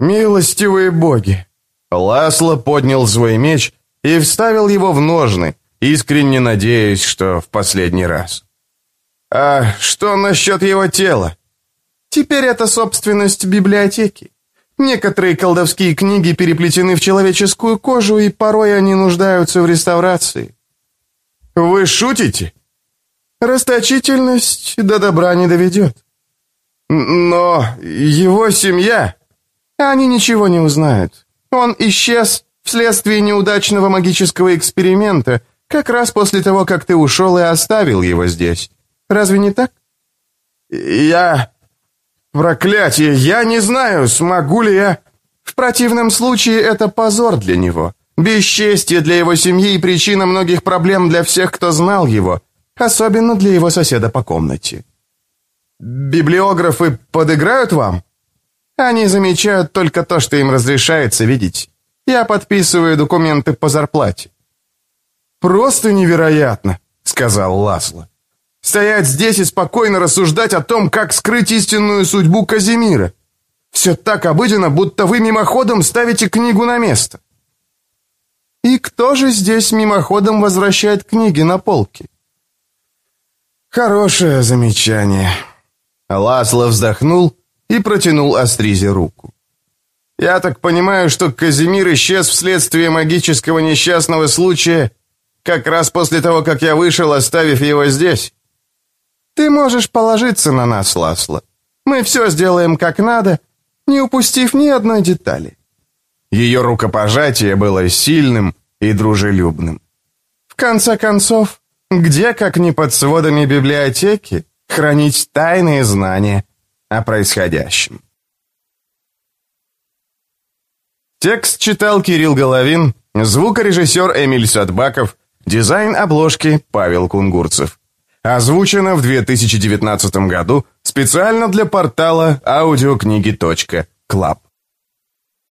S3: Милостивые боги! Ласло поднял свой меч и вставил его в ножны, искренне надеясь, что в последний раз. А что насчет его тела? Теперь это собственность библиотеки. Некоторые колдовские книги переплетены в человеческую кожу, и порой они нуждаются в реставрации. Вы шутите? Расточительность до добра не доведет. Но его семья... Они ничего не узнают. Он исчез вследствие неудачного магического эксперимента, как раз после того, как ты ушел и оставил его здесь. Разве не так? Я... Проклятие, я не знаю, смогу ли я... В противном случае это позор для него, бесчестье для его семьи и причина многих проблем для всех, кто знал его, особенно для его соседа по комнате. Библиографы подыграют вам? Они замечают только то, что им разрешается видеть. Я подписываю документы по зарплате. Просто невероятно, сказал Ласло. Стоять здесь и спокойно рассуждать о том, как скрыть истинную судьбу Казимира. Все так обыденно, будто вы мимоходом ставите книгу на место. И кто же здесь мимоходом возвращает книги на полки? Хорошее замечание. Ласло вздохнул и протянул Астризе руку. Я так понимаю, что Казимир исчез вследствие магического несчастного случая как раз после того, как я вышел, оставив его здесь. Ты можешь положиться на нас, Ласло. Мы все сделаем как надо, не упустив ни одной детали». Ее рукопожатие было сильным и дружелюбным. В конце концов, где, как не под сводами библиотеки, хранить тайные знания о происходящем? Текст читал Кирилл Головин, звукорежиссер Эмиль Садбаков, дизайн обложки Павел Кунгурцев. Озвучено в 2019 году специально для портала audiokниги.club.